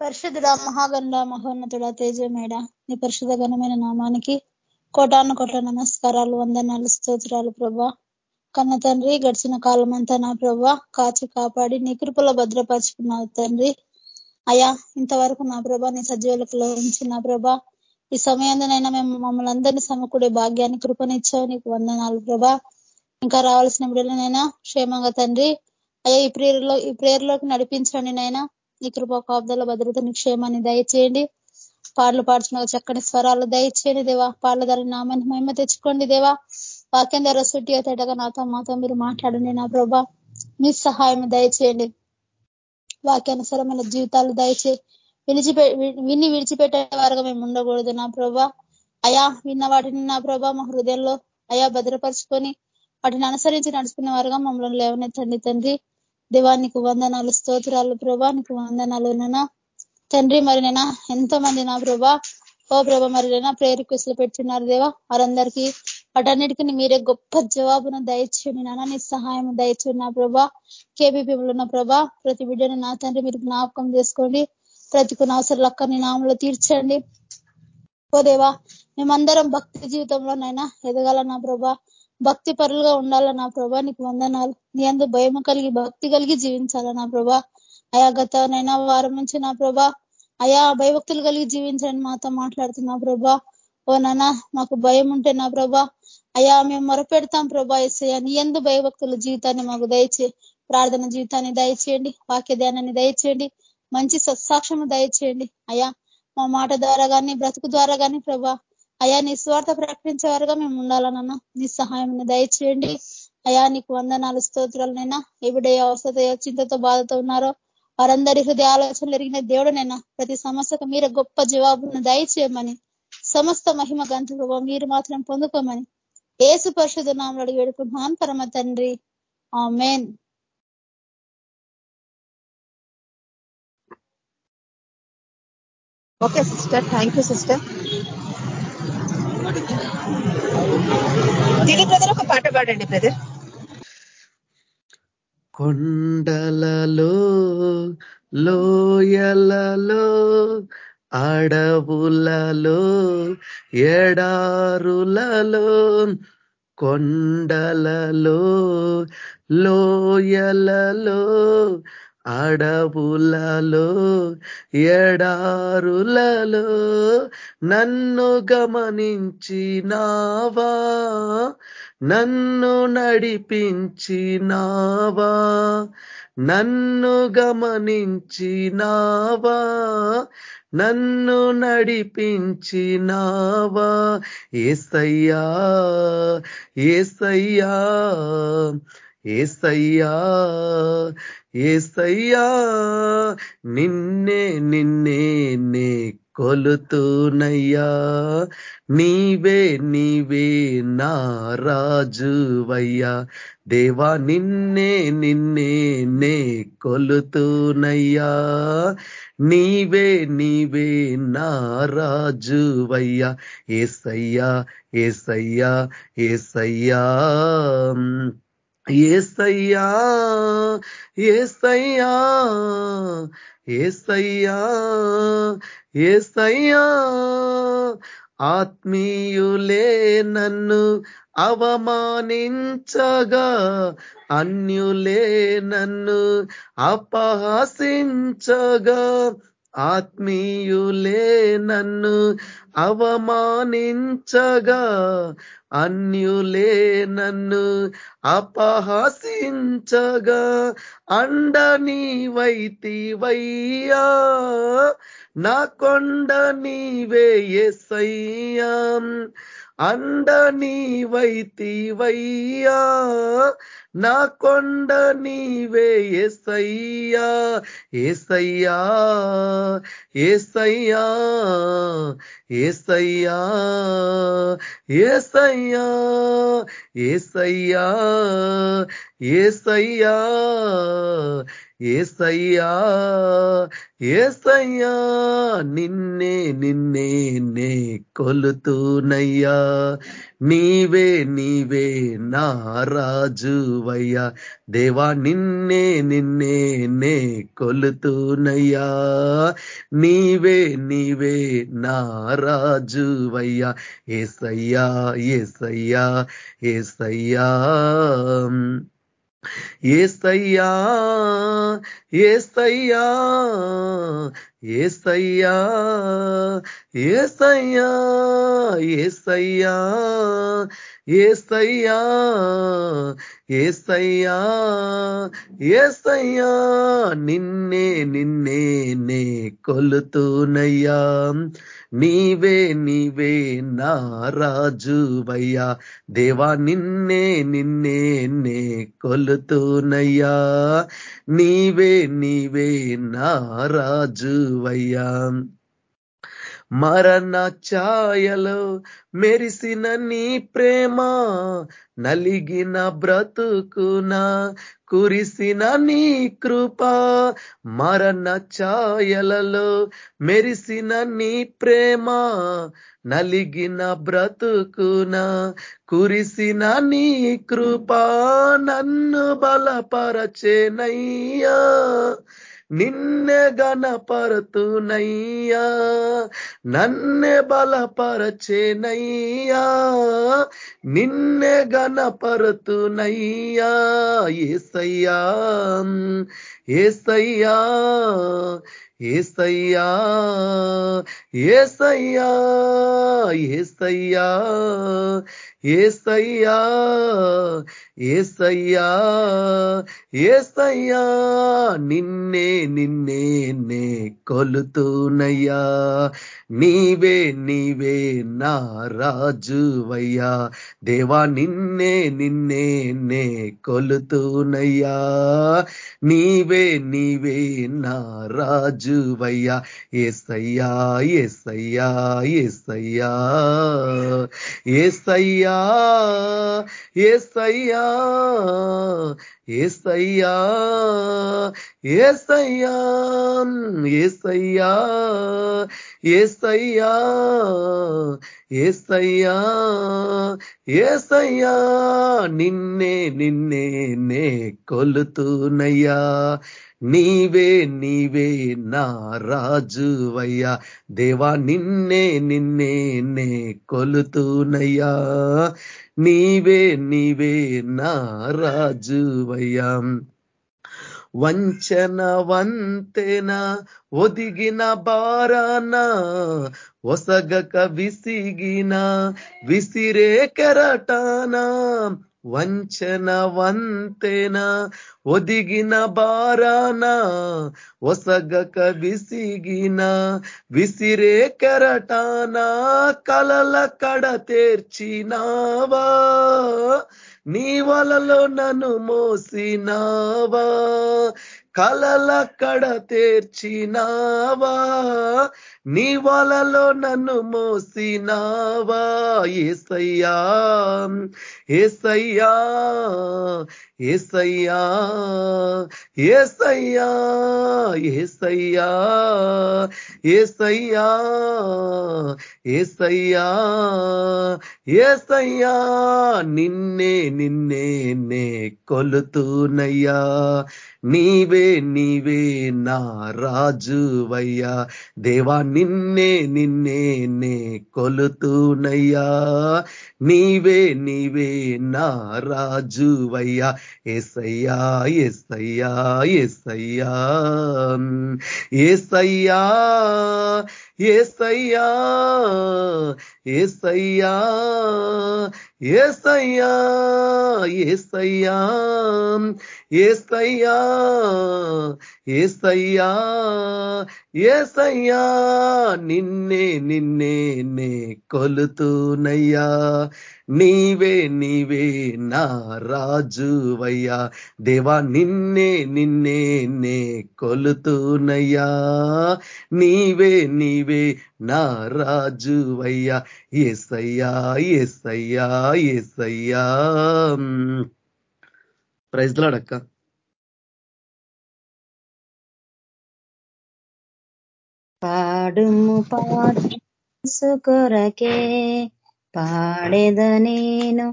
పరిశుద్ధుడ మహాగండ మహోన్నతుడ తేజమేడ. నీ పరిశుద్ధ ఘనమైన నామానికి కోటాను కోట నమస్కారాలు వందనాలు స్తోత్రాలు ప్రభా. కన్న తండ్రి గడిచిన కాలం అంతా నా ప్రభా కాచి కాపాడి నీ కృపలో భద్రపరుచుకున్నావు తండ్రి. అయా ఇంతవరకు నా ప్రభా నీ సజీవులకు ఉంచి నా ప్రభా. ఈ సమయంలోనైనా మేము మమ్మల్ని అందరినీ సమకూడే భాగ్యాన్ని కృపనిచ్చావు నీకు వందనాలు ప్రభా. ఇంకా రావాల్సిన బిడ్డలనైనా క్షేమంగా తండ్రి. అయ్యా ఈ ప్రేయర్లో ఈ ప్రేయర్లోకి నడిపించండి నైనా నీ కృపా కాపుదల భద్రతని క్షేమాన్ని దయచేయండి. పాటలు పాడుతున్న చక్కని స్వరాలు దయచేయండి దేవా. పాటల ధర నామాన్ని మహిమ తెచ్చుకోండి దేవా. వాక్యం ధర సుట్టి అవుతాడగా నాతో మాతో మీరు మాట్లాడండి నా ప్రభా. మీ సహాయం దయచేయండి. వాక్యానుసరమైన జీవితాలు దయచే విడిచిపె విన్ని విడిచిపెట్టే వారుగా మేము ఉండకూడదు నా ప్రభా. అయా విన్న వాటిని నా ప్రభా మా హృదయంలో అయా భద్రపరుచుకొని వాటిని అనుసరించి నడుచుకునే వారుగా మమ్మల్ని లేవనెత్తండి తండ్రి. దేవానికి వందనాలు స్తోత్రాలు ప్రభా నీకు వందనాలు నైనా. తండ్రి మరి నైనా ఎంతో మంది నా ప్రభా. ఓ ప్రభ మరి నైనా ప్రేయర్ రిక్వెస్ట్లు పెట్టున్నారు దేవా. వారందరికీ వాటన్నిటికీ మీరే గొప్ప జవాబును దయచేయండి నాన్న నీ సహాయం దయచేయండి నా ప్రభా. కేబీపీలో ఉన్న ప్రభా ప్రతి బిడ్డను నా తండ్రి మీరు జ్ఞాపకం చేసుకోండి. ప్రతి కొన్ని అవసరాలు నీ నామంలో తీర్చండి. ఓ దేవా మేమందరం భక్తి జీవితంలోనైనా ఎదగాల నా ప్రభా. భక్తి పరులుగా ఉండాలా నా ప్రభా? నీకు వందనాలు. నీ అందు భయం కలిగి భక్తి కలిగి జీవించాలా నా ప్రభా? అయా గతనైనా వారం నుంచి నా ప్రభా అయా భయభక్తులు కలిగి జీవించండి మాతో మాట్లాడుతున్నా ప్రభా. ఓ నానా మాకు భయం ఉంటే నా ప్రభా. అయా మేము మొరపెడతాం ప్రభా ఎస్ఐ నీ ఎందు భయభక్తుల జీవితాన్ని మాకు దయచే ప్రార్థన జీవితాన్ని దయచేయండి వాక్య ధ్యానాన్ని దయచేయండి మంచి సత్సాక్షము దయచేయండి. అయా మా మాట ద్వారా కానీ బ్రతుకు ద్వారా కానీ ప్రభా అయా నీ స్వార్థ ప్రకటించేవారుగా మేము ఉండాలనన్నా నీ సహాయం దయచేయండి. అయా నీకు వందనాలు స్తోత్రాలనైనా ఎవిడే అవసరత చింతతో బాధతో ఉన్నారో వారందరి హృదయ ఆలోచనలు ఎరిగిన దేవుడునైనా ప్రతి సమస్యకు మీరు గొప్ప జవాబును దయచేయమని సమస్త మహిమ గంతులు మీరు మాత్రం పొందుకోమని ఏసు పరిషుధ నామలు అడిగి వేడుకుంటున్నాను పరమ తండ్రి. Amen okay sister. Thank you sister. Dilip brother ఒక పాట పాడండి బ్రదర్. కొండలలో లోయలలో అడవులలో ఎడారులలో కొండలలో లోయలలో అడవులలో ఎడారులలో నన్ను గమనించినావా? నన్ను నడిపించినావా? నన్ను గమనించినావా? నన్ను నడిపించినావా? ఏసయ్యా ఏసయ్యా ఏసయ్యా ఏసయ్యా నిన్నే నిన్నే నే కొలుతూనయ్యా. నీవే నీవే నా రాజువయ్యా. దేవా నిన్నే నిన్నే నే కొలుతూనయ్యా. నీవే నీవే నా రాజువయ్యా. ఏసయ్యా ఏసయ్యా ఏసయ్యా. ఏసయ్యా ఏసయ్యా ఏసయ్యా ఏసయ్యా ఆత్మీయులే నన్ను అవమానించగా అన్యులే నన్ను అపహాసించగా. ఆత్మీయులే నన్ను అవమానించగా అన్యులే నన్ను అపహసించగా అండ నీవైతివయ్యా నా కొండ నీవే ఎసయ్యా అండ నీవైతివయ్యా నా కొండ నీవే ఎసయ్యా ఏసయ్యా ఏసయ్యా ఏసయ్యా ఏసయ్యా ఏసయ్యా ఏసయ్యా ఏసయ్యా ఏసయ్యా నిన్నే నిన్నే నే కొలుతూనయ్యా. నీవే నీవే నా రాజువయ్యా. దేవా నిన్నే నిన్నే నే కొలుతూనయ్యా. నీవే నీవే నా రాజువయ్యా. ఏసయ్యా ఏసయ్యా ఏసయ్యా. ఏస్తయ్యా ఏస్తయ్యా ఏసయ్యా ఏసయ్యా ఏసయ్యా ఏసయ్యా ఏసయ్యా ఏసయ్యా నిన్నే నిన్నే నే కొలుతూనయ్యా. నీవే నీవే నా రాజువయ్యా. దేవా నిన్నే నిన్నే నే కొలుతూనయ్యా. నీవే నీవే నా రాజువయ్యా మరణ ఛాయలో మెరిసిన నీ ప్రేమ నలిగిన బ్రతుకున కురిసిన నీ కృప మరణ ఛాయలలో మెరిసిన నీ ప్రేమ నలిగిన బ్రతుకున కురిసిన నీ కృప నన్ను బలపరచేనయ్యా. నిన్నే గణపరతునయ్యా నన్నే బలపరచేనయ్యా నిన్నే గణపరతునయ్యా ఏసయ్యా ఏసయ్యా ఏసయ్యా ఏసయ్యా ఏసయ్యా ఏసయ్యా ఏసయ్యా ఏసయ్యా నిన్నే నిన్నే నే కొలుతూనయ్యా. నీవే నీవే నా రాజువయ్యా. దేవా నిన్నే నిన్నే నే కొలుతూనయ్యా. నీవే నీవే నా రాజువయ్యా. ఏసయ్యా ఏసయ్యా ఏసయ్యా ఏసయ్యా ఏస్తయ్యా ఏస్తయ్యా ఏస్తయ్యా ఏస్తయ్యా ఏసయ్యా ఏసయ్యా ఏసయ్యా నిన్నే నిన్నే నే కొలుతూనయ్యా. నీవే నీవే నా రాజువయ్యా. దేవా నిన్నే నిన్నే నే కొలుతూనయ్యా. నీవే నీవే నా రాజువయ్యా. వంచన వంతెన ఒదిగిన బారాన ఒసగక విసిగిన విసిరే కెరటాన. వంచన వంతెన ఒదిగిన బారాన ఒసగక విసిగిన విసిరే కెరటాన కలల కడ తీర్చినావా? నీ వలలో నన్ను మోసినావా? కలల తీర్చినావా? నీ వలలో నన్ను మోసినావా? ఏసయ్యా ఏసయ్యా ఏసయ్యా ఏసయ్యా ఏసయ్యా ఏసయ్యా ఏసయ్యా ఏసయ్యా నిన్నే నిన్నే నే కొలుతూనయ్యా. నీవే నీవే నా రాజువయ్యా. దేవా నిన్నే నిన్నే నే కొలుతూనయ్యా. నీవే నీవే నా రాజువయ్యా. ఎసయ్యా ఎసయ్యా ఎసయ్యా ఏసయ్యా ఏసయ్యా ఏసయ్యా. ఏసయ్యా ఏసయ్యా ఏసయ్యా ఏసయ్యా ఏసయ్యా నిన్నే నిన్నే నే కొలుతూనయ్యా. నీవే నీవే నా రాజువయ్యా. దేవా నిన్నే నిన్నే నే కొలుతూనయ్యా. నీవే నీవే నా రాజువయ్యా. ఏసయ్యా ఏసయ్యా ఏసయ్యా. ప్రైజ్లాడక్క పాడుము పాడు కొరకే పాడేద నేను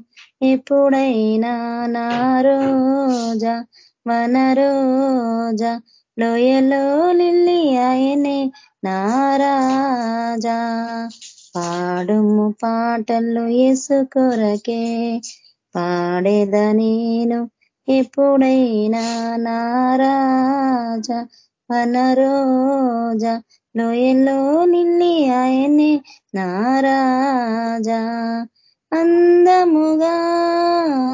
ఎప్పుడైనా నా రోజా మన రోజా. లోయలో లిల్లి ఆయనే నారాజా పాడుము పాటలు ఎసు కొరకే. పాడేద నేను ఎప్పుడైనా నారాజా వనరోజా లోయలో నిల్లి ఆయనే నారాజా అందముగా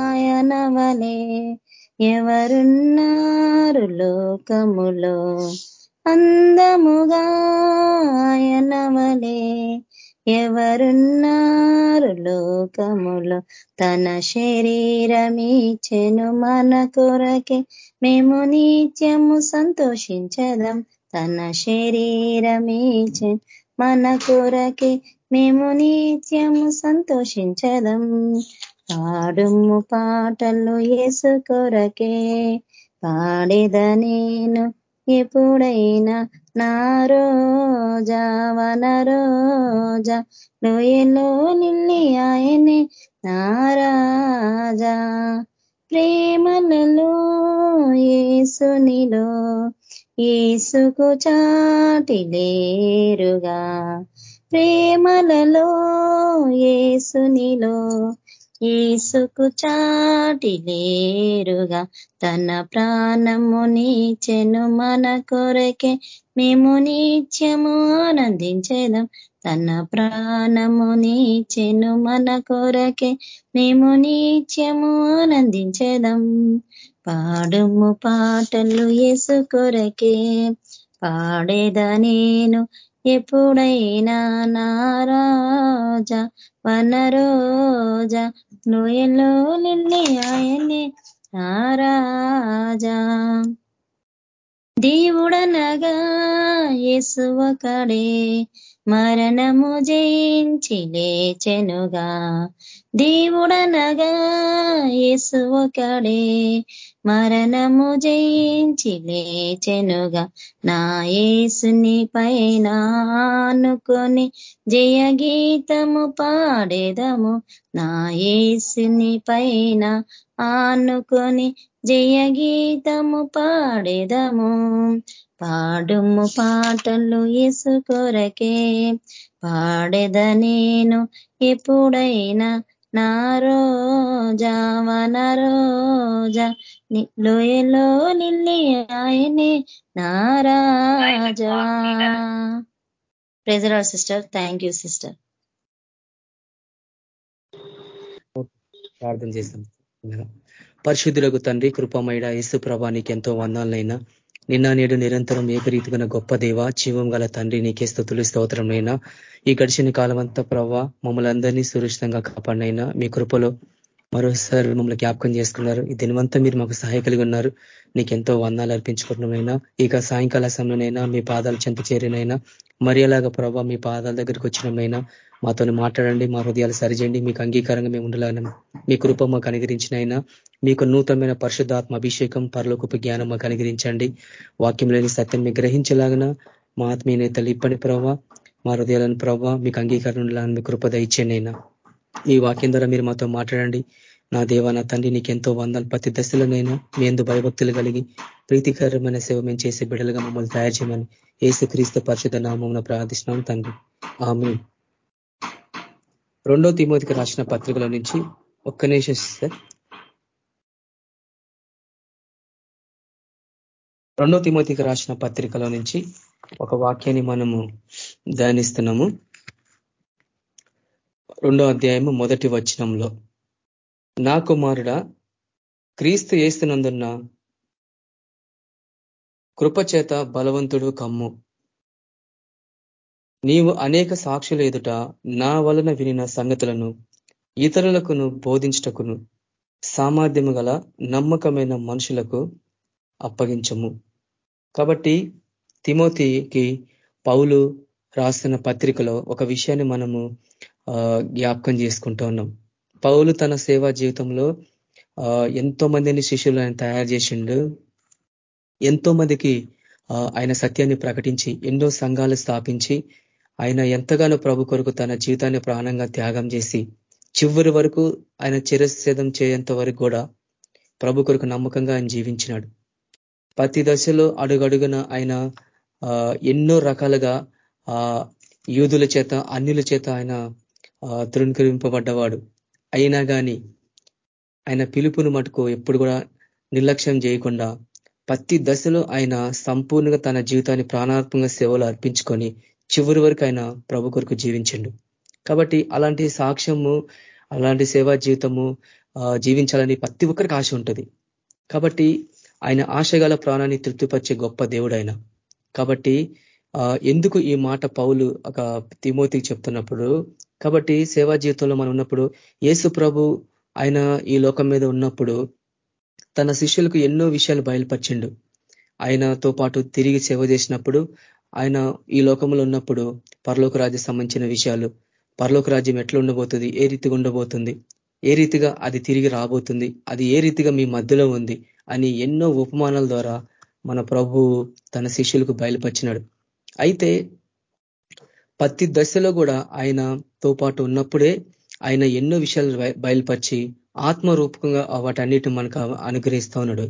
ఆయన వలే ఎవరున్నారు లోకములో? అందముగా ఆయన వలే ఎవరున్నారు లోకములో? తన శరీరమీచెను మన కొరకే. మేము నిత్యము సంతోషించదాం. తన శరీరమీచె మన కొరకే. మేము నిత్యము సంతోషించదం. పాడుము పాటలు ఏసు కొరకే. పాడేద నేను ఎప్పుడైనా నా రోజా వన రోజా లోయలో నిల్లి ఆయనే నారాజా ప్రేమలలో ఏసునిలో ఏసుకు చాటి లేరుగా. ప్రేమలలో ఏసునిలో ఈసుకు చాటి లేరుగా తన ప్రాణము నీచెను మన కొరకే మేము నిత్యము ఆనందించేదాం. తన ప్రాణము నీచెను మన కొరకే మేము నిత్యము ఆనందించేదాం. పాడుము పాటలు ఎసు కొరకే పాడేదా నేను ఎప్పుడైనా నారాజా వనరోజా లోయలో నిల్లి ఆయనే నారాజా దేవుడనగా ఎసువ కడే మరణము జయించి లేచెనుగా దేవుడనగా ఏసు ఒకడే మరణము జయించి లేచెనుగా నా యేసుని పైన అనుకొని జయ గీతము పాడేదము. నా యేసుని పైన ఆనుకొని జయ గీతము పాడేదము. పాడుము పాటలు ఇసుకొరకే పాడేద నేను ఎప్పుడైనా నా రోజా రోజా లోయలో నిల్లి ఆయనే నారాజా ప్రెజరా సిస్టర్ థ్యాంక్ యూ సిస్టర్ ప్రార్థన చేస్తాం. పరిశుద్ధులకు తండ్రి కృపమైడ యేసు ప్రభా నీకు ఎంతో వందాలైనా నిన్న నేడు నిరంతరం ఏకరీతిగా గొప్ప దేవ జీవం గల తండ్రి నీకే స్థుతులు స్తోత్రమైనా ఈ గడిచిన కాలం అంతా ప్రభావ మమ్మల్ని అందరినీ సురక్షితంగా కాపాడినైనా. మీ కృపలో మరోసారి మమ్మల్ని జ్ఞాపకం చేసుకున్నారు. ఈ దినవంతా మీరు మాకు సహాయ కలిగి ఉన్నారు. నీకెంతో వందాలు అర్పించుకుంటున్నామైనా. ఇక సాయంకాల సమయంలోనైనా మీ పాదాలు చెంత చేరినైనా. మరి అలాగా ప్రభావ మీ పాదాల దగ్గరికి వచ్చినమైనా. మాతో మాట్లాడండి మా హృదయాలు సరిచేయండి మీకు అంగీకారంగా మేము ఉండాలని మీ కృప మాకు అయినా మీకు నూతనమైన పరిశుద్ధాత్మ అభిషేకం పరలోకపు జ్ఞానం మాకు అనుగ్రహించండి. వాక్యం లేని సత్యం మీకు గ్రహించలాగన మా ఆత్మీయ నేతలు ఇప్పటి ప్రభావ మా హృదయాలను ప్రభావ మీకు అంగీకారం ఉండాలని మీ కృప దయచేనైనా ఈ వాక్యం ద్వారా మీరు మాతో మాట్లాడండి. నా దేవా నా తండ్రి నీకెంతో వందలు ప్రతి దశలోనైనా మీ ఎందు భయభక్తులు కలిగి ప్రీతికరమైన సేవ మేము చేసే బిడ్డలుగా మమ్మల్ని తయారు చేయమని ఏసుక్రీస్తు పరిశుద్ధ నామం ప్రార్థిస్తున్నాం తండ్రి. ఆమె రెండో తిమోతికి రాసిన పత్రికల నుంచి ఒక్క నిమిషం సార్ రెండో తిమోతికి రాసిన పత్రికల నుంచి ఒక వాక్యాన్ని మనము ధ్యానిస్తున్నాము. రెండో అధ్యాయము మొదటి వచనంలో. నా కుమారుడ క్రీస్తు ఏస్తున్నందున్న కృపచేత బలవంతుడు కమ్ము. నీవు అనేక సాక్షుల ఎదుట నా వలన వినిన సంగతులను ఇతరులకును బోధించటకును సామర్థ్యము గల నమ్మకమైన మనుషులకు అప్పగించము. కాబట్టి తిమోతికి పౌలు రాసిన పత్రికలో ఒక విషయాన్ని మనము జ్ఞాపకం చేసుకుంటూ ఉన్నాం. పౌలు తన సేవా జీవితంలో ఎంతో మందిని శిష్యులు ఆయన తయారు చేసిండు. ఎంతో మందికి ఆయన సత్యాన్ని ప్రకటించి ఎన్నో సంఘాలు స్థాపించి ఆయన ఎంతగానో ప్రభు కొరకు తన జీవితాన్ని ప్రాణంగా త్యాగం చేసి చివరి వరకు ఆయన చిరసేదం చేయేంత వరకు కూడా ప్రభు కొరకు నమ్మకంగా ఆయన జీవించినాడు. ప్రతి దశలో అడుగడుగున ఆయన ఎన్నో రకాలుగా ఆ యూదుల చేత అన్యుల చేత ఆయన తృణీకరింపబడ్డవాడు. అయినా కానీ ఆయన పిలుపును మటుకు ఎప్పుడు కూడా నిర్లక్ష్యం చేయకుండా ప్రతి దశలో ఆయన సంపూర్ణంగా తన జీవితాన్ని ప్రాణాత్మక సేవలు అర్పించుకొని చివరి వరకు ఆయన ప్రభు కొరకు జీవించండు. కాబట్టి అలాంటి సాక్ష్యము అలాంటి సేవా జీవితము జీవించాలని ప్రతి ఒక్కరికి ఆశ ఉంటుంది. కాబట్టి ఆయన ఆశగల ప్రాణాన్ని తృప్తిపరిచే గొప్ప దేవుడు ఆయన. కాబట్టి ఎందుకు ఈ మాట పౌలు ఒక తిమోతికి చెప్తున్నప్పుడు కాబట్టి సేవా జీవితంలో మనం ఉన్నప్పుడు యేసు ప్రభు ఆయన ఈ లోకం మీద ఉన్నప్పుడు తన శిష్యులకు ఎన్నో విషయాలు బయలుపరిచిండు. ఆయనతో పాటు తిరిగి సేవ చేసినప్పుడు ఆయన ఈ లోకంలో ఉన్నప్పుడు పరలోక రాజ్యం సంబంధించిన విషయాలు పరలోక రాజ్యం ఎట్లా ఉండబోతుంది ఏ రీతిగా ఉండబోతుంది ఏ రీతిగా అది తిరిగి రాబోతుంది అది ఏ రీతిగా మీ మధ్యలో ఉంది అని ఎన్నో ఉపమానాల ద్వారా మన ప్రభు తన శిష్యులకు బయలుపరిచినాడు. అయితే ప్రతి దశలో కూడా ఆయనతో పాటు ఉన్నప్పుడే ఆయన ఎన్నో విషయాలు బయలుపరిచి ఆత్మరూపకంగా వాటన్నిటిని మనకు అనుగ్రహిస్తూ ఉన్నాడు.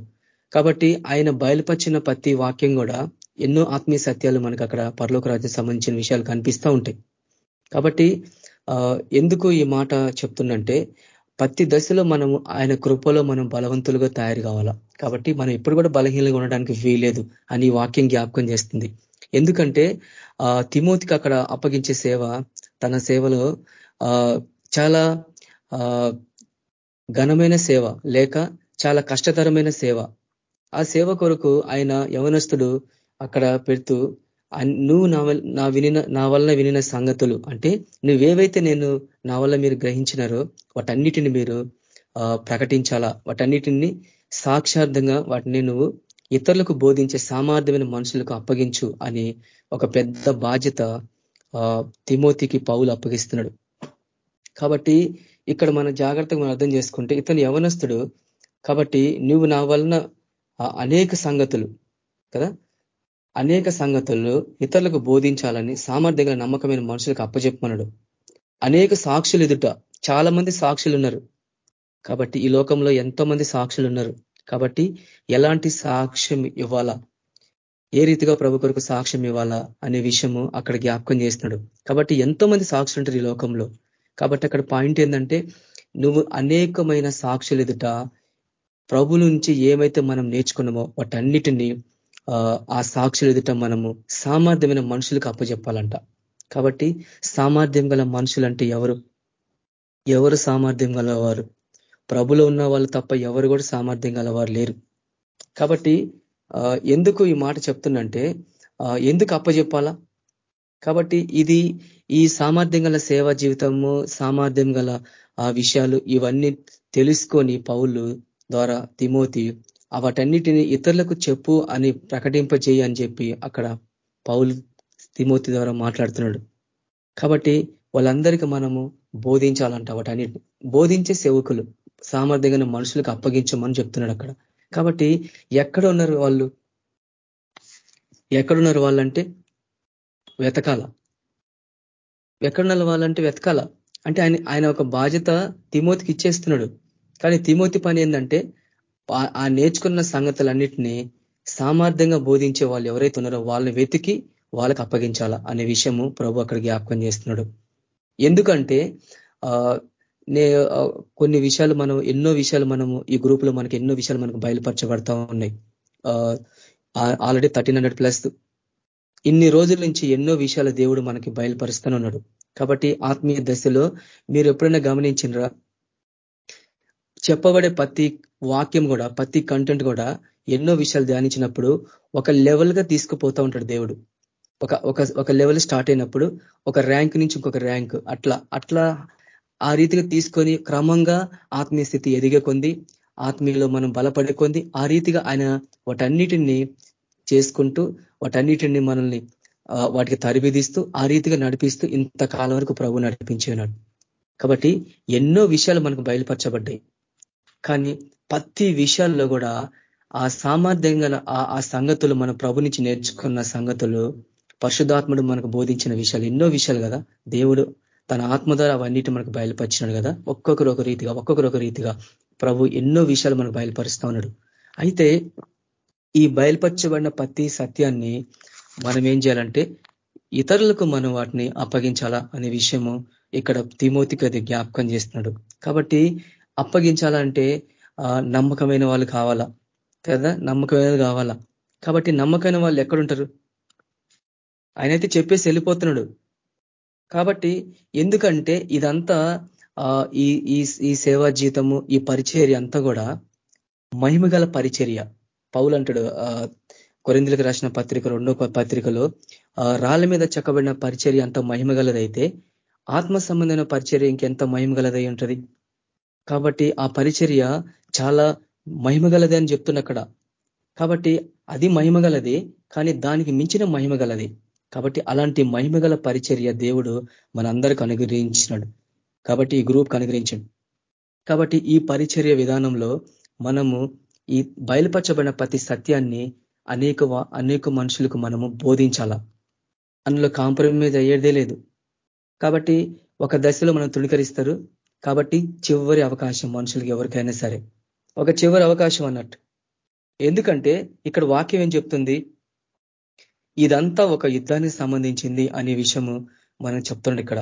కాబట్టి ఆయన బయలుపరిచిన ప్రతి వాక్యం కూడా ఎన్నో ఆత్మీయ సత్యాలు మనకు అక్కడ పరలోక రాజ్యం సంబంధించిన విషయాలు కనిపిస్తూ ఉంటాయి. కాబట్టి ఎందుకు ఈ మాట చెప్తుందంటే ప్రతి దశలో మనం ఆయన కృపలో మనం బలవంతులుగా తయారు కావాలా? కాబట్టి మనం ఎప్పుడు కూడా బలహీనంగా ఉండడానికి వీలేదు అని వాక్యం జ్ఞాపకం చేస్తుంది. ఎందుకంటే ఆ తిమోతికి అక్కడ అప్పగించే సేవ తన సేవలో చాలా ఘనమైన సేవ లేక చాలా కష్టతరమైన సేవ. ఆ సేవ కొరకు ఆయన యవనస్తుడు అక్కడ పెడుతూ నువ్వు నా నా వినిన నా వల్ల వినిన సంగతులు అంటే నువ్వేవైతే నేను నా వల్ల మీరు గ్రహించినారో వాటన్నిటిని మీరు ప్రకటించాలా? వాటన్నిటిని సాక్షార్థంగా వాటిని నువ్వు ఇతరులకు బోధించే సామర్థ్యమైన మనుషులకు అప్పగించు అని ఒక పెద్ద బాధ్యత తిమోతికి పౌలు అప్పగిస్తున్నాడు. కాబట్టి ఇక్కడ మన జాగ్రత్తగా మనం అర్థం చేసుకుంటే ఇతను యవనస్తుడు కాబట్టి నువ్వు నా వలన అనేక సంగతులు కదా? అనేక సంగతులు ఇతరులకు బోధించాలని సామర్థ్యంగా నమ్మకమైన మనుషులకు అప్పచెప్పుకున్నాడు అనేక సాక్షులు ఎదుట చాలా మంది సాక్షులు ఉన్నారు కాబట్టి ఈ లోకంలో ఎంతో మంది సాక్షులు ఉన్నారు కాబట్టి ఎలాంటి సాక్ష్యం ఇవ్వాలా? ఏ రీతిగా ప్రభు కొరకు సాక్ష్యం ఇవ్వాలా అనే విషయము అక్కడ జ్ఞాపకం చేస్తున్నాడు. కాబట్టి ఎంతో మంది సాక్షులు ఉంటారు ఈ లోకంలో. కాబట్టి అక్కడ పాయింట్ ఏంటంటే నువ్వు అనేకమైన సాక్షులు ఎదుట ప్రభు నుంచి ఏమైతే మనం నేర్చుకున్నామో వాటన్నిటినీ ఆ సాక్షులు ఎదుట మనము సామర్థ్యమైన మనుషులకు అప్పచెప్పాలంట కాబట్టి సామర్థ్యం గల మనుషులంటే ఎవరు? ఎవరు సామర్థ్యం గలవారు ప్రభులో ఉన్న వాళ్ళు తప్ప ఎవరు కూడా సామర్థ్యం గలవారు లేరు. కాబట్టి ఎందుకు ఈ మాట చెప్తున్నంటే ఎందుకు అప్పచెప్పాలా కాబట్టి ఇది ఈ సామర్థ్యం గల సేవా జీవితము సామర్థ్యం గల ఆ విషయాలు ఇవన్నీ తెలుసుకొని పౌలు ద్వారా తిమోతి వాటన్నిటిని ఇతరులకు చెప్పు అని ప్రకటింపజేయి అని చెప్పి అక్కడ పౌలు తిమోతి ద్వారా మాట్లాడుతున్నాడు. కాబట్టి వాళ్ళందరికీ మనము బోధించాలంట వాటన్నిటిని. బోధించే సేవకులు సామర్థ్యంగా మనుషులకు అప్పగించమని చెప్తున్నాడు అక్కడ. కాబట్టి ఎక్కడ ఉన్నారు వాళ్ళు? ఎక్కడున్నారు వాళ్ళంటే వెతకాల. ఎక్కడున్న వాళ్ళంటే వెతకాల. అంటే ఆయన ఆయన ఒక బాధ్యత తిమోతికి ఇచ్చేస్తున్నాడు. కానీ తిమోతి పని ఏంటంటే ఆ నేర్చుకున్న సంగతులన్నిటినీ సామర్థ్యంగా బోధించే వాళ్ళు ఎవరైతే ఉన్నారో వాళ్ళని వెతికి వాళ్ళకి అప్పగించాలా అనే విషయము ప్రభు అక్కడ జ్ఞాపకం చేస్తున్నాడు. ఎందుకంటే నే కొన్ని విషయాలు మనం ఎన్నో విషయాలు మనము ఈ గ్రూప్లో మనకి ఎన్నో విషయాలు మనకు బయలుపరచబడతా ఉన్నాయి. ఆల్రెడీ థర్టీన్ హండ్రెడ్ ప్లస్ ఇన్ని రోజుల నుంచి ఎన్నో విషయాలు దేవుడు మనకి బయలుపరుస్తూనే ఉన్నాడు. కాబట్టి ఆత్మీయ దశలో మీరు ఎప్పుడైనా గమనించినరా? చెప్పబడే ప్రతి వాక్యం కూడా ప్రతి కంటెంట్ కూడా ఎన్నో విషయాలు ధ్యానించినప్పుడు ఒక లెవెల్గా ఉంటాడు దేవుడు. ఒక ఒక ఒక లెవెల్ స్టార్ట్ అయినప్పుడు ఒక ర్యాంక్ నుంచి ఇంకొక ర్యాంక్ అట్లా అట్లా ఆ రీతిగా తీసుకొని క్రమంగా ఆత్మీయ స్థితి ఎదిగే కొంది ఆత్మీయలో మనం బలపడే కొంది ఆ రీతిగా ఆయన వాటన్నిటిని చేసుకుంటూ వాటన్నిటిని మనల్ని వాటికి తరిబిదిస్తూ ఆ రీతిగా నడిపిస్తూ ఇంతకాలం వరకు ప్రభు నడిపించేనాడు కాబట్టి ఎన్నో విషయాలు మనకు బయలుపరచబడ్డాయి. కానీ ప్రతి విషయాల్లో కూడా ఆ సామర్థ్యం గల ఆ సంగతులు మన ప్రభు నుంచి నేర్చుకున్న సంగతులు పరిశుధాత్ముడు మనకు బోధించిన విషయాలు ఎన్నో విషయాలు కదా. దేవుడు తన ఆత్మ ద్వారా అవన్నిటి మనకు బయలుపరిచినాడు కదా. ఒక్కొక్కరు ఒక రీతిగా ఒక్కొక్కరు ఒక రీతిగా ప్రభు ఎన్నో విషయాలు మనకు బయలుపరుస్తూ ఉన్నాడు. అయితే ఈ బయలుపరచబడిన ప్రతి సత్యాన్ని మనం ఏం చేయాలంటే ఇతరులకు మనం వాటిని అప్పగించాలా అనే విషయము ఇక్కడ తిమోతికి అది జ్ఞాపకం చేస్తున్నాడు. కాబట్టి అప్పగించాలంటే నమ్మకమైన వాళ్ళు కావాలా? కదా? నమ్మకమైన కావాలా? కాబట్టి నమ్మకమైన వాళ్ళు ఎక్కడుంటారు? ఆయనైతే చెప్పేసి వెళ్ళిపోతున్నాడు. కాబట్టి ఎందుకంటే ఇదంతా ఈ ఈ సేవా జీతము ఈ పరిచర్య అంతా కూడా మహిమగల పరిచర్య. పౌలు అంటాడు కొరిందులకు రాసిన పత్రిక రెండో పత్రికలో రాళ్ళ మీద చెక్కబడిన పరిచర్య అంత మహిమగలదైతే ఆత్మ సంబంధమైన పరిచర్య ఇంకెంత మహిమగలదై ఉంటుంది? కాబట్టి ఆ పరిచర్య చాలా మహిమగలది అని చెప్తున్న అక్కడ. కాబట్టి అది మహిమగలది కానీ దానికి మించిన మహిమగలది. కాబట్టి అలాంటి మహిమగల పరిచర్య దేవుడు మనందరికి అనుగ్రహించినాడు. కాబట్టి ఈ గ్రూప్ అనుగ్రహించండి. కాబట్టి ఈ పరిచర్య విధానంలో మనము ఈ బయలుపరచబడిన ప్రతి సత్యాన్ని అనేక అనేక మనుషులకు మనము బోధించాలా. అందులో కాంప్రమైజ్ అయ్యేదే లేదు. కాబట్టి ఒక దశలో మనం తుణికరిస్తారు. కాబట్టి చివరి అవకాశం మనుషులకి ఎవరికైనా సరే. ఒక చివరి అవకాశం అన్నట్టు. ఎందుకంటే ఇక్కడ వాక్యం ఏం చెప్తుంది? ఇదంతా ఒక యుద్ధానికి సంబంధించింది అనే విషయము మనం చెప్తున్నాడు ఇక్కడ.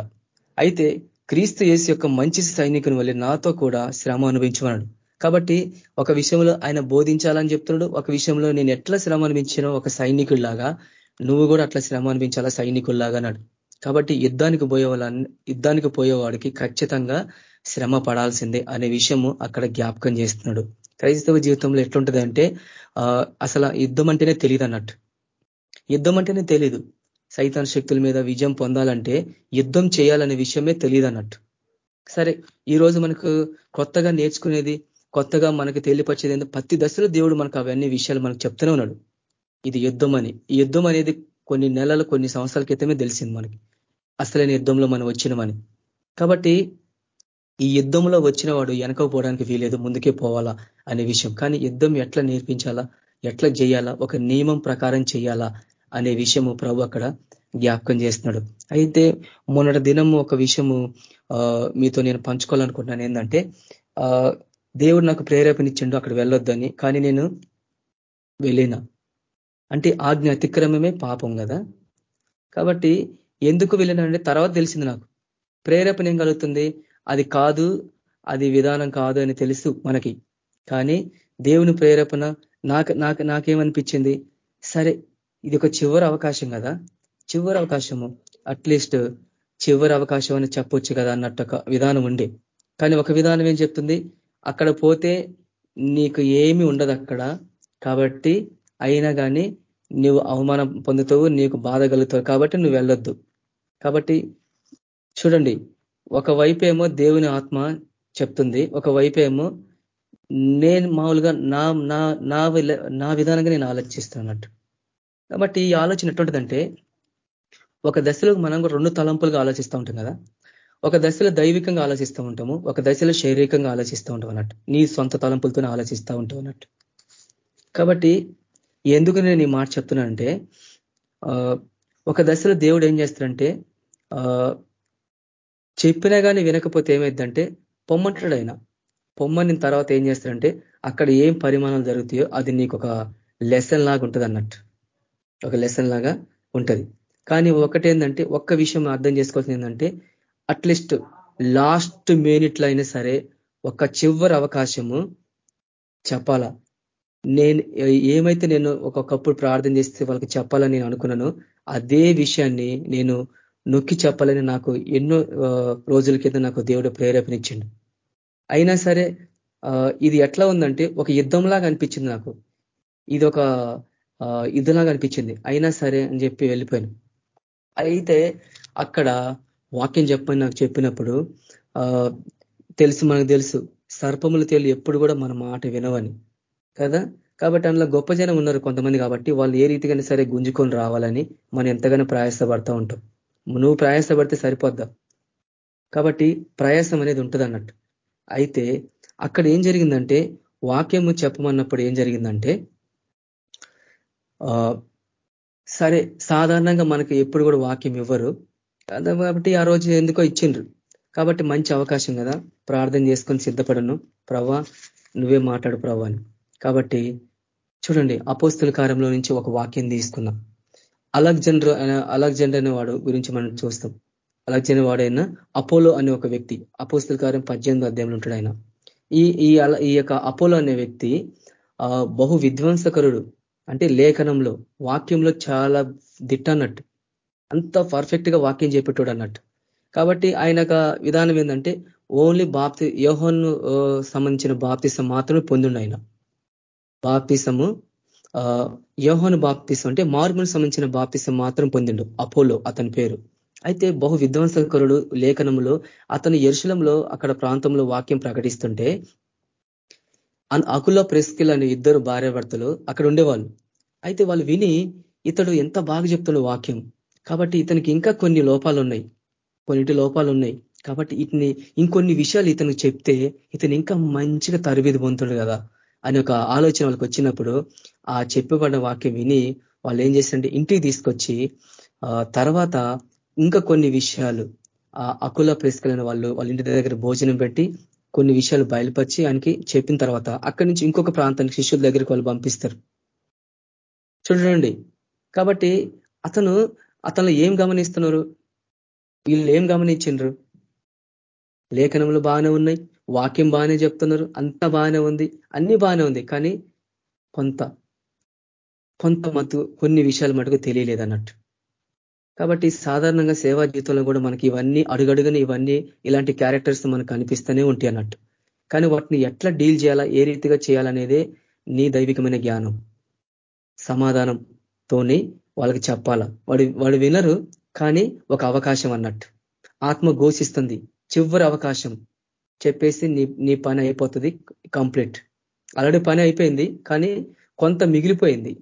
అయితే క్రీస్తు యేసు యొక్క మంచి సైనికుని వల్ల నాతో కూడా శ్రమ అనుభవించమన్నాడు కాబట్టి ఒక విషయంలో ఆయన బోధించాలని చెప్తున్నాడు. ఒక విషయంలో నేను ఎట్లా శ్రమ అనిపించినో ఒక సైనికుల్లాగా నువ్వు కూడా అట్లా శ్రమ అనిపించాలా సైనికుల్లాగా అన్నాడు. కాబట్టి యుద్ధానికి పోయే యుద్ధానికి పోయేవాడికి ఖచ్చితంగా శ్రమ పడాల్సిందే అనే విషయము అక్కడ జ్ఞాపకం చేస్తున్నాడు. క్రైస్తవ జీవితంలో ఎట్లుంటుందంటే అసలు యుద్ధం అంటేనే తెలియదు అన్నట్టు. యుద్ధం అంటేనే తెలియదు సైతాన్ శక్తుల మీద విజయం పొందాలంటే యుద్ధం చేయాలనే విషయమే తెలియదు అన్నట్టు. సరే ఈరోజు మనకు కొత్తగా నేర్చుకునేది కొత్తగా మనకు తెలియపరిచేది ప్రతి దశలో దేవుడు మనకు అవన్నీ విషయాలు మనకు చెప్తూనే ఉన్నాడు. ఇది యుద్ధం అని. ఈ యుద్ధం అనేది కొన్ని నెలలు కొన్ని సంవత్సరాల క్రితమే తెలిసింది మనకి. అసలైన యుద్ధంలో మనం వచ్చినమని. కాబట్టి ఈ యుద్ధంలో వచ్చిన వాడు వెనకపోవడానికి వీలేదు ముందుకే పోవాలా అనే విషయం. కానీ యుద్ధం ఎట్లా నేర్పించాలా? ఎట్లా చేయాలా? ఒక నియమం ప్రకారం చేయాలా అనే విషయము ప్రభు అక్కడ జ్ఞాపకం చేస్తున్నాడు. అయితే మొన్నటి దినము ఒక విషయము మీతో నేను పంచుకోవాలనుకుంటున్నాను. ఏంటంటే దేవుడు నాకు ప్రేరేపణిచ్చిండు అక్కడ వెళ్ళొద్దని కానీ నేను వెళ్ళిన. అంటే ఆజ్ఞ అతిక్రమమే పాపం కదా. కాబట్టి ఎందుకు వెళ్ళినంటే తర్వాత తెలిసింది నాకు. ప్రేరేపణ ఏం కలుగుతుంది? అది కాదు అది విధానం కాదు అని తెలుసు మనకి. కానీ దేవుని ప్రేరేపణ నాకు నాకు నాకేమనిపించింది? సరే ఇది ఒక చివరి అవకాశం కదా. చివరి అవకాశము. అట్లీస్ట్ చివరి అవకాశం అని చెప్పొచ్చు కదా అన్నట్టు ఒక విధానం ఉండే. కానీ ఒక విధానం ఏం చెప్తుంది? అక్కడ పోతే నీకు ఏమి ఉండదు అక్కడ. కాబట్టి అయినా కానీ నువ్వు అవమానం పొందుతావు నీకు బాధ కలుగుతావు. కాబట్టి నువ్వు వెళ్ళొద్దు. కాబట్టి చూడండి ఒకవైపేమో ఏమో దేవుని ఆత్మ చెప్తుంది ఒకవైపేమో ఏమో నేను మామూలుగా నా నా నా నా విధానంగా నేను ఆలోచిస్తున్నట్టు కాబట్టి ఈ ఆలోచన ఎటువంటిదంటే ఒక దశలో మనం రెండు తలంపులుగా ఆలోచిస్తూ ఉంటాం కదా. ఒక దశలో దైవికంగా ఆలోచిస్తూ ఉంటాము ఒక దశలో శారీరకంగా ఆలోచిస్తూ ఉంటాం అన్నట్టు. నీ సొంత తలంపులతోనే ఆలోచిస్తూ ఉంటాం అన్నట్టు. కాబట్టి ఎందుకు నేను ఈ మాట చెప్తున్నానంటే ఒక దశలో దేవుడు ఏం చేస్తాడంటే చెప్పినా కానీ వినకపోతే ఏమైందంటే పొమ్మంటాడు ఆయన పొమ్మని తర్వాత ఏం చేస్తాడంటే అక్కడ ఏం పరిమాణాలు జరుగుతాయో అది నీకు ఒక లెసన్ లాగా ఉంటుంది అన్నట్టు ఒక లెసన్ లాగా ఉంటుంది. కానీ ఒకటేందంటే ఒక్క విషయం అర్థం చేసుకోవాల్సింది ఏంటంటే అట్లీస్ట్ లాస్ట్ మినిట్లో అయినా సరే ఒక చివరి అవకాశము చెప్పాలా. నేను ఏమైతే నేను ఒక్కొక్కప్పుడు ప్రార్థన చేస్తే వాళ్ళకి చెప్పాలని నేను అనుకున్నాను అదే విషయాన్ని నేను నొక్కి చెప్పాలని నాకు ఎన్నో రోజుల కింద నాకు దేవుడు ప్రేరేపణించిండు అయినా సరే ఇది ఎట్లా ఉందంటే ఒక యుద్ధంలాగా అనిపించింది నాకు. ఇది ఒక యుద్ధంలాగా అనిపించింది. అయినా సరే అని చెప్పి వెళ్ళిపోయాను. అయితే అక్కడ వాక్యం చెప్పని నాకు చెప్పినప్పుడు తెలుసు మనకు తెలుసు. సర్పములు తేలి ఎప్పుడు కూడా మన మాట వినవని. కదా? కాబట్టి అందులో గొప్ప జనం ఉన్నారు కొంతమంది కాబట్టి వాళ్ళు ఏ రీతిగానే సరే గుంజుకొని రావాలని మనం ఎంతగానో ప్రయాసపడతా ఉంటాం. నువ్వు ప్రయాసపడితే సరిపోద్దా? కాబట్టి ప్రయాసం అనేది ఉంటుంది అన్నట్టు అయితే అక్కడ ఏం జరిగిందంటే వాక్యము చెప్పమన్నప్పుడు ఏం జరిగిందంటే సరే సాధారణంగా మనకి ఎప్పుడు కూడా వాక్యం ఇవ్వరు. కాబట్టి ఆ రోజు ఎందుకో ఇచ్చిండ్రు. కాబట్టి మంచి అవకాశం కదా ప్రార్థన చేసుకొని సిద్ధపడను. ప్రవ్వా నువ్వే మాట్లాడు ప్రవ్వా అని. కాబట్టి చూడండి అపోస్తుల కార్యంలో నుంచి ఒక వాక్యం తీసుకున్నాం. అలెగ్జాండర్ అలెగ్జండర్ అనే వాడు గురించి మనం చూస్తాం. అలెగ్జాండర్ వాడైన అపోలో అనే ఒక వ్యక్తి అపోస్తుల కార్యం పద్దెనిమిది అధ్యాయంలో ఉంటాడు ఆయన. ఈ ఈ యొక్క అపోలో అనే వ్యక్తి బహు విధ్వంసకరుడు. అంటే లేఖనంలో వాక్యంలో చాలా దిట్ట అన్నట్టు అంత పర్ఫెక్ట్గా వాక్యం చెప్పేటోడు అన్నట్టు. కాబట్టి ఆయన విధానం ఏంటంటే ఓన్లీ బాప్తి యోహోన్ను సంబంధించిన బాప్తిసం మాత్రమే పొందిండు ఆయన. బాప్తిసము యోహోను బాప్తిసం అంటే మార్మును సంబంధించిన బాప్తిసం మాత్రం పొందిండు. అపోలో అతని పేరు. అయితే బహు విధ్వంసకరుడు లేఖనంలో అతను ఎరుశలంలో అక్కడ ప్రాంతంలో వాక్యం ప్రకటిస్తుంటే అకుల ప్రెస్కిల్ అనే ఇద్దరు భార్యాభర్తలు అక్కడ ఉండేవాళ్ళు. అయితే వాళ్ళు విని ఇతడు ఎంత బాగా చెప్తున్న వాక్యం. కాబట్టి ఇతనికి ఇంకా కొన్ని లోపాలు ఉన్నాయి కొన్నిటి లోపాలు ఉన్నాయి కాబట్టి ఇతని ఇంకొన్ని విషయాలు ఇతనికి చెప్తే ఇతను ఇంకా మంచిగా తరబిది పొందుతాడు కదా అని ఒక ఆలోచన వాళ్ళకి వచ్చినప్పుడు ఆ చెప్పబడిన వాక్యం విని వాళ్ళు ఏం చేశారంటే ఇంటికి తీసుకొచ్చి తర్వాత ఇంకా కొన్ని విషయాలు ఆ అకుల ప్రెస్కలైన వాళ్ళు వాళ్ళ ఇంటి దగ్గర భోజనం పెట్టి కొన్ని విషయాలు బయలుపరిచి ఆయనకి చెప్పిన తర్వాత అక్కడి నుంచి ఇంకొక ప్రాంతానికి శిష్యుల దగ్గరికి వాళ్ళు పంపిస్తారు. చూడండి. కాబట్టి అతను అతను ఏం గమనిస్తున్నారు? వీళ్ళు ఏం గమనించిండ్రు? లేఖనములు బాగానే ఉన్నాయి వాక్యం బాగానే చెప్తున్నారు అంత బాగానే ఉంది అన్ని బాగానే ఉంది కానీ కొంత కొంత మతు కొన్ని విషయాలు మటుకు తెలియలేదన్నట్టు. కాబట్టి సాధారణంగా సేవా జీవితంలో కూడా మనకి ఇవన్నీ అడుగడుగుని ఇవన్నీ ఇలాంటి క్యారెక్టర్స్ మనకు కనిపిస్తూనే ఉంటాయి అన్నట్టు. కానీ వాటిని ఎట్లా డీల్ చేయాలా ఏ రీతిగా చేయాలనేదే నీ దైవికమైన జ్ఞానం సమాధానంతోనే వాళ్ళకి చెప్పాలా. వాడు వాడు వినరు కానీ ఒక అవకాశం అన్నట్టు. ఆత్మ ఘోషిస్తుంది చివరి అవకాశం చెప్పేసి నీ నీ పని అయిపోతుంది కంప్లీట్. ఆల్రెడీ పని అయిపోయింది కానీ కొంత మిగిలిపోయింది.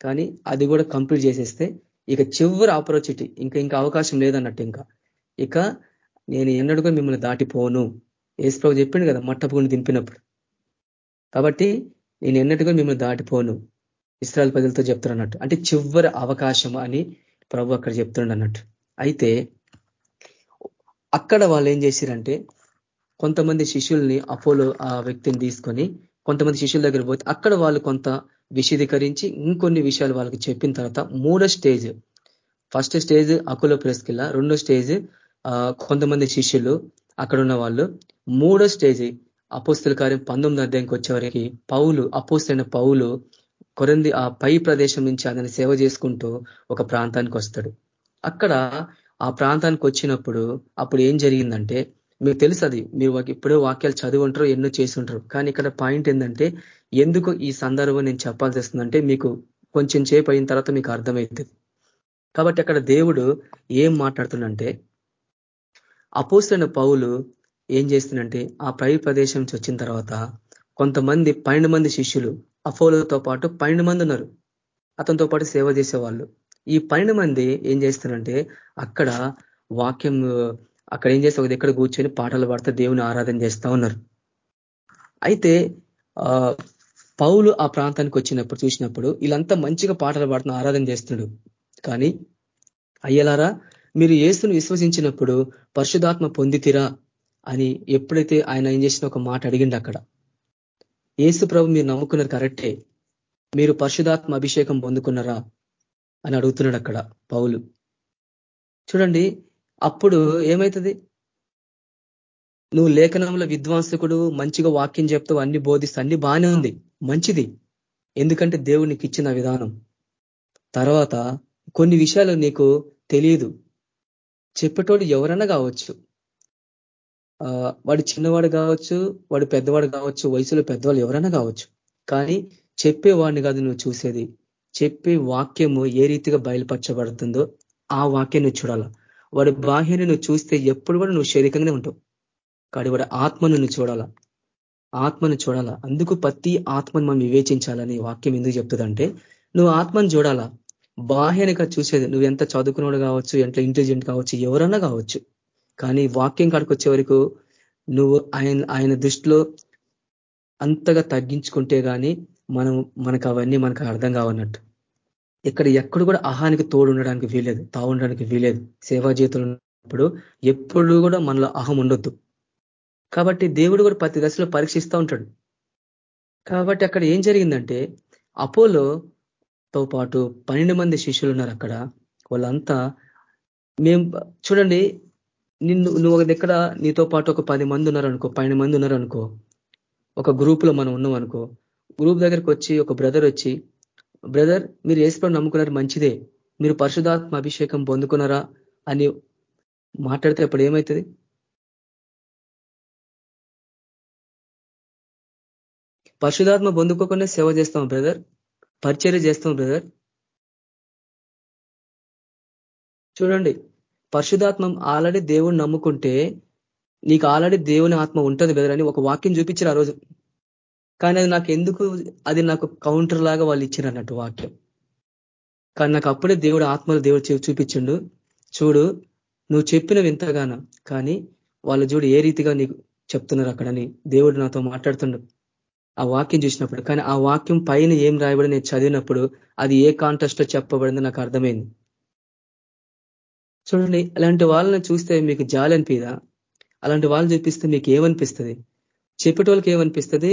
కానీ అది కూడా కంప్లీట్ చేసేస్తే ఇక చివరి ఆపర్చునిటీ ఇంకా ఇంకా అవకాశం లేదన్నట్టు ఇంకా. ఇక నేను ఎన్నడుగా మిమ్మల్ని దాటిపోను. ఏసుప్రభు చెప్పిండు కదా మట్టపుకుని దింపినప్పుడు. కాబట్టి నేను ఎన్నట్టుగా మిమ్మల్ని దాటిపోను. ఇస్రాయల్ ప్రజలతో చెప్తున్నట్టు. అంటే చివరి అవకాశం అని ప్రభు అక్కడ చెప్తుండ అన్నట్టు అయితే అక్కడ వాళ్ళు ఏం చేశారంటే కొంతమంది శిష్యుల్ని అపోలో ఆ వ్యక్తిని తీసుకొని కొంతమంది శిష్యుల దగ్గర పోతే అక్కడ వాళ్ళు కొంత విశదీకరించి ఇంకొన్ని విషయాలు వాళ్ళకి చెప్పిన తర్వాత మూడో స్టేజ్ ఫస్ట్ స్టేజ్ అకుల ప్రెస్కిల్ల రెండో స్టేజ్ కొంతమంది శిష్యులు అక్కడ ఉన్న వాళ్ళు. మూడో స్టేజ్ అపోస్తుల కార్యం పంతొమ్మిది అధ్యాయంకి వచ్చేవరకు పౌలు అపోస్తైన పౌలు కొరంది ఆ పై ప్రదేశం నుంచి అతని సేవ చేసుకుంటూ ఒక ప్రాంతానికి వస్తాడు. అక్కడ ఆ ప్రాంతానికి వచ్చినప్పుడు అప్పుడు ఏం జరిగిందంటే మీకు తెలుసు అది. మీరు ఇప్పుడే వాక్యాలు చదివి ఉంటారు ఎన్నో చేసి ఉంటారు కానీ ఇక్కడ పాయింట్ ఏంటంటే ఎందుకు ఈ సందర్భం నేను చెప్పాల్సి వస్తుందంటే మీకు కొంచెం చేపు అయిన తర్వాత మీకు అర్థమవుతుంది కాబట్టి అక్కడ దేవుడు ఏం మాట్లాడుతుందంటే అపోసిన పౌలు ఏం చేస్తుందంటే ఆ పై ప్రదేశం నుంచి వచ్చిన తర్వాత కొంతమంది పన్నెండు మంది శిష్యులు అఫోలతో పాటు పన్నెండు మంది ఉన్నారు. అతనితో పాటు సేవ చేసేవాళ్ళు. ఈ పన్నెండు మంది ఏం చేస్తారంటే అక్కడ వాక్యం అక్కడ ఏం చేస్తే ఒక దగ్గర కూర్చొని పాటలు పాడితే దేవుని ఆరాధన చేస్తూ ఉన్నారు. అయితే పౌలు ఆ ప్రాంతానికి వచ్చినప్పుడు చూసినప్పుడు వీళ్ళంతా మంచిగా పాటలు పాడుతున్న ఆరాధన చేస్తున్నాడు. కానీ అయ్యలారా మీరు ఏసును విశ్వసించినప్పుడు పరిశుధాత్మ పొందితిరా అని ఎప్పుడైతే ఆయన ఏం చేసిన ఒక మాట అడిగిండు అక్కడ. ఏసు ప్రభు మీరు నమ్ముకున్నారు కరెక్టే. మీరు పరిశుధాత్మ అభిషేకం పొందుకున్నారా అని అడుగుతున్నాడు అక్కడ పౌలు. చూడండి అప్పుడు ఏమవుతుంది నువ్వు లేఖనంలో విద్వాంసకుడు మంచిగా వాక్యం చెప్తావు అన్ని బోధిస్తా అన్ని బాగానే ఉంది. మంచిది. ఎందుకంటే దేవుడు నీకు ఇచ్చిన విధానం. తర్వాత కొన్ని విషయాలు నీకు తెలియదు చెప్పేటోడు ఎవరైనా కావచ్చు. వాడు చిన్నవాడు కావచ్చు వాడు పెద్దవాడు కావచ్చు వయసులో పెద్దవాళ్ళు ఎవరైనా కావచ్చు. కానీ చెప్పేవాడిని కాదు నువ్వు చూసేది. చెప్పే వాక్యము ఏ రీతిగా బయలుపరచబడుతుందో ఆ వాక్యం నువ్వు చూడాల. వాడి బాహ్యాన్ని నువ్వు చూస్తే ఎప్పుడు కూడా నువ్వు శరీరంగానే ఉంటావు. కానీ వాడి ఆత్మను నువ్వు చూడాలా? ఆత్మను చూడాలా? అందుకు ప్రతి ఆత్మను మనం వివేచించాలని వాక్యం ఎందుకు చెప్తుందంటే నువ్వు ఆత్మను చూడాలా? బాహ్యనిగా చూసేది నువ్వు ఎంత చదువుకున్నాడు కావచ్చు ఎంత ఇంటెలిజెంట్ కావచ్చు ఎవరన్నా కావచ్చు. కానీ వాక్యం కాడికి వచ్చే వరకు నువ్వు ఆయన ఆయన దృష్టిలో అంతగా తగ్గించుకుంటే కానీ మనం మనకు అవన్నీ మనకు అర్థం కావన్నట్టు. ఇక్కడ ఎక్కడ కూడా అహానికి తోడు ఉండడానికి వీలేదు తావు ఉండడానికి వీలేదు సేవా జీవితంలో ఉన్నప్పుడు ఎప్పుడు కూడా మనలో అహం ఉండొద్దు. కాబట్టి దేవుడు కూడా ప్రతి దశలో పరీక్షిస్తూ ఉంటాడు. కాబట్టి అక్కడ ఏం జరిగిందంటే అపోలోతో పాటు పన్నెండు మంది శిష్యులు ఉన్నారు అక్కడ. వాళ్ళంతా మేము చూడండి నిన్ను నువ్వు ఒక దగ్గర నీతో పాటు ఒక పది మంది ఉన్నారు అనుకో పన్నెండు మంది ఉన్నారు అనుకో ఒక గ్రూప్లో మనం ఉన్నాం అనుకో గ్రూప్ దగ్గరికి వచ్చి ఒక బ్రదర్ వచ్చి బ్రదర్ మీరు ఏసుప్రభు నమ్ముకున్నారు మంచిదే. మీరు పరిశుధాత్మ అభిషేకం పొందుకున్నారా అని మాట్లాడితే అప్పుడు ఏమవుతుంది పరిశుధాత్మ పొందుకోకుండా సేవ చేస్తాం బ్రదర్. పరిచర్య చేస్తాం బ్రదర్. చూడండి పరిశుధాత్మ ఆల్రెడీ దేవుడు నమ్ముకుంటే నీకు ఆల్రెడీ దేవుని ఆత్మ ఉంటుంది బ్రదర్ అని ఒక వాక్యం చూపించారు ఆ రోజు. కానీ అది నాకు ఎందుకు అది నాకు కౌంటర్ లాగా వాళ్ళు ఇచ్చారు అన్నట్టు వాక్యం. కానీ నాకు అప్పుడే దేవుడు ఆత్మలు దేవుడు చూపించిండు. చూడు నువ్వు చెప్పినవి ఎంతగానో కానీ వాళ్ళు చూడు ఏ రీతిగా నీకు చెప్తున్నారు అక్కడని దేవుడు నాతో మాట్లాడుతుండు. ఆ వాక్యం చూసినప్పుడు కానీ ఆ వాక్యం పైన ఏం రాయబడి నేను చదివినప్పుడు అది ఏ కాంటెస్ట్లో చెప్పబడిందో నాకు అర్థమైంది. చూడండి అలాంటి వాళ్ళని చూస్తే మీకు జాలి అనిపిదా అలాంటి వాళ్ళు చూపిస్తే మీకు ఏమనిపిస్తుంది? చెప్పేటోళ్ళకి ఏమనిపిస్తుంది?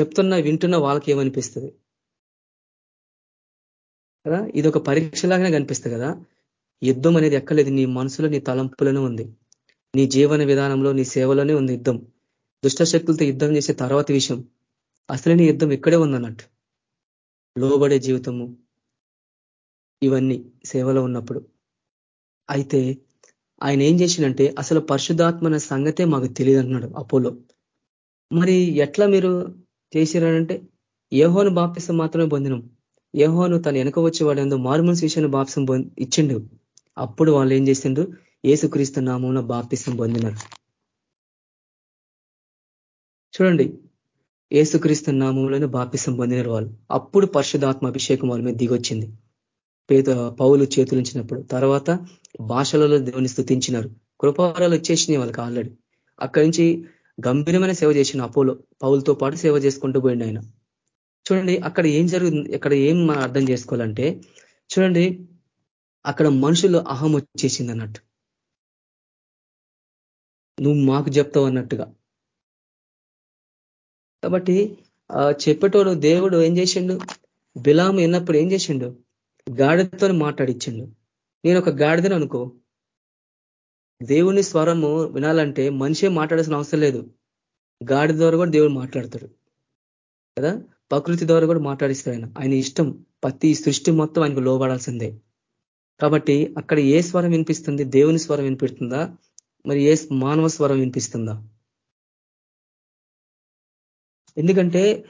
చెప్తున్న వింటున్న వాళ్ళకి ఏమనిపిస్తుంది కదా? ఇది ఒక పరీక్షలాగానే కనిపిస్తుంది కదా? యుద్ధం అనేది ఎక్కలేదు నీ మనసులో నీ తలంపులోనే ఉంది. నీ జీవన విధానంలో నీ సేవలోనే ఉంది యుద్ధం. దుష్టశక్తులతో యుద్ధం చేసే తర్వాత విషయం. అసలే యుద్ధం ఇక్కడే ఉందన్నట్టు. లోబడే జీవితము. ఇవన్నీ సేవలో ఉన్నప్పుడు. అయితే ఆయన ఏం చేసిందంటే అసలు పరిశుధాత్మన సంగతే మాకు తెలియదు అంటున్నాడు అపోలో. మరి ఎట్లా మీరు చేసిరాడంటే ఏహోను బాప్తిసం మాత్రమే పొందినం. ఏహోను తను వెనక వచ్చేవాడు మారుమూల విషయాన్ని బాప్సం ఇచ్చిండు. అప్పుడు వాళ్ళు ఏం చేసిండ్రు? ఏసుక్రీస్తు నామంలో బాప్తిసం పొందినారు. చూడండి ఏసుక్రీస్తు నామంలోనే బాప్తిసం పొందినారు వాళ్ళు. అప్పుడు పరిశుధాత్మ అభిషేకం వాళ్ళ మీద దిగొచ్చింది. పేద పౌలు చేతులించినప్పుడు తర్వాత భాషలలో దేవుని స్థుతించినారు. కృపారాలు వచ్చేసినాయి వాళ్ళకి ఆల్రెడీ. అక్కడి నుంచి గంభీరమైన సేవ చేసిన అపోలో. పౌలతో పాటు సేవ చేసుకుంటూ పోయింది ఆయన. చూడండి అక్కడ ఏం జరుగుతుంది ఇక్కడ ఏం అర్థం చేసుకోవాలంటే చూడండి అక్కడ మనుషులు అహం వచ్చేసింది అన్నట్టు. నువ్వు మాకు చెప్తావు అన్నట్టుగా. కాబట్టి చెప్పేటోడు దేవుడు ఏం చేసిండు? బిలాము ఎన్నప్పుడు ఏం చేసిండు? గాడిదతో మాట్లాడిచ్చిండు. నేను ఒక గాడిదని అనుకో దేవుని స్వరము వినాలంటే మనిషే మాట్లాడాల్సిన అవసరం లేదు. గాడి ద్వారా కూడా దేవుడు మాట్లాడతాడు. కదా? ప్రకృతి ద్వారా కూడా మాట్లాడిస్తాడు ఆయన. ఆయన ఇష్టం. ప్రతి సృష్టి మొత్తం ఆయనకు లోబడాల్సిందే. కాబట్టి అక్కడ ఏ స్వరం వినిపిస్తుంది? దేవుని స్వరం వినిపిస్తుందా? మరి ఏ మానవ స్వరం వినిపిస్తుందా? ఎందుకంటే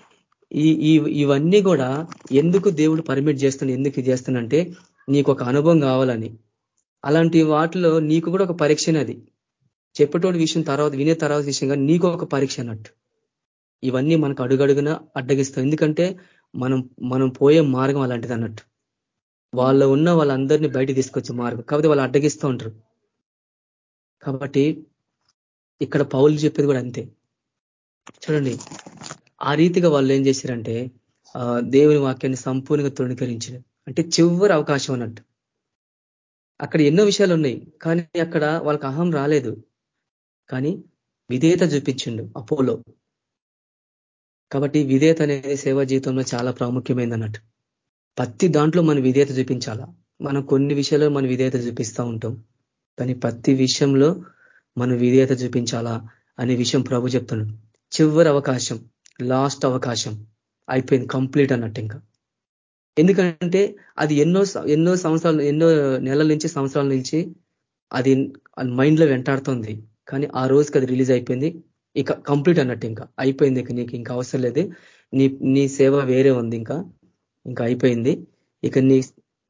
ఈ ఇవన్నీ కూడా ఎందుకు దేవుడు పర్మిట్ చేస్తున్నాడు? ఎందుకు చేస్తానంటే నీకు ఒక అనుభవం కావాలని. అలాంటి వాటిలో నీకు కూడా ఒక పరీక్ష అది. చెప్పేటోడి విషయం తర్వాత వినే తర్వాత విషయంగా నీకు ఒక పరీక్ష అన్నట్టు. ఇవన్నీ మనకు అడుగడుగున అడ్డగిస్తాం ఎందుకంటే మనం మనం పోయే మార్గం అలాంటిది అన్నట్టు. వాళ్ళు ఉన్న వాళ్ళందరినీ బయట తీసుకొచ్చే మార్గం. కాబట్టి వాళ్ళు అడ్డగిస్తూ ఉంటారు. కాబట్టి ఇక్కడ పౌలు చెప్పేది కూడా అంతే. చూడండి ఆ రీతిగా వాళ్ళు ఏం చేశారంటే దేవుని వాక్యాన్ని సంపూర్ణంగా తృణీకరించారు. అంటే చివరి అవకాశం అన్నట్టు. అక్కడ ఎన్నో విషయాలు ఉన్నాయి కానీ అక్కడ వాళ్ళకి అహం రాలేదు. కానీ విధేయత చూపించిండు అపోలో. కాబట్టి విధేయత అనేది సేవా జీవితంలో చాలా ప్రాముఖ్యమైంది అన్నట్టు ప్రతి దాంట్లో మనం విధేయత చూపించాలా? మనం కొన్ని విషయాల్లో మనం విధేయత చూపిస్తూ ఉంటాం. కానీ ప్రతి విషయంలో మనం విధేయత చూపించాలా అనే విషయం ప్రభు చెప్తున్నాడు. చివరి అవకాశం లాస్ట్ అవకాశం అయిపోయింది కంప్లీట్ అన్నట్టు ఇంకా. ఎందుకంటే అది ఎన్నో ఎన్నో సంవత్సరాలు ఎన్నో నెలల నుంచి సంవత్సరాల నుంచి అది మైండ్లో వెంటాడుతుంది. కానీ ఆ రోజుకి అది రిలీజ్ అయిపోయింది. ఇక కంప్లీట్ అన్నట్టు ఇంకా అయిపోయింది ఇక నీకు ఇంకా అవసరం లేదు. నీ నీ సేవ వేరే ఉంది ఇంకా. ఇంకా అయిపోయింది. ఇక నీ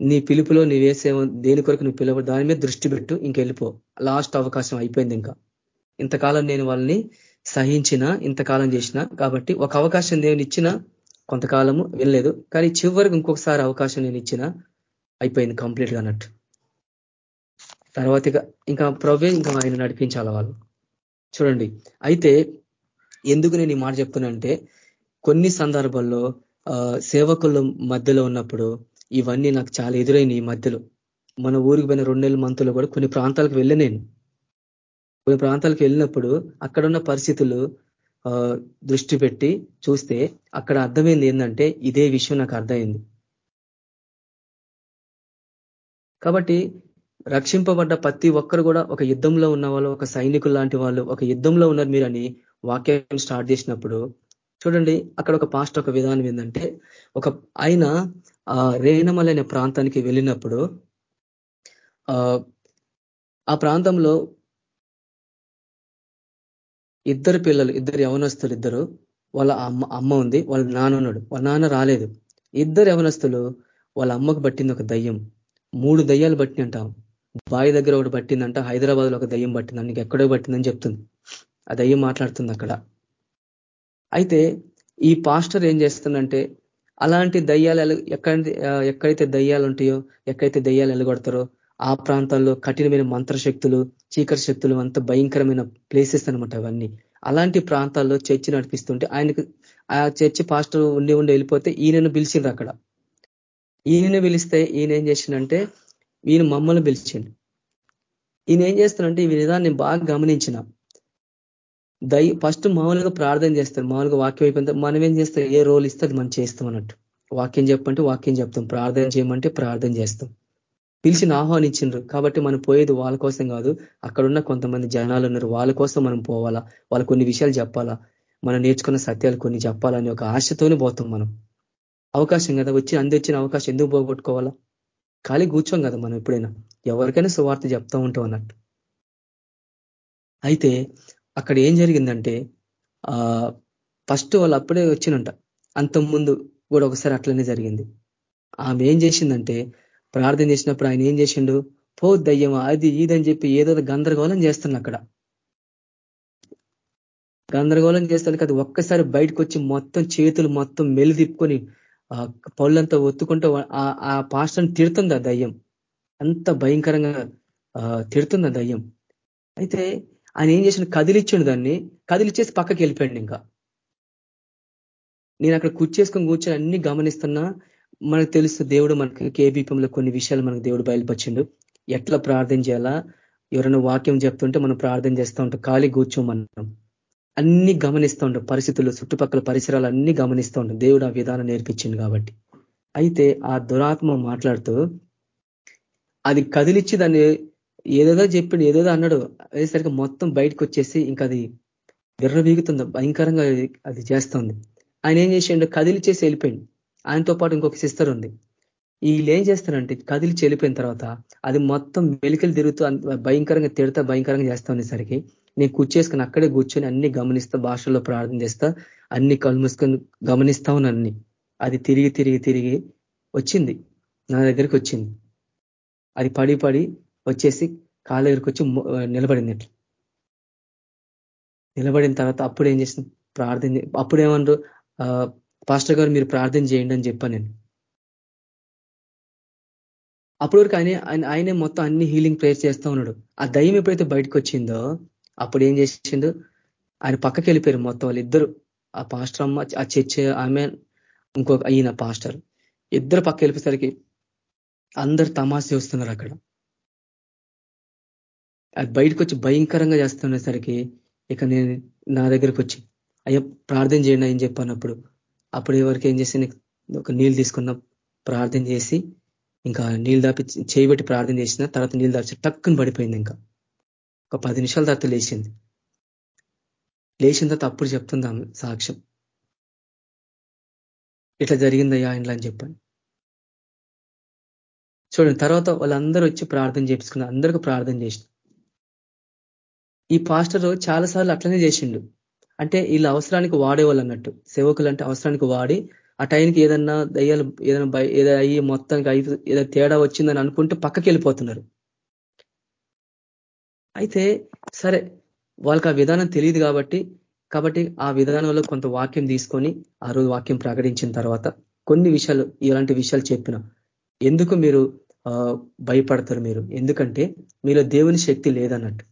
నీ పిలుపులో నీ సేవ దేని కొరకు నువ్వు పిలువ దాని మీద దృష్టి పెట్టు ఇంక వెళ్ళిపో. లాస్ట్ అవకాశం అయిపోయింది ఇంకా. ఇంతకాలం నేను వాళ్ళని సహించిన ఇంతకాలం చేసిన. కాబట్టి ఒక అవకాశం నేను ఇచ్చిన కొంతకాలము వెళ్ళలేదు కానీ చివరికి ఇంకొకసారి అవకాశం నేను ఇచ్చిన అయిపోయింది కంప్లీట్గా అన్నట్టు. తర్వాత ఇంకా ప్రవే ఇంకా ఆయన నడిపించాల వాళ్ళు. చూడండి అయితే ఎందుకు నేను ఈ మాట చెప్తున్నానంటే కొన్ని సందర్భాల్లో సేవకుల మధ్యలో ఉన్నప్పుడు ఇవన్నీ నాకు చాలా ఎదురైన ఈ మధ్యలో. మన ఊరికి పోయిన రెండు నెలల మంతులు కూడా కొన్ని ప్రాంతాలకు వెళ్ళి నేను. కొన్ని ప్రాంతాలకు వెళ్ళినప్పుడు అక్కడ ఉన్న పరిస్థితులు దృష్టి పెట్టి చూస్తే అక్కడ అర్థమైంది ఏంటంటే ఇదే విషయం నాకు అర్థమైంది. కాబట్టి రక్షింపబడ్డ ప్రతి ఒక్కరు కూడా ఒక యుద్ధంలో ఉన్న వాళ్ళు ఒక సైనికులు లాంటి వాళ్ళు ఒక యుద్ధంలో ఉన్నారు మీరని వాక్యం స్టార్ట్ చేసినప్పుడు చూడండి అక్కడ ఒక పాస్ట్ ఒక విధానం ఏంటంటే ఒక ఆయన రేణమలైన ప్రాంతానికి వెళ్ళినప్పుడు ఆ ప్రాంతంలో ఇద్దరు పిల్లలు ఇద్దరు యవనస్తులు ఇద్దరు. వాళ్ళ అమ్మ అమ్మ ఉంది వాళ్ళ నాన్న ఉన్నాడు. వాళ్ళ నాన్న రాలేదు. ఇద్దరు యవనస్తులు వాళ్ళ అమ్మకు పట్టింది ఒక దయ్యం. మూడు దయ్యాలు అంటాం బావి దగ్గర ఒకటి పట్టిందంట. హైదరాబాద్లో ఒక దయ్యం పట్టింది. నీకు ఎక్కడో పట్టిందని చెప్తుంది. ఆ దయ్యం మాట్లాడుతుంది అక్కడ. అయితే ఈ పాస్టర్ ఏం చేస్తుందంటే అలాంటి దయ్యాలు ఎక్కడ ఎక్కడైతే దయ్యాలు ఉంటాయో ఎక్కడైతే దయ్యాలు ఎలగొడతారో ఆ ప్రాంతాల్లో కఠినమైన మంత్రశక్తులు చీకటి శక్తులు అంత భయంకరమైన ప్లేసెస్ అనమాట అవన్నీ. అలాంటి ప్రాంతాల్లో చర్చి నడిపిస్తుంటే ఆయనకు ఆ చర్చి పాస్టర్ ఉండి ఉండి వెళ్ళిపోతే ఈయనను పిలిచిండ్రు అక్కడ. ఈయన పిలిస్తే ఈయన ఏం చేసిండంటే ఈయన మమ్మల్ని పిలిచిండు. ఈయన ఏం చేస్తానంటే ఈ విధాన్ని బాగా గమనించిన. దై ఫస్ట్ మామూలుగా ప్రార్థన చేస్తారు మామూలుగా వాక్యం అయిపోయిన మనం ఏం చేస్తాం? ఏ రోల్ ఇస్తే అది మనం చేస్తాం అన్నట్టు. వాక్యం చెప్పంటే వాక్యం చెప్తాం. ప్రార్థన చేయమంటే ప్రార్థన చేస్తాం. పిలిచిన ఆహ్వానించిండ్రు. కాబట్టి మనం పోయేది వాళ్ళ కోసం కాదు అక్కడున్న కొంతమంది జనాలు ఉన్నారు. వాళ్ళ కోసం మనం పోవాలా? వాళ్ళు కొన్ని విషయాలు చెప్పాలా? మనం నేర్చుకున్న సత్యాలు కొన్ని చెప్పాలని ఒక ఆశతోనే పోతాం మనం. అవకాశం కదా వచ్చి అందొచ్చిన అవకాశం ఎందుకు పోగొట్టుకోవాలా? ఖాళీ కూర్చోం కదా మనం ఎప్పుడైనా. ఎవరికైనా సువార్త చెప్తా ఉంటాం అన్నట్టు. అయితే అక్కడ ఏం జరిగిందంటే ఆ ఫస్ట్ వాళ్ళు అప్పుడే వచ్చినంట. అంతకుముందు ముందు కూడా ఒకసారి అట్లనే జరిగింది. ఆమె ఏం చేసిందంటే ప్రార్థన చేసినప్పుడు ఆయన ఏం చేసిండు? పో దయ్యమా అది ఇదని చెప్పి ఏదో గందరగోళం చేస్తున్నా అక్కడ. గందరగోళం చేస్తాను కదా ఒక్కసారి బయటకు వచ్చి మొత్తం చేతులు మొత్తం మెలిదిప్పుకొని పళ్ళంతా ఒత్తుకుంటూ ఆ పాస్టర్ని తిడుతుంది ఆ దయ్యం. అంత భయంకరంగా తిడుతుంది ఆ దయ్యం. అయితే ఆయన ఏం చేసిన కదిలిచ్చిండు దాన్ని. కదిలిచ్చేసి పక్కకి వెళ్ళిపోయాడు ఇంకా. నేను అక్కడ కూర్చేసుకొని కూర్చొని అన్ని గమనిస్తున్నా. మనకు తెలుసు దేవుడు మనకి కేబీపంలో కొన్ని విషయాలు మనకు దేవుడు బయలుపరిచిండు. ఎట్లా ప్రార్థన చేయాలా? ఎవరైనా వాక్యం చెప్తుంటే మనం ప్రార్థన చేస్తూ ఉంటాం. ఖాళీ కూర్చోమన్నాం. అన్ని గమనిస్తూ ఉంటాం. పరిస్థితులు చుట్టుపక్కల పరిసరాలు అన్ని గమనిస్తూ ఉంటాం. దేవుడు ఆ విధానం నేర్పించింది కాబట్టి. అయితే ఆ దురాత్మ మాట్లాడుతూ అది కదిలిచ్చి దాన్ని ఏదేదో చెప్పిండు ఏదేదో అన్నాడు. అదేసరికి మొత్తం బయటకు వచ్చేసి ఇంకా అది విర్రవీగుతుంది. భయంకరంగా అది చేస్తుంది ఆయన ఏం చేసిండు? కదిలిచ్చేసి వెళ్ళిపోయింది ఆయనతో పాటు ఇంకొక సిస్టర్ ఉంది. వీళ్ళు ఏం చేస్తారంటే కదిలి చెలిపోయిన తర్వాత అది మొత్తం మెలికలు తిరుగుతూ భయంకరంగా తిడతా భయంకరంగా చేస్తా ఉండేసరికి నేను కూర్చేసుకుని అక్కడే కూర్చొని అన్ని గమనిస్తా భాషల్లో ప్రార్థన చేస్తా అన్ని కళ్ళు మూసుకొని గమనిస్తా అన్ని. అది తిరిగి తిరిగి తిరిగి వచ్చింది. నా దగ్గరికి వచ్చింది. అది పడి పడి వచ్చేసి కాళ్ళ దగ్గరికి వచ్చి నిలబడింది నిలబడిన తర్వాత అప్పుడు ఏం చేసింది? ప్రార్థన అప్పుడు ఏమన్నారు పాస్టర్ గారు మీరు ప్రార్థన చేయండి అని చెప్పాను నేను. అప్పటి వరకు ఆయన ఆయనే మొత్తం అన్ని హీలింగ్ ప్రేయర్ చేస్తూ ఉన్నాడు. ఆ దయ్యం ఎప్పుడైతే బయటకు వచ్చిందో అప్పుడు ఏం చేసిండు? ఆయన పక్కకి వెళ్ళిపోయారు మొత్తం వాళ్ళిద్దరు. ఆ పాస్టర్ అమ్మ ఆ చర్చ ఆమె ఇంకొక అయిన పాస్టర్. ఇద్దరు పక్క వెళ్ళిపోయేసరికి అందరు తమాష చేస్తున్నారు అక్కడ. అది బయటకు వచ్చి భయంకరంగా చేస్తున్నసరికి ఇక నేను నా దగ్గరకు వచ్చి అయ్యా ప్రార్థన చేయండి అని చెప్పాను అప్పుడు. ఎవరికి ఏం చేసి ఒక నీళ్ళు తీసుకున్న ప్రార్థన చేసి ఇంకా నీళ్ళు దాపి చేయబెట్టి ప్రార్థన చేసిన తర్వాత నీళ్ళు దాచి టక్కుని పడిపోయింది ఇంకా. ఒక పది నిమిషాల తర్వాత లేచింది. లేచిన తర్వాత అప్పుడు చెప్తుంది ఆమె సాక్ష్యం. ఇట్లా జరిగిందయ్యా ఇంట్లో అని చెప్పాను. చూడండి తర్వాత వాళ్ళందరూ వచ్చి ప్రార్థన చేపించుకున్నారు. అందరికీ ప్రార్థన చేసిన ఈ పాస్టర్ చాలాసార్లు అట్లనే చేసిండు. అంటే వీళ్ళ అవసరానికి వాడేవాళ్ళు అన్నట్టు. సేవకులు అంటే అవసరానికి వాడి ఆ టైంకి ఏదన్నా దయ్యాలు ఏదైనా భయ ఏదో అయ్యి మొత్తానికి అయి ఏదో తేడా వచ్చిందని అనుకుంటే పక్కకి వెళ్ళిపోతున్నారు. అయితే సరే వాళ్ళకి ఆ విధానం తెలియదు కాబట్టి కాబట్టి ఆ విధానంలో కొంత వాక్యం తీసుకొని ఆ రోజు వాక్యం ప్రకటించిన తర్వాత కొన్ని విషయాలు ఇలాంటి విషయాలు చెప్పిన. ఎందుకు మీరు భయపడతారు మీరు? ఎందుకంటే మీలో దేవుని శక్తి లేదన్నట్టు.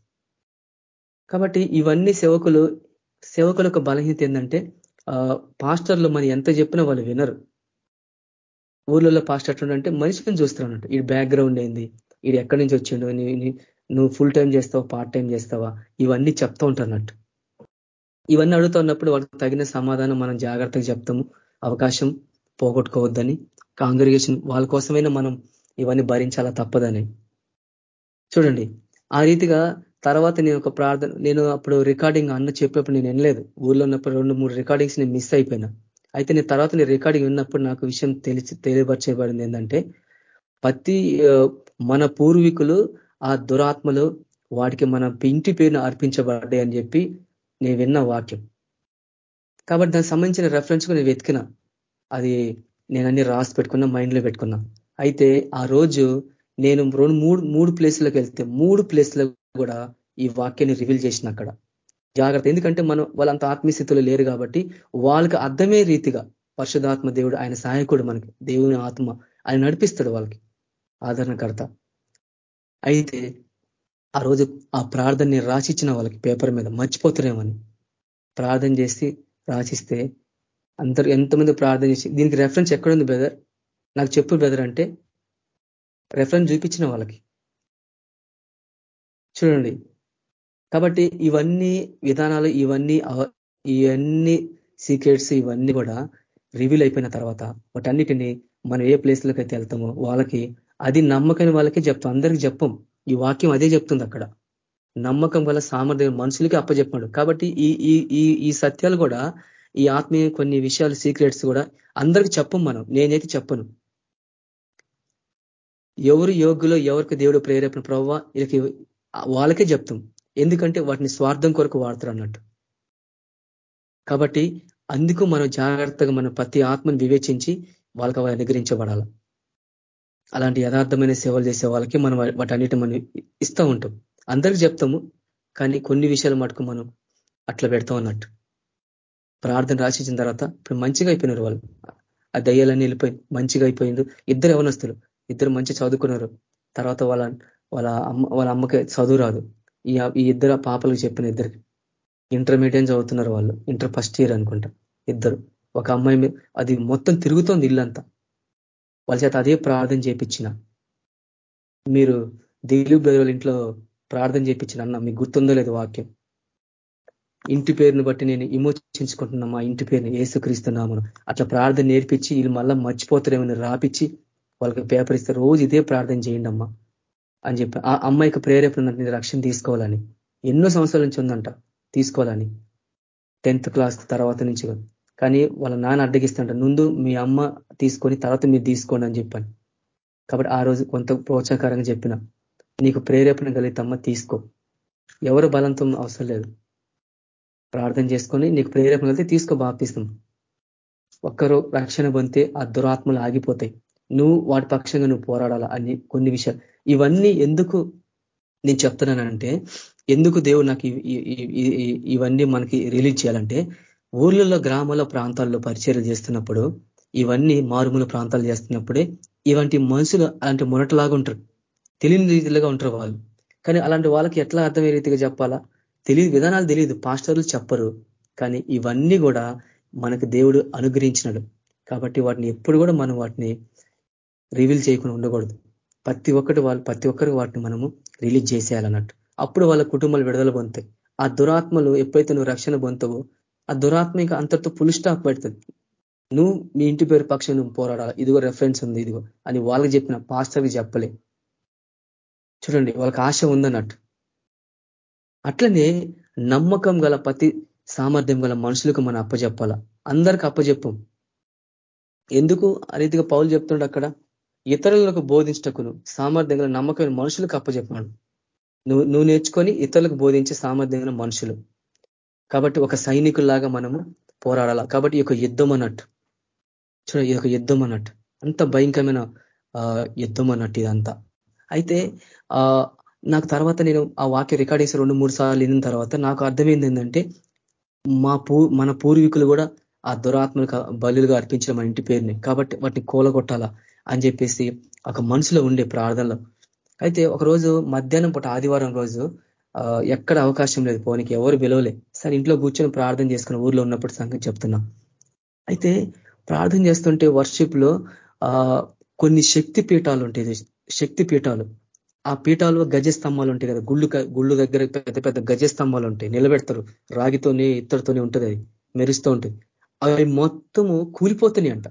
కాబట్టి ఇవన్నీ సేవకులు సేవకులకు బలహీనత ఏంటంటే పాస్టర్లు మనం ఎంత చెప్పినా వాళ్ళు వినరు. ఊర్లలో పాస్టర్ అంటే మనిషిని చూస్తున్నాడు ఈ బ్యాక్గ్రౌండ్ ఏంది? ఇది ఎక్కడి నుంచి వచ్చిండు? నువ్వు ఫుల్ టైం చేస్తావా? పార్ట్ టైం చేస్తావా? ఇవన్నీ చెప్తూ ఉంటున్నట్టు ఇవన్నీ అడుగుతూ ఉన్నప్పుడు వాళ్ళకి తగిన సమాధానం మనం జాగ్రత్తగా చెప్తాము. అవకాశం పోగొట్టుకోవద్దని కాంగ్రిగేషన్ వాళ్ళ కోసమైనా మనం ఇవన్నీ భరించాలా తప్పదని. చూడండి ఆ రీతిగా తర్వాత నేను ఒక ప్రార్థన నేను అప్పుడు రికార్డింగ్ అన్న చెప్పేప్పుడు నేను వినలేదు. ఊర్లో ఉన్నప్పుడు రెండు మూడు రికార్డింగ్స్ నేను మిస్ అయిపోయినా. అయితే నేను తర్వాత నేను రికార్డింగ్ విన్నప్పుడు నాకు విషయం తెలిసి తెలియపరచబడింది ఏంటంటే ప్రతి మన పూర్వీకులు ఆ దురాత్మలు వాటికి మన ఇంటి పేరును అర్పించబడ్డాయి అని చెప్పి నేను విన్న వాక్యం. కాబట్టి దానికి సంబంధించిన రెఫరెన్స్ నేను వెతికిన. అది నేను అన్ని రాసి పెట్టుకున్నా మైండ్లో పెట్టుకున్నా. అయితే ఆ రోజు నేను రెండు మూడు మూడు ప్లేస్లకు వెళ్తే మూడు ప్లేస్లకు కూడా ఈ వాక్యాన్ని రివీల్ చేసిన అక్కడ జాగ్రత్త. ఎందుకంటే మనం వాళ్ళంత ఆత్మీయస్థితులు లేరు కాబట్టి వాళ్ళకి అర్థమే రీతిగా పరిశుధాత్మ దేవుడు ఆయన సహాయకుడు మనకి. దేవుని ఆత్మ ఆయన నడిపిస్తాడు వాళ్ళకి. ఆదరణకర్త. అయితే ఆ రోజు ఆ ప్రార్థనని రాసిచ్చిన వాళ్ళకి పేపర్ మీద మర్చిపోతారేమని ప్రార్థన చేసి రాసిస్తే అందరు ఎంతమంది ప్రార్థన చేసి దీనికి రెఫరెన్స్ ఎక్కడుంది బ్రదర్ నాకు చెప్పు బ్రదర్ అంటే రెఫరెన్స్ చూపించిన వాళ్ళకి. చూడండి. కాబట్టి ఇవన్నీ విధానాలు ఇవన్నీ ఇవన్నీ సీక్రెట్స్ ఇవన్నీ కూడా రివీల్ అయిపోయిన తర్వాత వాటన్నిటిని మనం ఏ ప్లేస్లోకి అయితే వెళ్తామో వాళ్ళకి అది నమ్మకం వాళ్ళకే చెప్తాం. అందరికి చెప్పం. ఈ వాక్యం అదే చెప్తుంది అక్కడ. నమ్మకం వల్ల సామర్థ్యం మనుషులకి అప్పచెప్పాడు కాబట్టి ఈ ఈ ఈ సత్యాలు కూడా ఈ ఆత్మీయ కొన్ని విషయాలు సీక్రెట్స్ కూడా అందరికి చెప్పం మనం. నేనైతే చెప్పను. ఎవరు యోగులో ఎవరికి దేవుడు ప్రేరేపణ? ప్రవ్వ వీళ్ళకి వాళ్ళకే చెప్తాం. ఎందుకంటే వాటిని స్వార్థం కొరకు వాడతారు అన్నట్టు కాబట్టి అందుకు మనం జాగ్రత్తగా మనం ప్రతి ఆత్మను వివేచించి వాళ్ళకి అవి అనుగ్రహించబడాలి. అలాంటి యథార్థమైన సేవలు చేసే వాళ్ళకి మనం వాటన్నిటి మనం ఇస్తూ ఉంటాం. అందరికి చెప్తాము కానీ కొన్ని విషయాలు మటుకు మనం అట్లా పెడతాం అన్నట్టు. ప్రార్థన రాసించిన తర్వాత ఇప్పుడు మంచిగా అయిపోయినారు వాళ్ళు. ఆ దయ్యాలన్నీ వెళ్ళిపోయి మంచిగా అయిపోయింది ఇద్దరు యవనస్తులు. ఇద్దరు మంచి చదువుకున్నారు. తర్వాత వాళ్ళ వాళ్ళ అమ్మ వాళ్ళ అమ్మకి చదువు రాదు. ఈ ఈ ఇద్దరు పాపలకు చెప్పిన ఇద్దరికి. ఇంటర్మీడియట్ చదువుతున్నారు వాళ్ళు. ఇంటర్ ఫస్ట్ ఇయర్ అనుకుంటా. ఇద్దరు. ఒక అమ్మాయి అది మొత్తం తిరుగుతోంది ఇల్లంతా. వాళ్ళ చేత అదే ప్రార్థన చేపించిన. మీరు దిలీప్ బ్రదర్ ఇంట్లో ప్రార్థన చేపించిన అన్న మీకు గుర్తుందో లేదు వాక్యం. ఇంటి పేరును బట్టి నేను విమోచించుకుంటున్నా మా ఇంటి పేరుని ఏసుక్రీస్తున్నామను అట్లా ప్రార్థన నేర్పించి వీళ్ళు మళ్ళీ మర్చిపోతారేమని రాపిచ్చి వాళ్ళకి పేపర్ ఇస్తే రోజు ఇదే ప్రార్థన చేయండి అమ్మా అని చెప్పి ఆ అమ్మాయికి ప్రేరేపణ రక్షణ తీసుకోవాలని. ఎన్నో సంవత్సరాల నుంచి ఉందంట తీసుకోవాలని. టెన్త్ క్లాస్ తర్వాత నుంచి కానీ వాళ్ళ నాన్న అడ్డగిస్తుంట ముందు మీ అమ్మ తీసుకొని తర్వాత మీరు తీసుకోండి అని చెప్పాను. కాబట్టి ఆ రోజు కొంత ప్రోత్సాహకరంగా చెప్పిన నీకు ప్రేరేపణ కలిగితమ్మ తీసుకో. ఎవరు బలంతో అవసరం లేదు. ప్రార్థన చేసుకొని నీకు ప్రేరేపణ కలిగితే తీసుకో బాపిస్తాం ఒక్కరు రక్షణ పొందితే ఆ దురాత్మలు ఆగిపోతాయి. నువ్వు వాటి పక్షంగా నువ్వు పోరాడాలా అని కొన్ని విషయాలు. ఇవన్నీ ఎందుకు నేను చెప్తున్నానంటే ఎందుకు దేవుడు నాకు ఇవన్నీ మనకి రిలీజ్ చేయాలంటే ఊర్లలో గ్రామాల ప్రాంతాల్లో పరిచయం చేస్తున్నప్పుడు ఇవన్నీ మారుమూల ప్రాంతాలు చేస్తున్నప్పుడే ఇవంటి మనుషులు అలాంటి మునటలాగా ఉంటారు. తెలియని రీతిలుగా ఉంటారు వాళ్ళు. కానీ అలాంటి వాళ్ళకి ఎట్లా అర్థమయ్యే రీతిగా చెప్పాలా? తెలియదు విధానాలు తెలియదు. పాస్టర్లు చెప్పరు. కానీ ఇవన్నీ కూడా మనకు దేవుడు అనుగ్రహించినాడు. కాబట్టి వాటిని ఎప్పుడు కూడా మనం వాటిని రివీల్ చేయకుండా ఉండకూడదు. ప్రతి ఒక్కటి వాళ్ళు ప్రతి ఒక్కరికి వాటిని మనము రిలీజ్ చేసేయాలన్నట్టు. అప్పుడు వాళ్ళ కుటుంబాలు విడుదల పొందుతాయి. ఆ దురాత్మలు ఎప్పుడైతే నువ్వు రక్షణ పొందుతావో ఆ దురాత్మ ఇంకా అంతటితో ఫుల్ స్టాప్ పెడుతుంది. నువ్వు మీ ఇంటి పేరు పక్షం నువ్వు పోరాడాలి. ఇదిగో రెఫరెన్స్ ఉంది ఇదిగో అని వాళ్ళకి చెప్పిన పాస్టర్కి చెప్పలే. చూడండి వాళ్ళకి ఆశ ఉందన్నట్టు. అట్లనే నమ్మకం గల ప్రతి సామర్థ్యం గల మనుషులకు మనం అప్పచెప్పాల అందరికి అప్పచెప్పం ఎందుకు? ఆ రీతిగా పౌలు చెప్తుండే అక్కడ. ఇతరులకు బోధించటకును సామర్థ్యంగా నమ్మకమైన మనుషులకు అప్పచెప్పాడు నువ్వు నువ్వు నేర్చుకొని ఇతరులకు బోధించే సామర్థ్యమైన మనుషులు. కాబట్టి ఒక సైనికుల్లాగా మనము పోరాడాల? కాబట్టి ఈ యొక్క యుద్ధం అన్నట్టు. చూడ ఈ యొక్క యుద్ధం అన్నట్టు. అంత భయంకరమైన యుద్ధం అన్నట్టు ఇదంతా. అయితే నాకు తర్వాత నేను ఆ వాక్య చేసి రెండు మూడు సార్లు విన్న తర్వాత నాకు అర్థమైంది ఏంటంటే మా పూ మన పూర్వీకులు కూడా ఆ దురాత్మలకు బలులుగా అర్పించిన మన ఇంటి పేరుని. కాబట్టి వాటిని కూలగొట్టాలా? అని చెప్పేసి ఒక మనసులో ఉండే ప్రార్థనలో. అయితే ఒకరోజు మధ్యాహ్నం పూట ఆదివారం రోజు ఎక్కడ అవకాశం లేదు పోనికి ఎవరు పిలవలే. సరే ఇంట్లో కూర్చొని ప్రార్థన చేసుకుని ఊర్లో ఉన్నప్పుడు సంగతి చెప్తున్నా. అయితే ప్రార్థన చేస్తుంటే వర్షిప్లో కొన్ని శక్తి పీఠాలు ఉంటాయి శక్తి పీఠాలు. ఆ పీఠాలు గజ స్తంభాలు ఉంటాయి కదా గుళ్ళు గుళ్ళు దగ్గర పెద్ద పెద్ద గజ స్తంభాలు ఉంటాయి. నిలబెడతారు. రాగితోనే ఇత్తడితోనే ఉంటుంది అది మెరుస్తూ ఉంటుంది. అవి మొత్తము కూలిపోతున్నాయి అంట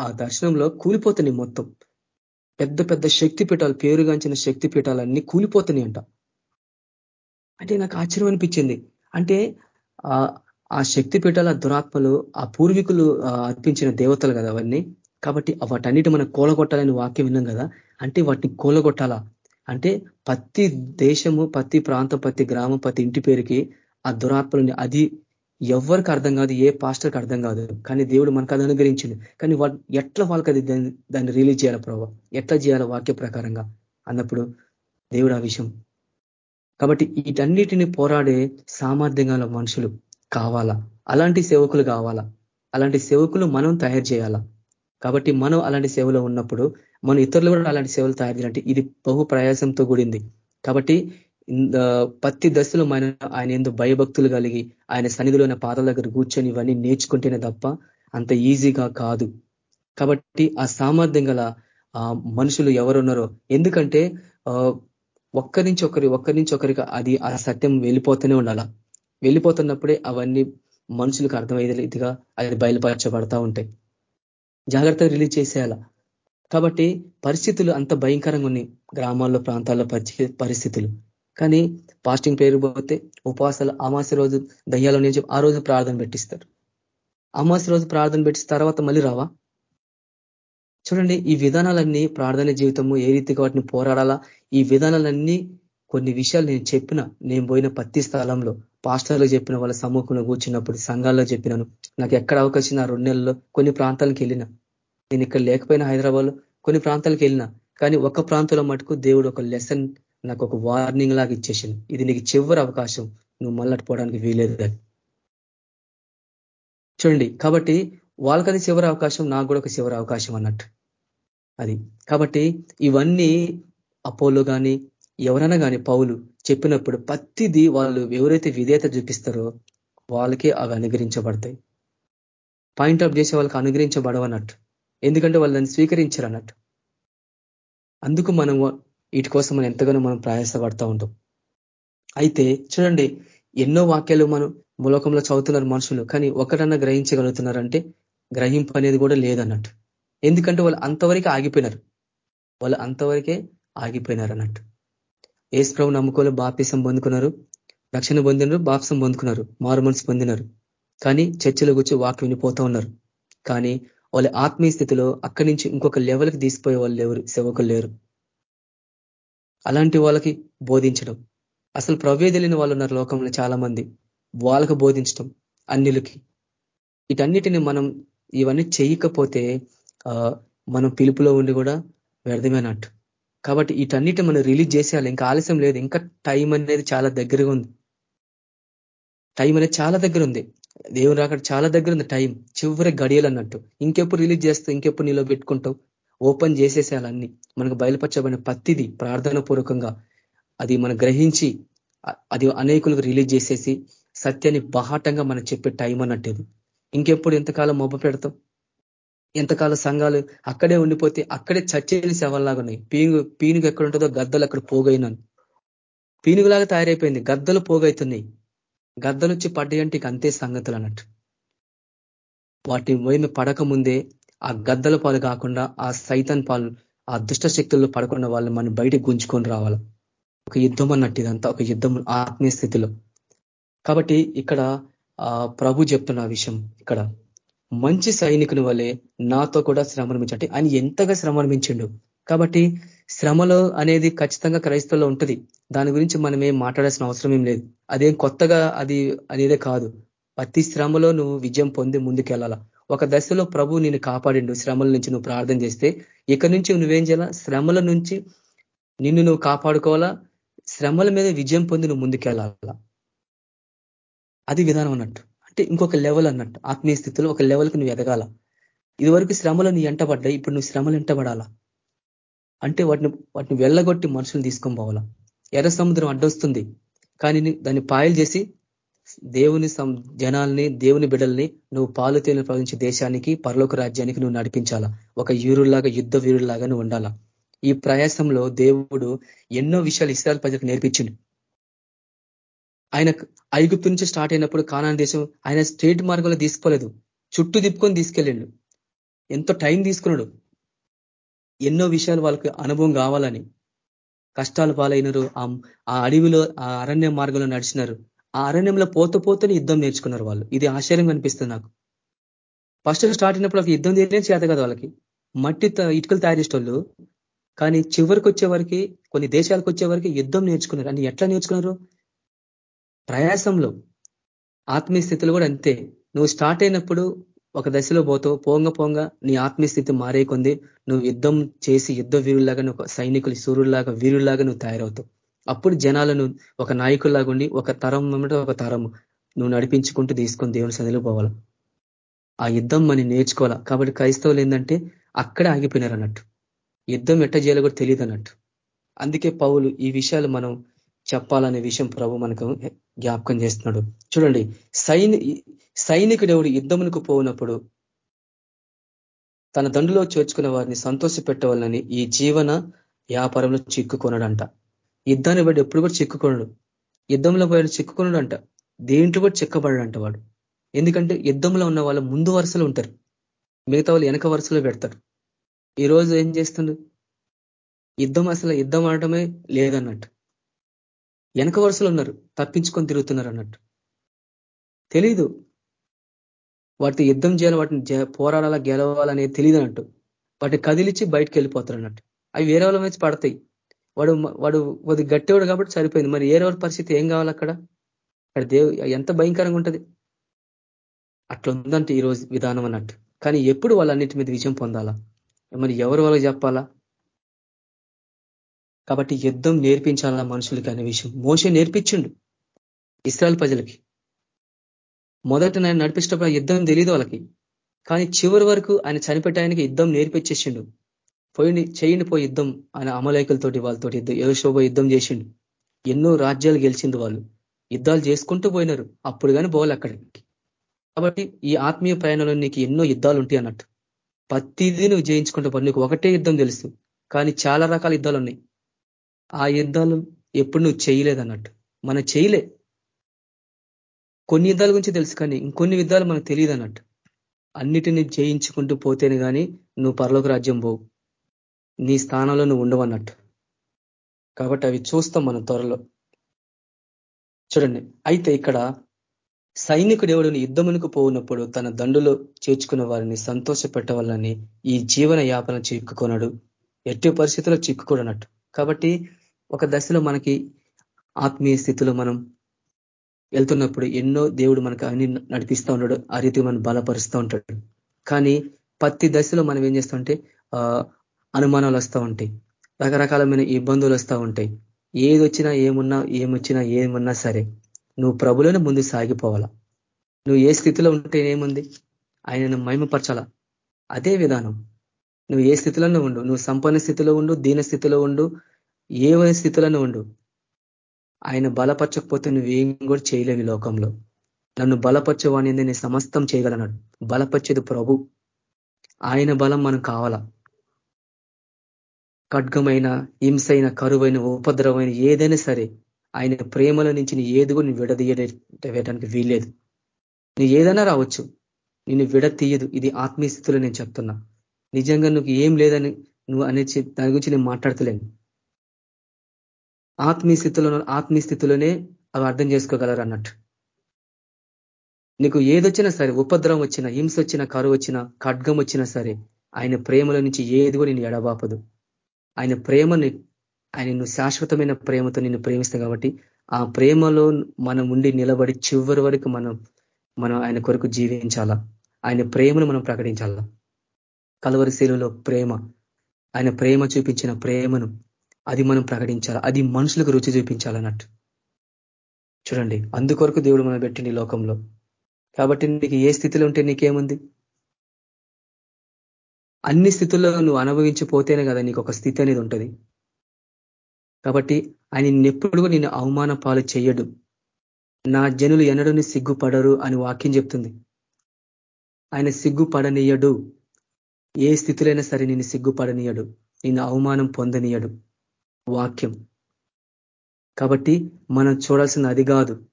ఆ దర్శనంలో కూలిపోతున్నాయి మొత్తం. పెద్ద పెద్ద శక్తి పీఠాలు పేరుగాంచిన శక్తి పీఠాలన్నీ కూలిపోతున్నాయి అంట. అంటే నాకు ఆశ్చర్యం అనిపించింది. అంటే ఆ శక్తి పీఠాల దురాత్మలు ఆ పూర్వీకులు అర్పించిన దేవతలు కదా అవన్నీ. కాబట్టి వాటన్నిటి మనం కూలగొట్టాలని వాక్యం విన్నాం కదా. అంటే వాటిని కూలగొట్టాలా? అంటే ప్రతి దేశము ప్రతి ప్రాంతం ప్రతి గ్రామం ప్రతి ఇంటి పేరుకి ఆ దురాత్మలని అది ఎవరికి అర్థం కాదు ఏ పాస్టర్కి అర్థం కాదు. కానీ దేవుడు మనకు అది అనుగ్రహించింది. కానీ ఎట్లా వాళ్ళకి అది దాన్ని రిలీజ్ చేయాలి ప్రభావ ఎట్లా చేయాలి వాక్య ప్రకారంగా? అన్నప్పుడు దేవుడు ఆ విషయం. కాబట్టి వీటన్నిటిని పోరాడే సామర్థ్యంగా మనుషులు కావాలా? అలాంటి సేవకులు కావాలా? అలాంటి సేవకులు మనం తయారు చేయాలా? కాబట్టి మనం అలాంటి సేవలో ఉన్నప్పుడు మనం ఇతరులు కూడా అలాంటి సేవలు తయారు చేయాలంటే ఇది బహు ప్రయాసంతో కూడింది. కాబట్టి ప్రతి దశలో ఆయన ఆయన ఎందు భయభక్తులు కలిగి ఆయన సన్నిధిలోని పాదాల దగ్గర కూర్చొని ఇవన్నీ నేర్చుకుంటేనే తప్ప అంత ఈజీగా కాదు. కాబట్టి ఆ సామర్థ్యం గల మనుషులు ఎవరున్నారో ఎందుకంటే ఒక్కరి నుంచి ఒకరి ఒక్కరి నుంచి ఒకరికి అది ఆ సత్యం వెళ్ళిపోతూనే ఉండాల. వెళ్ళిపోతున్నప్పుడే అవన్నీ మనుషులకు అర్థమయ్యే రీతిగా అది బయలుపరచబడతా ఉంటాయి. జాగ్రత్తగా రిలీజ్ చేసేయాల. కాబట్టి పరిస్థితులు అంత భయంకరంగా ఉన్నాయి గ్రామాల్లో ప్రాంతాల్లో పరిస్థితులు. కానీ పాస్టింగ్ పేరు పోతే ఉపవాసాలు అమాస రోజు దయ్యాలో నుంచి ఆ రోజు ప్రార్థన పెట్టిస్తారు. అమాస రోజు ప్రార్థన పెట్టిన తర్వాత మళ్ళీ రావా? చూడండి ఈ విధానాలన్నీ ప్రార్థన జీవితము ఏ రీతిగా వాటిని పోరాడాలా? ఈ విధానాలన్నీ కొన్ని విషయాలు నేను చెప్పిన నేను పోయిన పత్తి స్థలంలో పాస్టర్లో చెప్పిన వాళ్ళ సమ్ముఖంలో కూర్చున్నప్పుడు సంఘాల్లో చెప్పినాను. నాకు ఎక్కడ అవకాశం ఆ రెండు నెలల్లో కొన్ని ప్రాంతాలకు వెళ్ళిన. నేను ఇక్కడ లేకపోయినా హైదరాబాద్లో కొన్ని ప్రాంతాలకు వెళ్ళిన. కానీ ఒక ప్రాంతంలో మటుకు దేవుడు ఒక లెసన్ నాకు ఒక వార్నింగ్ లాగా ఇచ్చేసింది. ఇది నీకు చివరి అవకాశం. నువ్వు మళ్ళట్టుకోవడానికి వీలేదు అని. చూడండి కాబట్టి వాళ్ళకది చివరి అవకాశం నాకు కూడా ఒక చివరి అవకాశం అన్నట్టు. అది. కాబట్టి ఇవన్నీ అపోలో కానీ ఎవరైనా కానీ పౌలు చెప్పినప్పుడు ప్రతిదీ వాళ్ళు ఎవరైతే విధేయత చూపిస్తారో వాళ్ళకే అవి అనుగ్రహించబడతాయి. పాయింట్ ఆఫ్ చేసే వాళ్ళకి అనుగ్రహించబడవన్నట్టు ఎందుకంటే వాళ్ళు దాన్ని స్వీకరించారు అన్నట్టు. అందుకు మనం వీటి కోసం మనం ఎంతగానో మనం ప్రయాసపడతా ఉంటాం. అయితే చూడండి ఎన్నో వాక్యాలు మనం మూలకంలో చదువుతున్నారు మనుషులు కానీ ఒకటన్నా గ్రహించగలుగుతున్నారంటే గ్రహింపు అనేది కూడా లేదన్నట్టు. ఎందుకంటే వాళ్ళు అంతవరకే ఆగిపోయినారు. వాళ్ళు అంతవరకే ఆగిపోయినారు అన్నట్టు. ఏసు ప్రభు నమ్ముకోలు బాప్తిసం పొందుకున్నారు. రక్షణ పొందినారు బాప్సం పొందుకున్నారు మారు మనసు పొందినారు. కానీ చర్చలో కూర్చో వాక్యం వినిపోతూ ఉన్నారు. కానీ వాళ్ళ ఆత్మీయ స్థితిలో అక్కడి నుంచి ఇంకొక లెవెల్కి తీసిపోయే వాళ్ళు ఎవరు? సేవకులు లేరు. అలాంటి వాళ్ళకి బోధించడం. అసలు ప్రవేదలిన వాళ్ళు ఉన్నారు లోకంలో చాలా మంది వాళ్ళకు బోధించడం అన్నిలకి. వీటన్నిటిని మనం ఇవన్నీ చేయకపోతే మనం పిలుపులో ఉండి కూడా వ్యర్థమైనట్టు కాబట్టి వీటన్నిటి మనం రిలీజ్ చేసేయాలి. ఇంకా ఆలస్యం లేదు. ఇంకా టైం అనేది చాలా దగ్గరగా ఉంది. టైం అనేది చాలా దగ్గర ఉంది దేవుని అక్కడ చాలా దగ్గర ఉంది టైం. చివరి గడియలు అన్నట్టు. ఇంకెప్పుడు రిలీజ్ చేస్తావు ఇంకెప్పుడు నీలో పెట్టుకుంటావు? ఓపెన్ చేసేసేయాలి అన్ని. మనకు బయలుపరచబడిన పత్తిది ప్రార్థన పూర్వకంగా అది మనం గ్రహించి అది అనేకులకు రిలీజ్ చేసేసి సత్యాన్ని బహాటంగా మనం చెప్పే టైం అన్నట్టు ఇంకెప్పుడు ఎంతకాలం మొబ్బ పెడతాం? ఎంతకాలం సంఘాలు అక్కడే ఉండిపోతే అక్కడే చచ్చేని శవల్లాగా ఉన్నాయి. పీనుగు పీనుగు ఎక్కడ ఉంటుందో గద్దలు అక్కడ పోగైనాను. పీనుగులాగా తయారైపోయింది. గద్దలు పోగైతున్నాయి. గద్దలు వచ్చి పడ్డాయంటే అంతే సంగతులు అన్నట్టు. వాటి మేము పడక ముందే ఆ గద్దల పాలు కాకుండా ఆ సైతన్ పాలు ఆ దుష్ట శక్తుల్లో పడకుండా వాళ్ళు మనం బయట గుంజుకొని రావాలి. ఒక యుద్ధం అన్నట్టు ఇదంతా ఒక యుద్ధం ఆత్మీయ స్థితిలో. కాబట్టి ఇక్కడ ప్రభు చెప్తున్న విషయం ఇక్కడ. మంచి సైనికుని వలె నాతో కూడా శ్రమనించండి ఆయన ఎంతగా శ్రమనించిండు కాబట్టి శ్రమలో అనేది ఖచ్చితంగా క్రైస్తవులో ఉంటుంది. దాని గురించి మనం ఏం మాట్లాడాల్సిన అవసరం ఏం లేదు. అదేం కొత్తగా అది అనేదే కాదు. ప్రతి శ్రమలో నువ్వు విజయం పొంది ముందుకెళ్ళాలా. ఒక దశలో ప్రభు నేను కాపాడిండు శ్రమల నుంచి నువ్వు ప్రార్థన చేస్తే. ఇక్కడి నుంచి నువ్వేం చేయాలా? శ్రమల నుంచి నిన్ను నువ్వు కాపాడుకోవాలా? శ్రమల మీద విజయం పొంది నువ్వు ముందుకెళ్ళాలా? అది విధానం అన్నట్టు. అంటే ఇంకొక లెవెల్ అన్నట్టు. ఆత్మీయ స్థితిలో ఒక లెవెల్కి నువ్వు ఎదగాల? ఇదివరకు శ్రమలు నీ ఎంటబడ్డాయి ఇప్పుడు నువ్వు శ్రమలు ఎంటబడాలా అంటే వాటిని వాటిని వెళ్ళగొట్టి మనుషులు తీసుకొని పోవాలా? ఎర్ర సముద్రం అడ్డొస్తుంది కానీ దాన్ని పాయలు చేసి దేవుని జనాల్ని దేవుని బిడ్డల్ని నువ్వు పాలు తేలిన ప్రవహించే దేశానికి పరలోక రాజ్యానికి నువ్వు నడిపించాలా? ఒక యూరులాగా యుద్ధ వీరులాగా నువ్వు ఉండాలా? ఈ ప్రయాసంలో దేవుడు ఎన్నో విషయాలు ఇస్రాయల్ ప్రజలకు నేర్పించిండు. ఆయన ఐగుప్తు నుంచి స్టార్ట్ అయినప్పుడు కానాన్ దేశం ఆయన స్ట్రేట్ మార్గంలో తీసుకోలేదు. చుట్టూ తిప్పుకొని తీసుకెళ్ళిండు. ఎంతో టైం తీసుకున్నాడు. ఎన్నో విషయాలు వాళ్ళకి అనుభవం కావాలని. కష్టాలు పాలైనరు. ఆ అడవిలో ఆ అరణ్య మార్గంలో నడిచినారు. ఆ అరణ్యంలో పోత పోతని యుద్ధం నేర్చుకున్నారు వాళ్ళు. ఇది ఆశ్చర్యం అనిపిస్తుంది నాకు. ఫస్ట్ స్టార్ట్ అయినప్పుడు ఒక యుద్ధం తీరే చేత కదా వాళ్ళకి. మట్టి ఇటుకలు తయారు చేసేటోళ్ళు. కానీ చివరికి వచ్చే కొన్ని దేశాలకు వచ్చే యుద్ధం నేర్చుకున్నారు. అని ఎట్లా నేర్చుకున్నారు? ప్రయాసంలో. ఆత్మీయ స్థితిలో కూడా అంతే. నువ్వు స్టార్ట్ అయినప్పుడు ఒక దశలో పోతావు. పోంగ పోంగ నీ ఆత్మీయస్థితి మారే కొంది నువ్వు యుద్ధం చేసి యుద్ధ వీరుల్లాగా నువ్వు సైనికులు సూర్యుల్లాగా వీరుల్లాగా నువ్వు తయారవుతావు. అప్పుడు జనాలను ఒక నాయకుల్లాగా ఉండి ఒక తరం ఒక తరము నువ్వు నడిపించుకుంటూ తీసుకొని దేవుని సదిలో పోవాలి. ఆ యుద్ధం మనం నేర్చుకోవాలి. కాబట్టి క్రైస్తవులు ఏంటంటే అక్కడే ఆగిపోయినారు అన్నట్టు యుద్ధం ఎట్ట చేయాలో కూడా తెలియదు అన్నట్టు అందుకే పౌలు ఈ విషయాలు మనం చెప్పాలనే విషయం ప్రభు మనకు జ్ఞాపకం చేస్తున్నాడు. చూడండి సైని సైనికుడెవడు యుద్ధమునకు పోనప్పుడు తన దండులో చేర్చుకున్న వారిని సంతోష పెట్టవాలని ఈ జీవన వ్యాపారంలో చిక్కుకొనడంట. యుద్ధాన్ని బట్టి ఎప్పుడు కూడా చిక్కుకొనడు. యుద్ధంలో పోయాడు చిక్కుకొనడు అంట దేంట్లో కూడా చిక్కబడంట వాడు. ఎందుకంటే యుద్ధంలో ఉన్న వాళ్ళు ముందు వరుసలో ఉంటారు. మిగతా వాళ్ళు వెనక వరుసలో పెడతారు. ఈరోజు ఏం చేస్తుండ్రు యుద్ధం అసలు యుద్ధం ఆడటమే లేదన్నట్టు. వెనక వరుసలు ఉన్నారు తప్పించుకొని తిరుగుతున్నారు అన్నట్టు. తెలీదు. వాటితో యుద్ధం చేయాలి వాటిని పోరాడాలా గెలవాలనేది తెలియదు అన్నట్టు వాటిని కదిలిచ్చి బయటకు వెళ్ళిపోతారు అన్నట్టు. అవి వేరే వాళ్ళ మీద పడతాయి. వాడు వాడు కొద్ది గట్టివాడు కాబట్టి సరిపోయింది. మరి ఏ రోజు పరిస్థితి? ఏం కావాలి అక్కడ? అక్కడ దేవు ఎంత భయంకరంగా ఉంటుంది. అట్లా ఉందంటే ఈరోజు విధానం అన్నట్టు. కానీ ఎప్పుడు వాళ్ళన్నిటి మీద విజయం పొందాలా? మరి ఎవరు వాళ్ళకి చెప్పాలా? కాబట్టి యుద్ధం నేర్పించాలా మనుషులకి అనే విషయం. మోసే నేర్పించిండు ఇస్రాయల్ ప్రజలకి. మొదట నేను నడిపించినప్పుడు యుద్ధం తెలియదు వాళ్ళకి. కానీ చివరి వరకు ఆయన చనిపెట్టడానికి యుద్ధం నేర్పించేసిండు. పోయి చేయండి పోయి యుద్ధం ఆయన అమలేకలతోటి వాళ్ళతోటి యుద్ధం యోశోభ యుద్ధం చేసిండు. ఎన్నో రాజ్యాలు గెలిచింది వాళ్ళు. యుద్ధాలు చేసుకుంటూ పోయినారు. అప్పుడు కానీ పోవాలి అక్కడికి. కాబట్టి ఈ ఆత్మీయ ప్రయాణంలో నీకు ఎన్నో యుద్ధాలు ఉంటాయి అన్నట్టు. ప్రతిదీ నువ్వు జయించుకుంటూ పోయి నీకు ఒకటే యుద్ధం తెలుసు. కానీ చాలా రకాల యుద్ధాలు ఉన్నాయి. ఆ యుద్ధాలు ఎప్పుడు నువ్వు చేయలేదన్నట్టు మనం చేయలే. కొన్ని యుద్ధాల గురించి తెలుసు కానీ ఇంకొన్ని యుద్ధాలు మనకు తెలియదు అన్నట్టు. అన్నిటిని జయించుకుంటూ పోతేనే కానీ నువ్వు పరలోక రాజ్యం పోవు. నీ స్థానంలో నువ్వు ఉండవన్నట్టు. కాబట్టి అవి చూస్తాం మనం త్వరలో. చూడండి. అయితే ఇక్కడ సైనికుడు ఎవడిని యుద్ధమునకు పోనప్పుడు తన దండులో చేర్చుకున్న వారిని సంతోష పెట్టవాలని ఈ జీవన యాపన చిక్కుకొనడు. ఎట్టి పరిస్థితుల్లో చిక్కుకోడనట్టు కాబట్టి ఒక దశలో మనకి ఆత్మీయ స్థితిలో మనం వెళ్తున్నప్పుడు ఎన్నో దేవుడు మనకు అన్ని నడిపిస్తూ ఉంటాడు ఆ రీతి మనం బలపరుస్తూ ఉంటాడు. కానీ ప్రతి దశలో మనం ఏం చేస్తామంటే అనుమానాలు వస్తూ ఉంటాయి. రకరకాలమైన ఇబ్బందులు వస్తూ ఉంటాయి. ఏది వచ్చినా ఏమున్నా ఏమొచ్చినా ఏమున్నా సరే నువ్వు ప్రభులోనే ముందు సాగిపోవాలా? నువ్వు ఏ స్థితిలో ఉంటే ఏముంది? ఆయనను మహిమపరచాలా? అదే విధానం. నువ్వు ఏ స్థితిలోనే ఉండు. నువ్వు సంపన్న స్థితిలో ఉండు దీన స్థితిలో ఉండు ఏమైనా స్థితిలోనూ ఉండు. ఆయన బలపరచకపోతే నువ్వేం కూడా చేయలేవు లోకంలో. నన్ను బలపరచేవాణి నేను సమస్తం చేయగలనాడు. బలపరిచేది ప్రభు. ఆయన బలం మనం కావాలా? ఖడ్గమైన హింసైన కరువైన ఉపద్రవమైన ఏదైనా సరే ఆయన ప్రేమల నుంచి నీ ఏది కూడా విడదీయడానికి వీల్లేదు. నీ ఏదైనా రావచ్చు. నిన్ను విడతీయదు ఇది ఆత్మీయ స్థితిలో నేను చెప్తున్నా. నిజంగా నువ్వు ఏం లేదని నువ్వు అనే దాని గురించి నేను మాట్లాడతలేను. ఆత్మీయ స్థితిలో ఆత్మీయ స్థితిలోనే అవి అర్థం చేసుకోగలరు అన్నట్టు. నీకు ఏదొచ్చినా సరే ఉపద్రవం వచ్చినా హింస వచ్చినా కరువు వచ్చినా ఖడ్గం వచ్చినా సరే ఆయన ప్రేమల నుంచి ఏది కూడా నేను ఎడబాపదు. ఆయన ప్రేమని ఆయన నువ్వు శాశ్వతమైన ప్రేమతో నిన్ను ప్రేమిస్తావు కాబట్టి ఆ ప్రేమలో మనం ఉండి నిలబడి చివరి వరకు మనం మనం ఆయన కొరకు జీవించాలా? ఆయన ప్రేమను మనం ప్రకటించాలా? కలవరి శైలిలో ప్రేమ ఆయన ప్రేమ చూపించిన ప్రేమను అది మనం ప్రకటించాలి? అది మనుషులకు రుచి చూపించాలన్నట్టు చూడండి అందుకొరకు దేవుడు మనం పెట్టింది లోకంలో. కాబట్టి నీకు ఏ స్థితిలో ఉంటే నీకేముంది? అన్ని స్థితుల్లో నువ్వు అనుభవించిపోతేనే కదా నీకు ఒక స్థితి అనేది ఉంటుంది. కాబట్టి ఆయన ఎప్పుడు నిన్ను అవమాన పాలు చేయడు. నా జనులు ఎన్నడూని సిగ్గుపడరు అని వాక్యం చెప్తుంది. ఆయన సిగ్గుపడనీయడు. ఏ స్థితిలైనా సరే నేను సిగ్గుపడనీయడు. నిన్ను అవమానం పొందనీయడు. వాక్యం. కాబట్టి మనం చూడాల్సిన అది కాదు.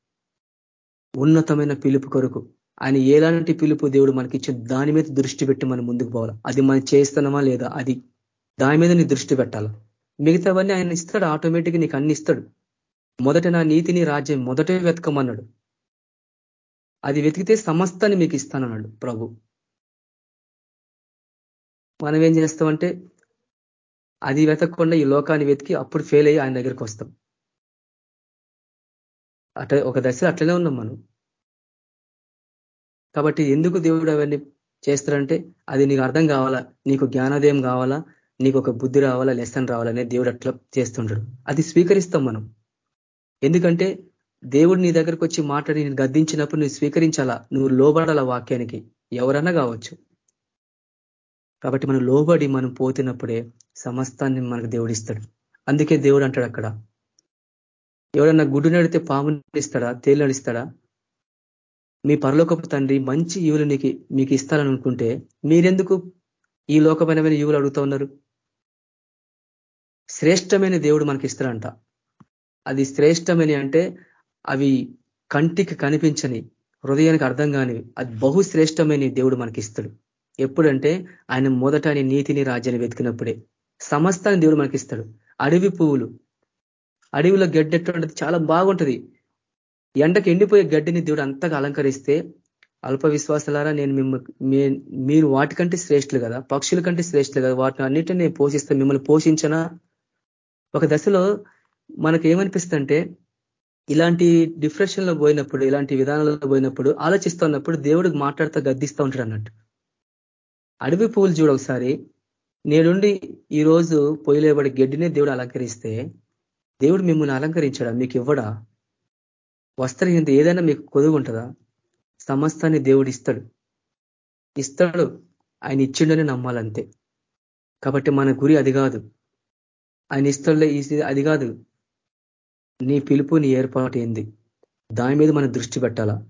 ఉన్నతమైన పిలుపు కొరకు. ఆయన ఎలాంటి పిలుపు దేవుడు మనకి ఇచ్చిన దాని మీద దృష్టి పెట్టి మనం ముందుకు పోవాలి? అది మనం చేస్తున్నామా లేదా అది దాని మీద నీ దృష్టి పెట్టాలి? మిగతావన్నీ ఆయన ఇస్తాడు ఆటోమేటిక్ నీకు అన్ని ఇస్తాడు. మొదట నా నీతిని రాజ్యం మొదటే వెతకమన్నాడు. అది వెతికితే సమస్తాన్ని మీకు ఇస్తానన్నాడు ప్రభు. మనం ఏం చేస్తామంటే అది వెతకకుండా ఈ లోకాన్ని వెతికి అప్పుడు ఫెయిల్ అయ్యి ఆయన దగ్గరికి వస్తాం. అట్లా ఒక దశలో అట్లనే ఉన్నాం మనం. కాబట్టి ఎందుకు దేవుడు అవన్నీ చేస్తారంటే అది నీకు అర్థం కావాలా? నీకు జ్ఞానోదయం కావాలా? నీకు ఒక బుద్ధి రావాలా? లెసన్ రావాలనే దేవుడు అట్లా చేస్తుంటాడు. అది స్వీకరిస్తాం మనం. ఎందుకంటే దేవుడు నీ దగ్గరకు వచ్చి మాట్లాడి నేను గద్దించినప్పుడు నువ్వు స్వీకరించాలా? నువ్వు లోబడాల వాక్యానికి? ఎవరన్నా కావచ్చు. కాబట్టి మనం లోబడి మనం పోతున్నప్పుడే సమస్తాన్ని మనకు దేవుడు ఇస్తాడు. అందుకే దేవుడు అంటాడు అక్కడ. ఎవడన్నా గుడ్డు నడితే పాము నడిస్తాడా? తేలు నడిస్తాడా? మీ పరలోకపు తండ్రి మంచి ఈవులు నీకు మీకు ఇస్తారని అనుకుంటే మీరెందుకు ఈ లోకమైన ఈవులు అడుగుతా ఉన్నారు? శ్రేష్టమైన దేవుడు మనకి ఇస్తారంట అది శ్రేష్టమని అంటే అవి కంటికి కనిపించని హృదయానికి అర్థం కానివి అది బహుశ్రేష్టమైన దేవుడు మనకి ఇస్తాడు ఎప్పుడంటే ఆయన మొదట నీతిని రాజ్యాన్ని వెతికినప్పుడే. సమస్తాన్ని దేవుడు మనకి ఇస్తాడు అడవి పువ్వులు. అడవిలో గడ్డి చాలా బాగుంటుంది. ఎండకు ఎండిపోయే గడ్డిని దేవుడు అంతగా అలంకరిస్తే అల్ప విశ్వాసాలారా నేను మిమ్మల్ని మీరు వాటికంటే శ్రేష్ఠులు కదా పక్షుల కంటే శ్రేష్ఠులు కదా వాటిని అన్నిటిని నేను పోషిస్తే మిమ్మల్ని పోషించనా? ఒక దశలో మనకు ఏమనిపిస్తుందంటే ఇలాంటి డిప్రెషన్లో పోయినప్పుడు ఇలాంటి విధానాల్లో పోయినప్పుడు ఆలోచిస్తున్నప్పుడు దేవుడికి మాట్లాడుతూ గద్దిస్తూ ఉంటాడు అన్నట్టు. అడవి పువ్వులు చూడ ఒకసారి. నేనుండి ఈరోజు రోజు పొయ్యిలేబడి గడ్డినే దేవుడు అలంకరిస్తే దేవుడు మిమ్మల్ని అలంకరించడా? మీకు ఇవ్వడా? వస్త్రం ఏదైనా మీకు కొదుగు ఉంటుందా సమస్తాన్ని దేవుడు ఇస్తాడు. ఇస్తాడు. ఆయన ఇచ్చిండని నమ్మాలంతే. కాబట్టి మన గురి అది కాదు. ఆయన ఇస్తాడులే అది కాదు. నీ పిలుపు నీ ఏర్పాటు ఏంది? దాని మీద మనం దృష్టి పెట్టాలా?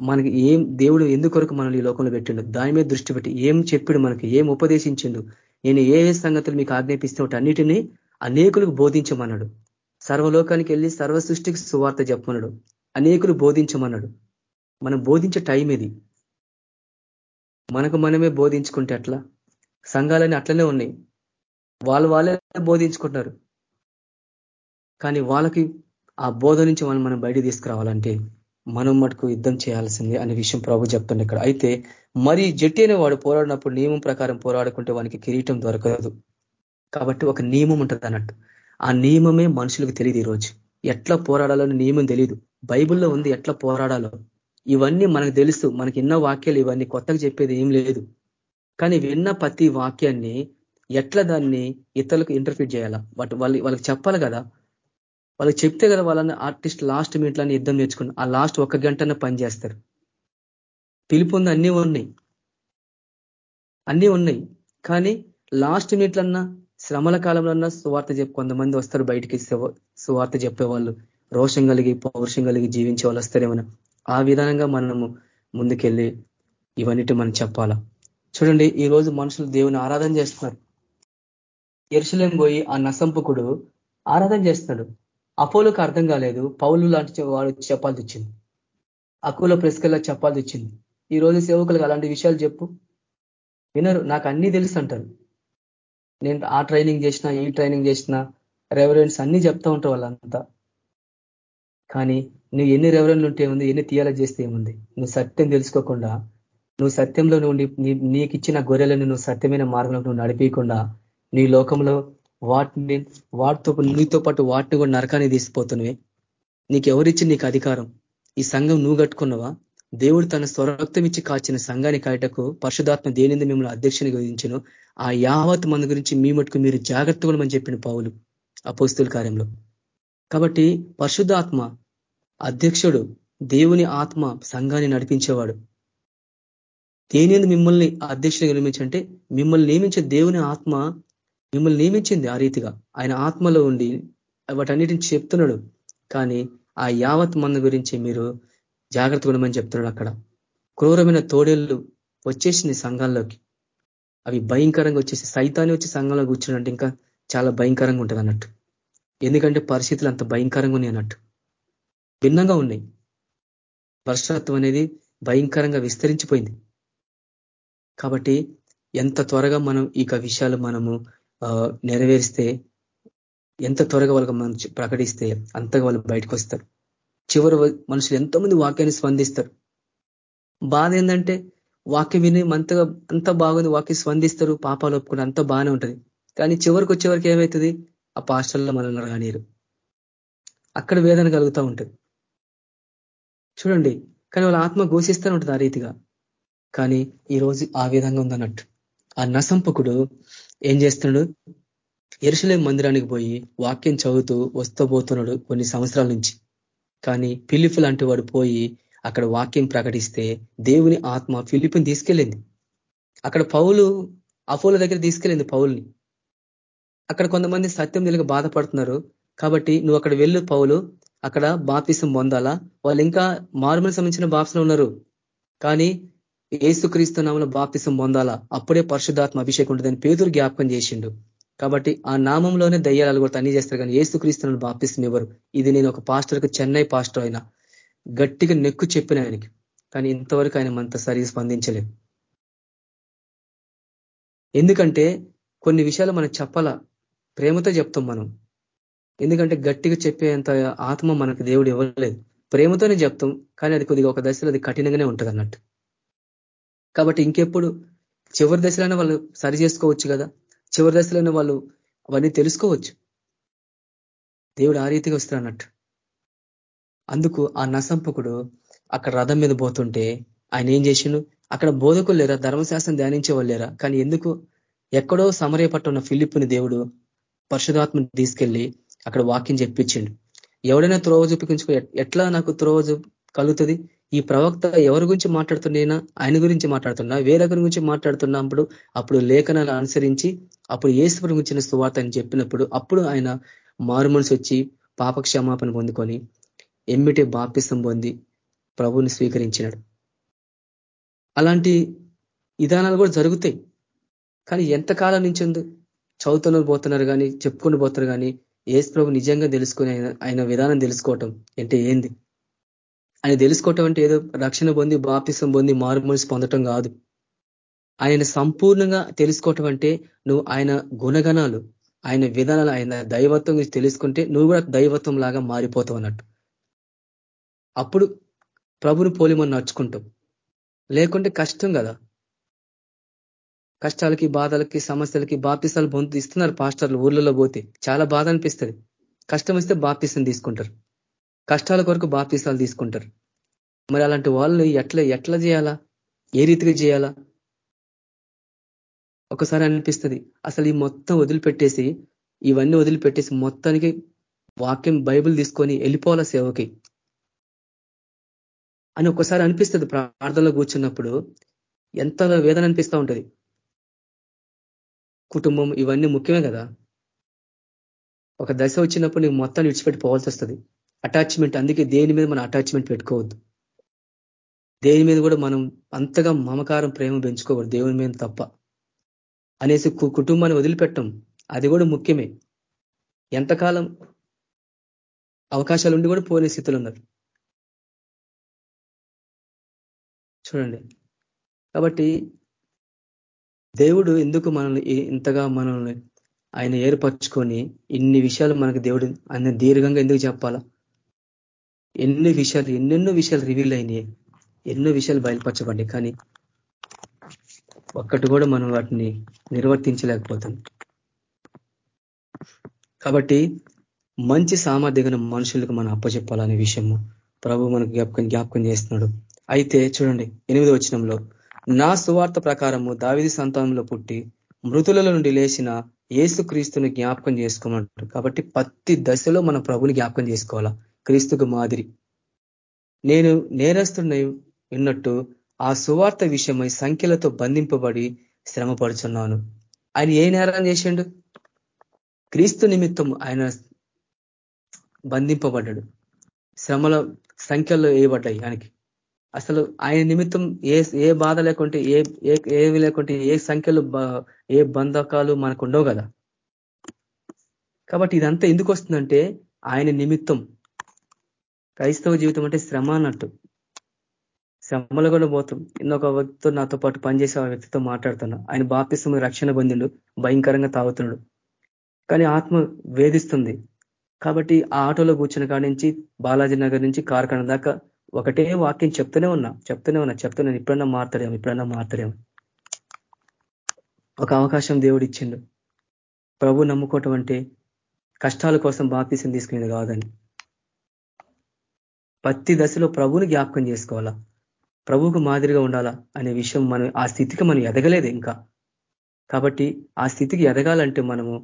మనకి ఏం దేవుడు ఎందుకొరకు మనల్ని ఈ లోకంలో పెట్టిండు? దాని మీద దృష్టి పెట్టి ఏం చెప్పిడు మనకి? ఏం ఉపదేశించిండు? నేను ఏ ఏ సంగతులు మీకు ఆజ్ఞాపిస్తే అన్నిటినీ అనేకులకు బోధించమన్నాడు. సర్వలోకానికి వెళ్ళి సర్వ సృష్టికి సువార్త చెప్పమన్నాడు అనేకులు బోధించమన్నాడు. మనం బోధించే టైం ఇది. మనకు మనమే బోధించుకుంటే అట్లా సంఘాలన్నీ అట్లనే ఉన్నాయి. వాళ్ళు వాళ్ళే బోధించుకుంటున్నారు. కానీ వాళ్ళకి ఆ బోధ నుంచి మనం మనం బయట తీసుకురావాలంటే మనం మటుకు యుద్ధం చేయాల్సిందే అనే విషయం ప్రభు చెప్తుంది ఇక్కడ. అయితే మరి జట్టి వాడు పోరాడినప్పుడు నియమం ప్రకారం పోరాడుకుంటే వానికి కిరీటం దొరకదు. కాబట్టి ఒక నియమం ఉంటుంది అన్నట్టు ఆ నియమమే మనుషులకు తెలియదు ఈరోజు ఎట్లా పోరాడాలో నియమం తెలియదు. బైబిల్లో ఉంది ఎట్లా పోరాడాలో. ఇవన్నీ మనకు తెలుసు. మనకి ఎన్నో వాక్యాలు ఇవన్నీ కొత్తగా చెప్పేది ఏం లేదు. కానీ విన్న ప్రతి వాక్యాన్ని ఎట్లా దాన్ని ఇతరులకు ఇంటర్ఫీట్ చేయాలా? బట్ వాళ్ళు వాళ్ళకి చెప్పాలి కదా. వాళ్ళకి చెప్తే కదా వాళ్ళని ఆర్టిస్ట్ లాస్ట్ మినిట్లని యుద్ధం నేర్చుకుని ఆ లాస్ట్ ఒక గంటన పని చేస్తారు. పిలుపు ఉంది అన్నీ ఉన్నాయి. అన్నీ ఉన్నాయి. కానీ లాస్ట్ మినిట్లన్నా శ్రమల కాలంలో సువార్త చెప్పి కొంతమంది వస్తారు బయటికి సువార్త చెప్పేవాళ్ళు. రోషం కలిగి పౌరుషం కలిగి జీవించే వాళ్ళు వస్తారేమన్నా ఆ విధానంగా మనము ముందుకెళ్ళి ఇవన్నిటి మనం చెప్పాలా. చూడండి ఈ రోజు మనుషులు దేవుని ఆరాధన చేస్తున్నారు. ఎరుసలేం పోయి ఆ నసంపుకుడు ఆరాధన చేస్తున్నాడు. అపోలోకి అర్థం కాలేదు. పౌలు లాంటి వాడు చెప్పాల్సి వచ్చింది అకులో ప్రెస్కల్లా చెప్పాల్సి వచ్చింది ఈ రోజు సేవకులకు అలాంటి విషయాలు చెప్పు. వినరు. నాకు అన్ని తెలుసు అంటారు. నేను ఆ ట్రైనింగ్ చేసిన ఈ ట్రైనింగ్ చేసిన రెవరెన్స్ అన్ని చెప్తా ఉంటావు వాళ్ళంతా. కానీ నువ్వు ఎన్ని రెవరెన్లు ఉంటే ఉంది ఎన్ని తీయాలో చేస్తే ఏముంది? నువ్వు సత్యం తెలుసుకోకుండా నువ్వు సత్యంలో నువ్వు నీకు ఇచ్చిన గొర్రెలను నువ్వు సత్యమైన మార్గంలో నువ్వు నడిపించకుండా నీ లోకంలో వాటిని వాటితో నీతో పాటు వాటిని కూడా నరకాన్ని తీసిపోతున్నవి. నీకు ఎవరిచ్చి నీకు అధికారం? ఈ సంఘం నువ్వు కట్టుకున్నావా? దేవుడు తన స్వరక్తం ఇచ్చి కాచిన సంఘాన్ని కాయటకు పరిశుధాత్మ దేనింది మిమ్మల్ని అధ్యక్షుని విధించను ఆ యావత్ మంది గురించి మీ మటుకు మీరు జాగ్రత్త కూడా చెప్పిన పావులు అపోస్తుల కార్యంలో. కాబట్టి పరిశుద్ధాత్మ అధ్యక్షుడు దేవుని ఆత్మ సంఘాన్ని నడిపించేవాడు. దేనింది మిమ్మల్ని అధ్యక్షుడిగా నియమించంటే మిమ్మల్ని నియమించే దేవుని ఆత్మ మిమ్మల్ని నియమించింది ఆ రీతిగా ఆయన ఆత్మలో ఉండి వాటన్నిటిని చెప్తున్నాడు. కానీ ఆ యావత్ మంది గురించి మీరు జాగ్రత్త ఉండమని చెప్తున్నాడు అక్కడ. క్రూరమైన తోడేళ్ళు వచ్చేసింది సంఘాల్లోకి. అవి భయంకరంగా వచ్చేసి సైతాన్ని వచ్చి సంఘంలో కూర్చున్నట్టు ఇంకా చాలా భయంకరంగా ఉంటుంది అన్నట్టు. ఎందుకంటే పరిస్థితులు అంత భయంకరంగా ఉన్నాయి అన్నట్టు. భిన్నంగా ఉన్నాయి. వర్షత్వం అనేది భయంకరంగా విస్తరించిపోయింది. కాబట్టి ఎంత త్వరగా మనం ఈ విషయాలు మనము నెరవేరిస్తే ఎంత త్వరగా వాళ్ళకి మనం ప్రకటిస్తే అంతగా వాళ్ళు బయటకు వస్తారు. చివరి మనుషులు ఎంతోమంది వాక్యాన్ని స్పందిస్తారు. బాధ ఏంటంటే వాక్యం విని అంతగా అంత బాగుంది వాక్యం స్పందిస్తారు పాపాలు ఒప్పుకుంటే అంత బాగానే ఉంటుంది. కానీ చివరికి వచ్చేవరకు ఏమవుతుంది ఆ పాస్టల్లో మనల్ని కానీరు అక్కడ వేదన కలుగుతూ ఉంటుంది. చూడండి కానీ వాళ్ళ ఆత్మ ఘోషిస్తూనే ఉంటుంది ఆ రీతిగా. కానీ ఈరోజు ఆ విధంగా ఉందన్నట్టు. ఆ నసంపకుడు ఏం చేస్తున్నాడు? ఎరుసలేం మందిరానికి పోయి వాక్యం చదువుతూ వస్తూ పోతున్నాడు కొన్ని సంవత్సరాల నుంచి. కానీ ఫిలిప్ లాంటి వాడు పోయి అక్కడ వాక్యం ప్రకటిస్తే దేవుని ఆత్మ ఫిలిప్ని తీసుకెళ్ళింది. అక్కడ పౌలు అఫోల దగ్గర తీసుకెళ్ళింది పౌల్ని. అక్కడ కొంతమంది సత్యం తెలియక బాధపడుతున్నారు. కాబట్టి నువ్వు అక్కడ వెళ్ళు పౌలు అక్కడ బాప్తిసం పొందాలా? వాళ్ళు ఇంకా మార్మల్ సంబంధించిన బాప్స్లో ఉన్నారు. కానీ ఏసుక్రీస్తు నామంలో బాప్తిసం పొందాలా? అప్పుడే పరిశుధాత్మ అభిషేకం ఉంటుందని పేదూరు జ్ఞాపకం చేసిండు. కాబట్టి ఆ నామంలోనే దయ్యాలు కూడా అన్ని చేస్తారు కానీ ఏసుక్రీస్తులను బాప్తిసం ఎవరు ఇది నేను ఒక పాస్టర్కి చెన్నై పాస్టర్ అయినా గట్టిగా నెక్కు చెప్పిన ఆయనకి. కానీ ఇంతవరకు ఆయన మనంత సరిగా స్పందించలేదు. ఎందుకంటే కొన్ని విషయాలు మనం చెప్పాలా? ప్రేమతో చెప్తాం మనం. ఎందుకంటే గట్టిగా చెప్పేంత ఆత్మ మనకు దేవుడు ఇవ్వలేదు. ప్రేమతోనే చెప్తాం కానీ అది కొద్దిగా ఒక దశలో అది కఠినంగానే ఉంటుంది అన్నట్టు. కాబట్టి ఇంకెప్పుడు చివరి దశలోనే వాళ్ళు సరి చేసుకోవచ్చు కదా? చివరి దశలోనే వాళ్ళు అవన్నీ తెలుసుకోవచ్చు. దేవుడు ఆ రీతిగా వస్తారన్నట్టు అందుకు ఆ నసంపకుడు అక్కడ రథం మీద పోతుంటే ఆయన ఏం చేసిండు? అక్కడ బోధకులు లేరా? ధర్మశాస్త్రం ధ్యానించే లేరా? కానీ ఎందుకు? ఎక్కడో సమరయపట్టున్న ఫిలిప్ని దేవుడు పరిశుధాత్మ తీసుకెళ్ళి అక్కడ వాక్యం చెప్పించిండు. ఎవడైనా త్రోవ చూపించుకో ఎట్లా నాకు త్రోవ కలుగుతుంది? ఈ ప్రవక్త ఎవరి గురించి మాట్లాడుతున్నా ఆయన గురించి మాట్లాడుతున్నా వేరొకరి గురించి మాట్లాడుతున్నప్పుడు అప్పుడు లేఖనాలు అనుసరించి అప్పుడు ఏసుపురం గురించిన సువార్త అని చెప్పినప్పుడు అప్పుడు ఆయన మారుమనిసి వచ్చి పాపక్షమాపణ పొందుకొని ఎమ్మిటే బాప్తిసం పొంది ప్రభుని స్వీకరించినాడు. అలాంటి విధానాలు కూడా జరుగుతాయి. కానీ ఎంతకాలం నుంచి ఉంది? చదువుతున్నారు పోతున్నారు కానీ చెప్పుకొని పోతున్నారు కానీ ఏసు ప్రభు నిజంగా తెలుసుకుని ఆయన విధానం తెలుసుకోవటం అంటే ఏంది? ఆయన తెలుసుకోవటం అంటే ఏదో రక్షణ పొంది బాపిసం పొంది మారుమనిసి పొందటం కాదు. ఆయన సంపూర్ణంగా తెలుసుకోవటం అంటే నువ్వు ఆయన గుణగణాలు ఆయన విధానాలు ఆయన దైవత్వం గురించి తెలుసుకుంటే నువ్వు కూడా దైవత్వం లాగా మారిపోతావు అన్నట్టు. అప్పుడు ప్రభుని పోలిమని నడుచుకుంటాం. లేకుంటే కష్టం కదా. కష్టాలకి బాధలకి సమస్యలకి బాప్తిస్తాలు పొందు ఇస్తున్నారు పాస్టర్లు ఊర్లలో పోతే. చాలా బాధ అనిపిస్తుంది. కష్టం వస్తే బాప్తిసం తీసుకుంటారు. కష్టాల కొరకు బాప్తీసాలు తీసుకుంటారు. మరి అలాంటి వాళ్ళు ఎట్లా ఎట్లా చేయాలా? ఏ రీతిగా చేయాలా? ఒకసారి అనిపిస్తుంది అసలు ఈ మొత్తం వదిలిపెట్టేసి ఇవన్నీ వదిలిపెట్టేసి మొత్తానికి వాక్యం బైబుల్ తీసుకొని వెళ్ళిపోవాలా సేవకి? అని ఒక్కసారి అనిపిస్తుంది ప్రార్థనలో కూర్చున్నప్పుడు. ఎంత వేదన అనిపిస్తూ ఉంటుంది. కుటుంబం ఇవన్నీ ముఖ్యమే కదా? ఒక దశ వచ్చినప్పుడు నీకు మొత్తాన్ని విడిచిపెట్టి పోవాల్సి వస్తుంది అటాచ్మెంట్. అందుకే దేని మీద మనం అటాచ్మెంట్ పెట్టుకోవద్దు. దేని మీద కూడా మనం అంతగా మమకారం ప్రేమ పెంచుకోవద్దు. దేవుని మీద తప్ప. అనేసి కుటుంబాన్ని వదిలిపెట్టం. అది కూడా ముఖ్యమే. ఎంతకాలం అవకాశాలు ఉండి కూడా పోలే స్థితులు ఉన్నారు చూడండి. కాబట్టి దేవుడు ఎందుకు మనల్ని ఇంతగా మనల్ని ఆయన ఏర్పరచుకొని ఇన్ని విషయాలు మనకు దేవుడు ఆయన దీర్ఘంగా ఎందుకు చెప్పాలా? ఎన్ని విషయాలు ఎన్నెన్నో విషయాలు రివీల్ అయినాయి. ఎన్నో విషయాలు బయలుపరచబడ్డాయి. కానీ ఒక్కటి కూడా మనం వాటిని నిర్వర్తించలేకపోతాం. కాబట్టి మంచి సామర్థ్యమైన మనుషులకు మనం అప్పచెప్పాలనే విషయము ప్రభు మనకు జ్ఞాపకం జ్ఞాపకం చేస్తున్నాడు. అయితే చూడండి ఎనిమిది వచనంలో నా సువార్త ప్రకారము దావిది సంతానంలో పుట్టి మృతుల నుండి లేచిన ఏసుక్రీస్తుని జ్ఞాపకం చేసుకోమంటారు కాబట్టి ప్రతి దశలో మన ప్రభుని జ్ఞాపకం చేసుకోవాలా? క్రీస్తుకు మాదిరి. నేను నేరస్తున్నై ఉన్నట్టు ఆ సువార్త విషయమై సంఖ్యలతో బంధింపబడి శ్రమపడుచున్నాను. ఆయన ఏ నేరం చేసిండు? క్రీస్తు నిమిత్తం ఆయన బంధింపబడ్డాడు. శ్రమల సంఖ్యలో వేయబడ్డాయి ఆయనకి. అసలు ఆయన నిమిత్తం ఏ ఏ బాధ లేకుంటే ఏ ఏమి లేకుంటే ఏ సంఖ్యలు ఏ బంధకాలు మనకు ఉండవు కదా. కాబట్టి ఇదంతా ఎందుకు వస్తుందంటే ఆయన నిమిత్తం క్రైస్తవ జీవితం అంటే శ్రమ అన్నట్టు. శ్రమలు కూడా పోతాం. ఇంకొక వ్యక్తితో నాతో పాటు పనిచేసే ఆ వ్యక్తితో మాట్లాడుతున్నా. ఆయన బాప్తిస్తు రక్షణ పొందిండు. భయంకరంగా తాగుతున్నాడు. కానీ ఆత్మ వేధిస్తుంది. కాబట్టి ఆ ఆటోలో కూర్చున్న కాడి నుంచి బాలాజీ నగర్ నుంచి కార్ఖాన దాకా ఒకటే వాక్యం చెప్తూనే ఉన్నా. చెప్తూనే ఉన్నా. చెప్తున్నాను ఇప్పుడన్నా మారుతాడేమో ఇప్పుడన్నా మారుతాడేమో ఒక అవకాశం దేవుడు ఇచ్చిండు. ప్రభు నమ్ముకోవటం అంటే కష్టాల కోసం బాప్తీసం తీసుకునేది కాదని. ప్రతి దశలో ప్రభువుని జ్ఞాపకం చేసుకోవాలా? ప్రభువుకు మాదిరిగా ఉండాలా అనే విషయం మనం ఆ స్థితికి మనం ఎదగలేదు ఇంకా. కాబట్టి ఆ స్థితికి ఎదగాలంటే మనము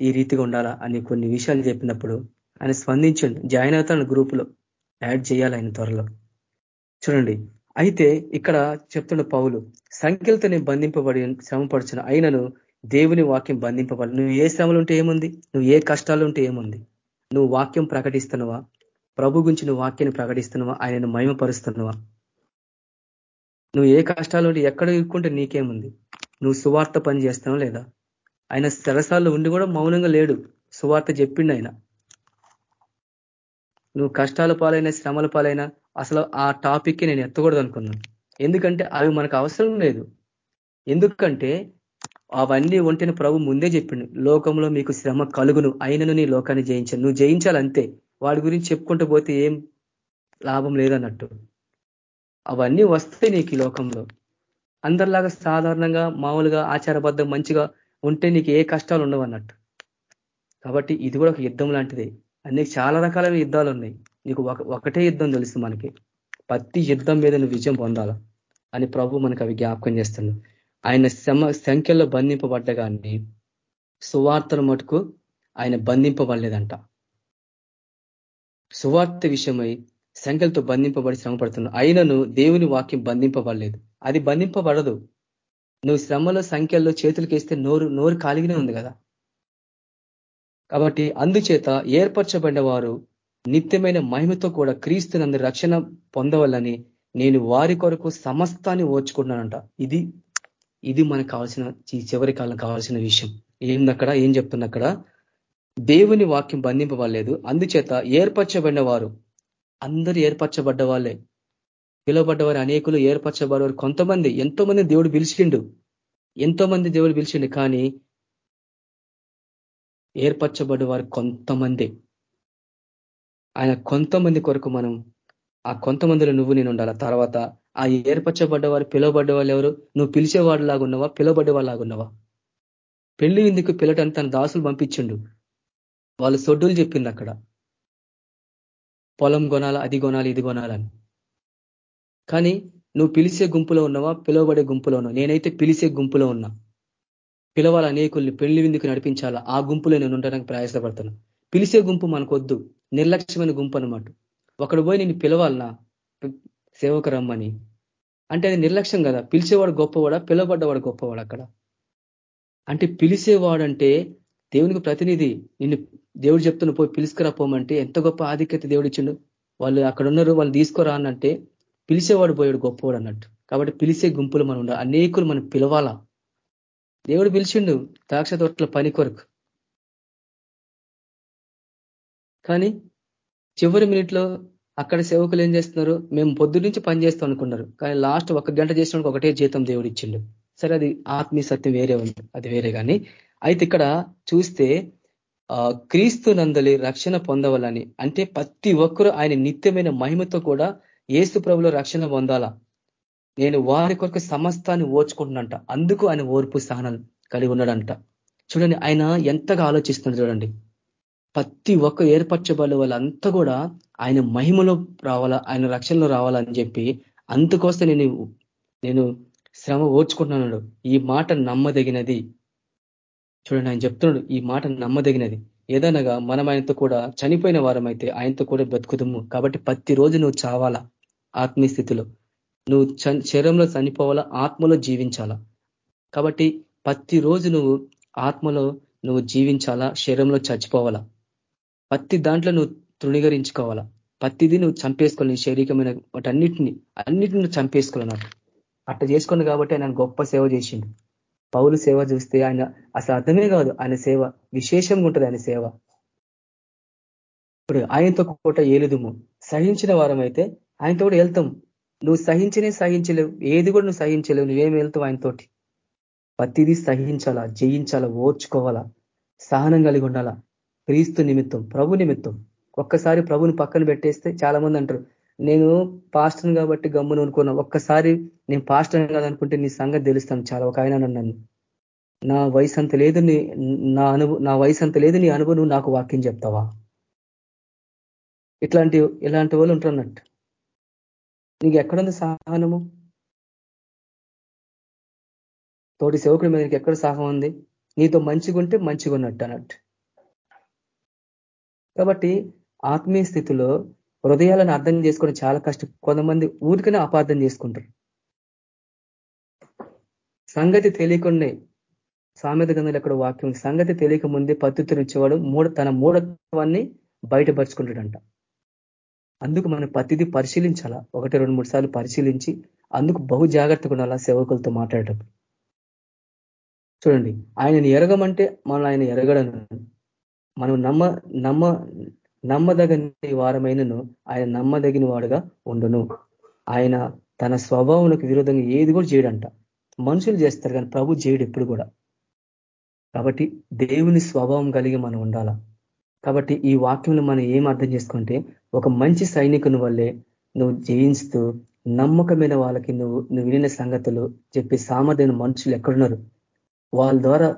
ఈ రీతిగా ఉండాలా అని కొన్ని విషయాలు చెప్పినప్పుడు ఆయన స్పందించండి. జాయిన్ అవుతాను గ్రూపులో. యాడ్ చేయాలి ఆయన త్వరలో. చూడండి. అయితే ఇక్కడ చెప్తున్న పౌలు సంఖ్యలతో నేను బంధింపబడి శ్రమపడుచున్న అయినను దేవుని వాక్యం బంధింపబడి నువ్వు ఏ శ్రమలు ఉంటే ఏముంది? నువ్వు ఏ కష్టాలు ఉంటే ఏముంది? నువ్వు వాక్యం ప్రకటిస్తున్నావా? ప్రభు గురించి నువ్వు వాక్యాన్ని ప్రకటిస్తున్నావా? ఆయనను మహిమపరుస్తున్నావా? నువ్వు ఏ కష్టాలు ఎక్కడ ఇరుక్కుంటే నీకేముంది? నువ్వు సువార్త పని చేస్తావా లేదా? ఆయన సరసాల్లో ఉండి కూడా మౌనంగా లేడు. సువార్త చెప్పిండు ఆయన. నువ్వు కష్టాల పాలైనా శ్రమల పాలైనా అసలు ఆ టాపిక్కి నేను ఎత్తకూడదు అనుకున్నాను. ఎందుకంటే అవి మనకు అవసరం లేదు. ఎందుకంటే అవన్నీ ఒంటిని ప్రభు ముందే చెప్పిండు. లోకంలో మీకు శ్రమ కలుగును. అయినను నీ లోకాన్ని జయించను. నువ్వు జయించాలంతే. వాడి గురించి చెప్పుకుంటూ పోతే ఏం లాభం లేదన్నట్టు. అవన్నీ వస్తాయి నీకు ఈ లోకంలో. అందరిలాగా సాధారణంగా మామూలుగా ఆచారబద్ధం మంచిగా ఉంటే నీకు ఏ కష్టాలు ఉండవు అన్నట్టు. కాబట్టి ఇది కూడా ఒక యుద్ధం లాంటిదే. అన్ని చాలా రకాల యుద్ధాలు ఉన్నాయి. నీకు ఒకటే యుద్ధం తెలుసు మనకి. ప్రతి యుద్ధం మీద నువ్వు విజయం పొందాల? అని ప్రభు మనకు అవి జ్ఞాపకం చేస్తున్నాడు ఆయన సంఖ్యలో బంధింపబడ్డ కానీ సువార్తలు మటుకు ఆయన బంధింపబడలేదంట. సువార్త విషయమై సంఖ్యలతో బంధింపబడి శ్రమపడుతున్నావు అయినను దేవుని వాక్యం బంధింపబడలేదు. అది బంధింపబడదు. నువ్వు శ్రమలో సంఖ్యల్లో చేతులకేస్తే నోరు నోరు కాలిగినే ఉంది కదా? కాబట్టి అందుచేత ఏర్పరచబడిన వారు నిత్యమైన మహిమతో కూడా క్రీస్తునందు రక్షణ పొందవాలని నేను వారి కొరకు సమస్తాన్ని ఓర్చుకుంటున్నానంట. ఇది ఇది మనకు కావాల్సిన చివరి కాలం కావాల్సిన విషయం. ఏందక్కడ ఏం చెప్తున్నా అక్కడ? దేవుని వాక్యం బంధింపబడలేదు. అందుచేత ఏర్పరచబడిన వారు అందరూ ఏర్పరచబడ్డ వాళ్ళే పిలువబడ్డవారు అనేకులు ఏర్పరచబడేవారు కొంతమంది ఎంతో మంది దేవుడు పిలిచిండు. ఎంతో మంది దేవుడు పిలిచిండు కానీ ఏర్పరచబడేవారు కొంతమంది. ఆయన కొంతమంది కొరకు మనం ఆ కొంతమందిలో నువ్వు నేను ఉండాల? తర్వాత ఆ ఏర్పరచబడ్డవారు పిలువబడ్డ వాళ్ళు ఎవరు? నువ్వు పిలిచేవాడిలాగా ఉన్నవా పిలువబడ్డ వాళ్ళలాగా ఉన్నవా పెళ్ళి ఎందుకు పిల్లటని తన దాసులు పంపించిండు. వాళ్ళు సొడ్డులు చెప్పింది అక్కడ. పొలం కొనాలి అది కొనాలి ఇది కొనాలని కానీ నువ్వు పిలిచే గుంపులో ఉన్నావా? పిలువబడే గుంపులో ఉన్నావు? నేనైతే పిలిచే గుంపులో ఉన్నా. పిలవాలి అనేకుల్ని? పెళ్ళి విందుకు నడిపించాలా? ఆ గుంపులో నేను ఉండడానికి ప్రయాసపడుతున్నా పిలిచే గుంపు మనకొద్దు. నిర్లక్ష్యమైన గుంపు అనమాట ఒకడు పోయి నేను పిలవాలనా? సేవకు రమ్మని. అంటే అది నిర్లక్ష్యం కదా. పిలిచేవాడు గొప్పవాడా? పిలవబడ్డవాడు గొప్పవాడు అక్కడ? అంటే పిలిచేవాడంటే దేవునికి ప్రతినిధి నిన్ను దేవుడు చెప్తున్న పోయి పిలుసుకురా పోమంటే ఎంత గొప్ప ఆధిక్యత దేవుడు ఇచ్చిండు వాళ్ళు అక్కడ ఉన్నారు వాళ్ళు తీసుకురా అనంటే పిలిచేవాడు పోయాడు గొప్పవాడు అన్నట్టు. కాబట్టి పిలిచే గుంపులు మనం ఉండాలి. అనేకులు మనం పిలవాలా? దేవుడు పిలిచిండు ద్రాక్ష తోటల పని కొరకు. కానీ చివరి మినిట్లో అక్కడ సేవకులు ఏం చేస్తున్నారు? మేము పొద్దు నుంచి పని చేస్తాం అనుకున్నారు. కానీ లాస్ట్ ఒక గంట చేసినప్పుడు ఒకటే జీతం దేవుడు ఇచ్చిండు సరే అది ఆత్మీయ సత్యం వేరే ఉంది. అది వేరే కానీ అయితే ఇక్కడ చూస్తే క్రీస్తు నందలి రక్షణ పొందవాలని. అంటే ప్రతి ఒక్కరూ ఆయన నిత్యమైన మహిమతో కూడా ఏసు ప్రభులో రక్షణ పొందాలా. నేను వారి కొరకు సమస్తాన్ని ఓర్చుకుంటున్నంట అందుకు ఆయన ఓర్పు స్థానాలు కలిగి ఉన్నాడంట. చూడండి ఆయన ఎంతగా ఆలోచిస్తున్నాడు చూడండి. ప్రతి ఒక్క ఏర్పరచబడే వాళ్ళంతా కూడా ఆయన మహిమలో రావాలా ఆయన రక్షణలో రావాలని చెప్పి అందుకోసం నేను నేను శ్రమ ఓర్చుకుంటున్నాడు ఈ మాట నమ్మదగినది. చూడండి ఆయన చెప్తున్నాడు ఈ మాట నమ్మదగినది. ఏదనగా మనం ఆయనతో కూడా చనిపోయిన వారమైతే ఆయనతో కూడా బ్రతుకుదము. కాబట్టి ప్రతి రోజు నువ్వు చావాలా ఆత్మీయస్థితిలో నువ్వు శరీరంలో చనిపోవాలా ఆత్మలో జీవించాలా? కాబట్టి ప్రతి రోజు నువ్వు ఆత్మలో నువ్వు జీవించాలా శరీరంలో చచ్చిపోవాలా? ప్రతి దాంట్లో నువ్వు తృణీకరించుకోవాలా? ప్రతిదీ నువ్వు చంపేసుకోవాలి నీ శారీరకమైన వాటన్నిటిని అన్నిటిని నువ్వు చంపేసుకోవాలన్నట్టు అట్ట చేసుకోండి కాబట్టి ఆయన గొప్ప సేవ చేసిండు. పౌలు సేవ చూస్తే ఆయన అసలు అర్థమే కాదు. ఆయన సేవ విశేషంగా ఉంటుంది ఆయన సేవ. ఇప్పుడు ఆయనతో పూట ఏలుదుము. సహించిన వారం అయితే ఆయనతో కూడా వెళ్తాం నువ్వు సహించనే సహించలేవు. ఏది కూడా నువ్వు సహించలేవు. నువ్వేం వెళ్తావు ఆయనతోటి? ప్రతిదీ సహించాలా? జయించాలా? ఓర్చుకోవాలా? సహనం కలిగి ఉండాలా? క్రీస్తు నిమిత్తం ప్రభు నిమిత్తం. ఒక్కసారి ప్రభుని పక్కన పెట్టేస్తే చాలా మంది అంటారు నేను పాస్టర్ని కాబట్టి గమ్మును అనుకున్నా ఒక్కసారి నేను పాస్టర్ కాదనుకుంటే నీ సంగతి తెలుస్తాను చాలా. ఒక ఆయన నన్ను. నా వయసు అంత లేదు నీ నా అనుభవం నా వయసు అంత లేదు నీ అనుభవం నాకు వాక్యం చెప్తావా? ఇట్లాంటి ఇలాంటి వాళ్ళు ఉంటున్నట్టు నీకు ఎక్కడుంది సహనము? తోటి సేవకుడి మీద నీకు ఎక్కడ సహం ఉంది? నీతో మంచిగా ఉంటే మంచిగా ఉన్నట్టు అన్నట్టు. కాబట్టి ఆత్మీయ స్థితిలో హృదయాలను అర్థం చేసుకోవడం చాలా కష్టం. కొంతమంది ఊరికనే అపార్థం చేసుకుంటారు. సంగతి తెలియకుండా సామెత గంధంలో ఎక్కడ వాక్యం సంగతి తెలియక ముందే పద్ధతులు ఇచ్చేవాడు మూడ తన మూఢత్వాన్ని బయటపరుచుకుంటాడంట. అందుకు మనం ప్రతిదీ పరిశీలించాలా? ఒకటి రెండు మూడు సార్లు పరిశీలించి అందుకు బహు జాగ్రత్తగా ఉండాలా సేవకులతో మాట్లాడేటప్పుడు? చూడండి ఆయనని ఎరగమంటే మనం ఆయన ఎరగడను. మనం నమ్మ నమ్మ నమ్మదగని వారమైనను ఆయన నమ్మదగిన వాడుగా ఉండును. ఆయన తన స్వభావంకు విరోధంగా ఏది కూడా చేయడంట. మనుషులు చేస్తారు కానీ ప్రభు చేయడు ఎప్పుడు కూడా. కాబట్టి దేవుని స్వభావం కలిగి మనం ఉండాల? కాబట్టి ఈ వాక్యంలో మనం ఏం అర్థం చేసుకుంటే ఒక మంచి సైనికుని వల్లే నువ్వు జయిస్తూ నమ్మకమైన వాళ్ళకి నువ్వు నువ్వు వినిన సంగతులు చెప్పి సామర్థ్యం మనుషులు ఎక్కడున్నారు? వాళ్ళ ద్వారా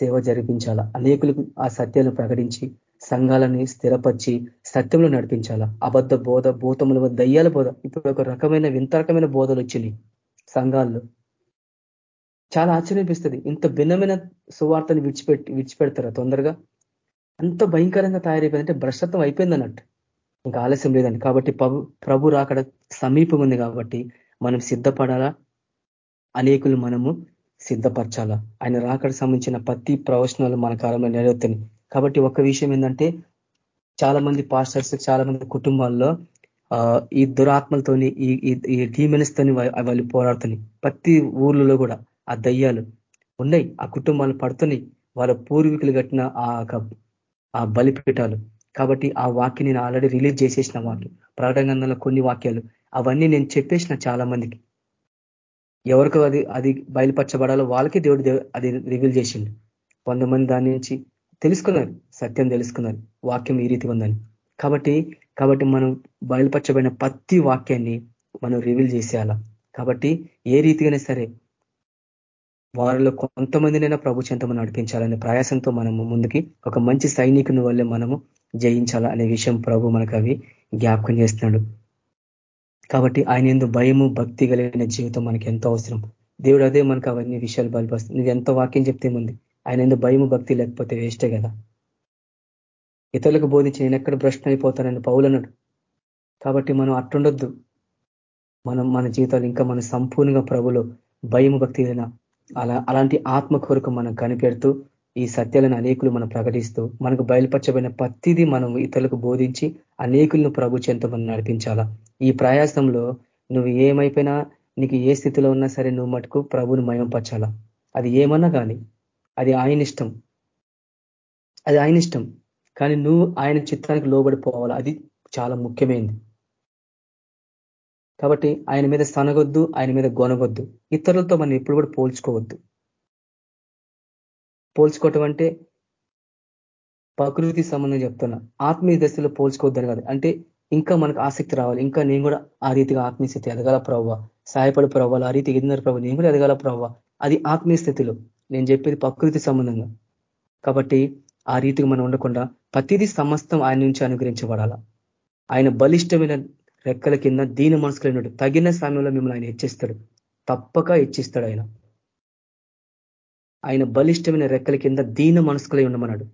సేవ జరిపించాలా? అనేకులకు ఆ సత్యాలను ప్రకటించి సంఘాలని స్థిరపరిచి సత్యంలో నడిపించాలా? అబద్ధ బోధ భూతముల దయ్యాల బోధ. ఇప్పుడు ఒక రకమైన వింత రకమైన బోధలు వచ్చినాయి సంఘాల్లో. చాలా ఆశ్చర్యపిస్తుంది ఇంత భిన్నమైన సువార్తని విడిచిపెట్టి విడిచిపెడతారా తొందరగా? అంత భయంకరంగా తయారైపోయిందంటే భ్రష్టత్వం అయిపోయింది అన్నట్టు ఇంకా ఆలస్యం లేదండి. కాబట్టి ప్రభు ప్రభు రాకడ సమీపం ఉంది కాబట్టి మనం సిద్ధపడాలా? అనేకులు మనము సిద్ధపరచాలా? ఆయన రాకడ సంబంధించిన ప్రతి ప్రవచనాలు మన కాలంలో నెరవేరుతాయి. కాబట్టి ఒక విషయం ఏంటంటే చాలా మంది పాస్టర్స్ చాలా మంది కుటుంబాల్లో ఈ దురాత్మలతోని ఈ డీమెన్స్ తోని వాళ్ళు పోరాడుతున్నాయి ప్రతి ఊర్లలో కూడా ఆ దయ్యాలు ఉన్నాయి. ఆ కుటుంబాలు పడుతున్నాయి. వాళ్ళ పూర్వీకులు కట్టిన ఆ బలిపీఠాలు. కాబట్టి ఆ వాక్యం నేను ఆల్రెడీ రిలీజ్ చేసేసిన వాక్యం ప్రకటన కొన్ని వాక్యాలు. అవన్నీ నేను చెప్పేసిన చాలా మందికి ఎవరికి అది అది బయలుపరచబడాలో వాళ్ళకి దేవుడు అది రివీల్ చేసిండు. కొంతమంది దాని నుంచి తెలుసుకున్నారు సత్యం తెలుసుకున్నారు వాక్యం ఈ రీతి ఉందని. కాబట్టి కాబట్టి మనం బయలుపరచబడిన ప్రతి వాక్యాన్ని మనం రివీల్ చేసేయాల? కాబట్టి ఏ రీతిగానే సరే వారిలో కొంతమందినైనా ప్రభు చెంతము నడిపించాలనే ప్రయాసంతో మనము ముందుకి ఒక మంచి సైనికుని వల్లే మనము జయించాలా అనే విషయం ప్రభు మనకు అవి జ్ఞాపకం చేస్తున్నాడు. కాబట్టి ఆయన ఎందు భయము భక్తి కలిగిన జీవితం మనకి ఎంతో అవసరం. దేవుడు అదే మనకు అవన్నీ విషయాలు బయలుపరుస్తుంది నువ్వు ఎంత వాక్యం చెప్తే ముందు ఆయన ఎందు భయము భక్తి లేకపోతే వేస్టే కదా? ఇతరులకు బోధించి నేను ఎక్కడ భ్రష్ట అయిపోతానని పౌలన్నాడు కాబట్టి మనం అట్టుండొద్దు. మనం మన జీవితాలు ఇంకా మన సంపూర్ణంగా ప్రభులో భయము భక్తి అలా అలాంటి ఆత్మ కొరకు మనం కనిపెడుతూ ఈ సత్యాలను అనేకులు మనం ప్రకటిస్తూ మనకు బయలుపరచబడిన ప్రతిదీ మనం ఇతరులకు బోధించి అనేకులను ప్రభు చెంత మనం నడిపించాలా? ఈ ప్రయాసంలో నువ్వు ఏమైపోయినా నీకు ఏ స్థితిలో ఉన్నా సరే నువ్వు మటుకు ప్రభుని మయంపరచాలా? అది ఏమన్నా కానీ అది ఆయన ఇష్టం. అది ఆయన ఇష్టం. కానీ నువ్వు ఆయన చిత్తానికి లోబడిపోవాలి. అది చాలా ముఖ్యమైనది కాబట్టి ఆయన మీద సనగొద్దు ఆయన మీద గొనగొద్దు. ఇతరులతో మనం ఎప్పుడు కూడా పోల్చుకోవద్దు. పోల్చుకోవటం అంటే ప్రకృతి సంబంధం చెప్తున్నా. ఆత్మీయ దశలో పోల్చుకోవద్దని కాదు. అంటే ఇంకా మనకు ఆసక్తి రావాలి. ఇంకా నేను కూడా ఆ రీతిగా ఆత్మీయ స్థితి ఎదగాల ప్రవ్వ? సహాయపడి ప్రవ్వాలి? ఆ రీతి ఎదిగినారు ప్రభావ నేను కూడా ఎదగాల ప్రవ్వ? అది ఆత్మీయ స్థితిలో. నేను చెప్పేది ప్రకృతి సంబంధంగా. కాబట్టి ఆ రీతికి మనం ఉండకుండా ప్రతిదీ సమస్తం ఆయన నుంచి అనుగ్రహించబడాల. ఆయన బలిష్టమైన రెక్కల కింద దీన మనసుకున్నాడు తగిన సమయంలో మిమ్మల్ని ఆయన హెచ్చిస్తాడు. తప్పక హెచ్చిస్తాడు ఆయన. ఆయన బలిష్టమైన రెక్కల కింద దీన మనసుకులై ఉండమన్నాడు.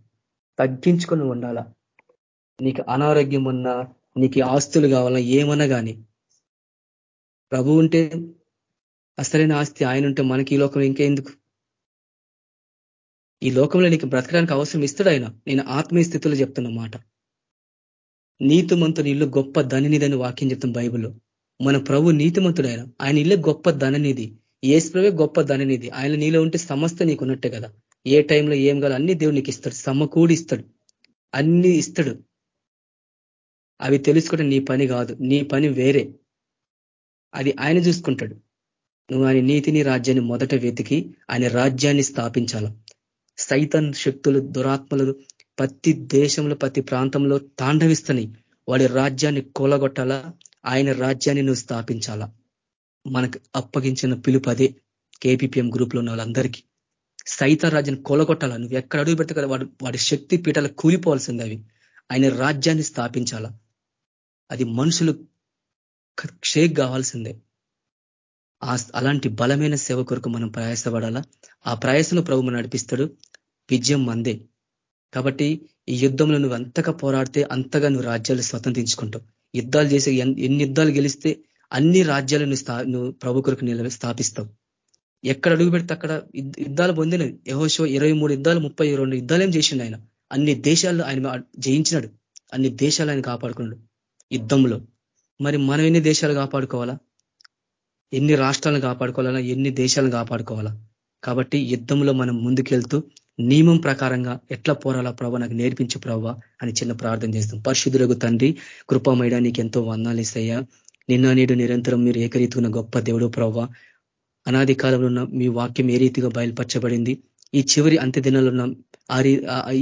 తగ్గించుకొని ఉండాలా. నీకు అనారోగ్యం ఉన్నా నీకు ఆస్తులు కావాలా ఏమన్నా కానీ ప్రభు ఉంటే అసలైన ఆస్తి ఆయన ఉంటే మనకి ఈ లోకం ఇంకెందుకు? ఈ లోకంలో నీకు బ్రతకడానికి అవసరం ఇస్తాడు ఆయన నేను ఆత్మీయ స్థితిలో చెప్తున్న మాట. నీతిమంతుని ఇల్లు గొప్ప ధననిధి వాక్యం చెప్తాం బైబుల్లో. మన ప్రభు నీతిమంతుడు ఆయన ఆయన ఇల్లు గొప్ప ధననిధి. ఏసుప్రవే గొప్ప ధననిధి. ఆయన నీలో ఉంటే సమస్త నీకు ఉన్నట్టే కదా. ఏ టైంలో ఏం కాదు అన్ని దేవుడు నీకు ఇస్తాడు. సమకూడి ఇస్తాడు. అన్ని ఇస్తాడు. అవి తెలుసుకోవడం నీ పని కాదు. నీ పని వేరే. అది ఆయన చూసుకుంటాడు. నువ్వు ఆయన నీతిని రాజ్యాన్ని మొదట వెతికి ఆయన రాజ్యాన్ని స్థాపించాలా? సైతన్ శక్తులు దురాత్మలు ప్రతి దేశంలో ప్రతి ప్రాంతంలో తాండవిస్తున్నాయి వాడి రాజ్యాన్ని కూలగొట్టాలా? ఆయన రాజ్యాన్ని నువ్వు స్థాపించాలా? మనకు అప్పగించిన పిలుపు అదే. కేపీపీఎం గ్రూప్లో ఉన్న వాళ్ళందరికీ. సైత రాజ్యాన్ని కూలగొట్టాలా? నువ్వు ఎక్కడ అడుగు పెడితే కదా వాడు వాడి శక్తి పీఠాలు కూలిపోవాల్సింది అవి. ఆయన రాజ్యాన్ని స్థాపించాలా? అది మనుషులు షేక్ కావాల్సిందే. అలాంటి బలమైన సేవ కొరకు మనం ప్రయాసపడాలా? ఆ ప్రయాసను ప్రభు నడిపిస్తాడు. విజయం మందే. కాబట్టి ఈ యుద్ధంలో నువ్వు అంతగా పోరాడితే అంతగా నువ్వు రాజ్యాలు స్వతంత్రించుకుంటావు. యుద్ధాలు చేసి ఎన్ని యుద్ధాలు గెలిస్తే అన్ని రాజ్యాలు నువ్వు ప్రభు కొరకు నిలవ స్థాపిస్తావు. ఎక్కడ అడుగు పెడితే అక్కడ యుద్ధాలు పొందినవి యహోశో ఇరవై మూడు యుద్ధాలు ముప్పై రెండు యుద్ధాలు ఏం చేసిండు ఆయన? అన్ని దేశాలు ఆయన జయించినాడు. అన్ని దేశాలు ఆయన కాపాడుకున్నాడు. యుద్ధంలో. మరి మనం ఎన్ని దేశాలు కాపాడుకోవాలా? ఎన్ని రాష్ట్రాలను కాపాడుకోవాలన్నా ఎన్ని దేశాలను కాపాడుకోవాలా. కాబట్టి యుద్ధంలో మనం ముందుకెళ్తూ నియమం ప్రకారంగా ఎట్లా పోరాలా ప్రభా నాకు నేర్పించు ప్రభావ అని చిన్న ప్రార్థన చేస్తాం. పరిశుద్ధులకు తండ్రి కృపమైడా నీకు ఎంతో వందాలు ఇస్తాయా. నిన్న నేడు నిరంతరం మీరు ఏకరీతున్న గొప్ప దేవుడు ప్రభావ అనాది కాలంలో ఉన్న మీ వాక్యం ఏ రీతిగా బయలుపరచబడింది. ఈ చివరి అంత్య దినాలు ఉన్న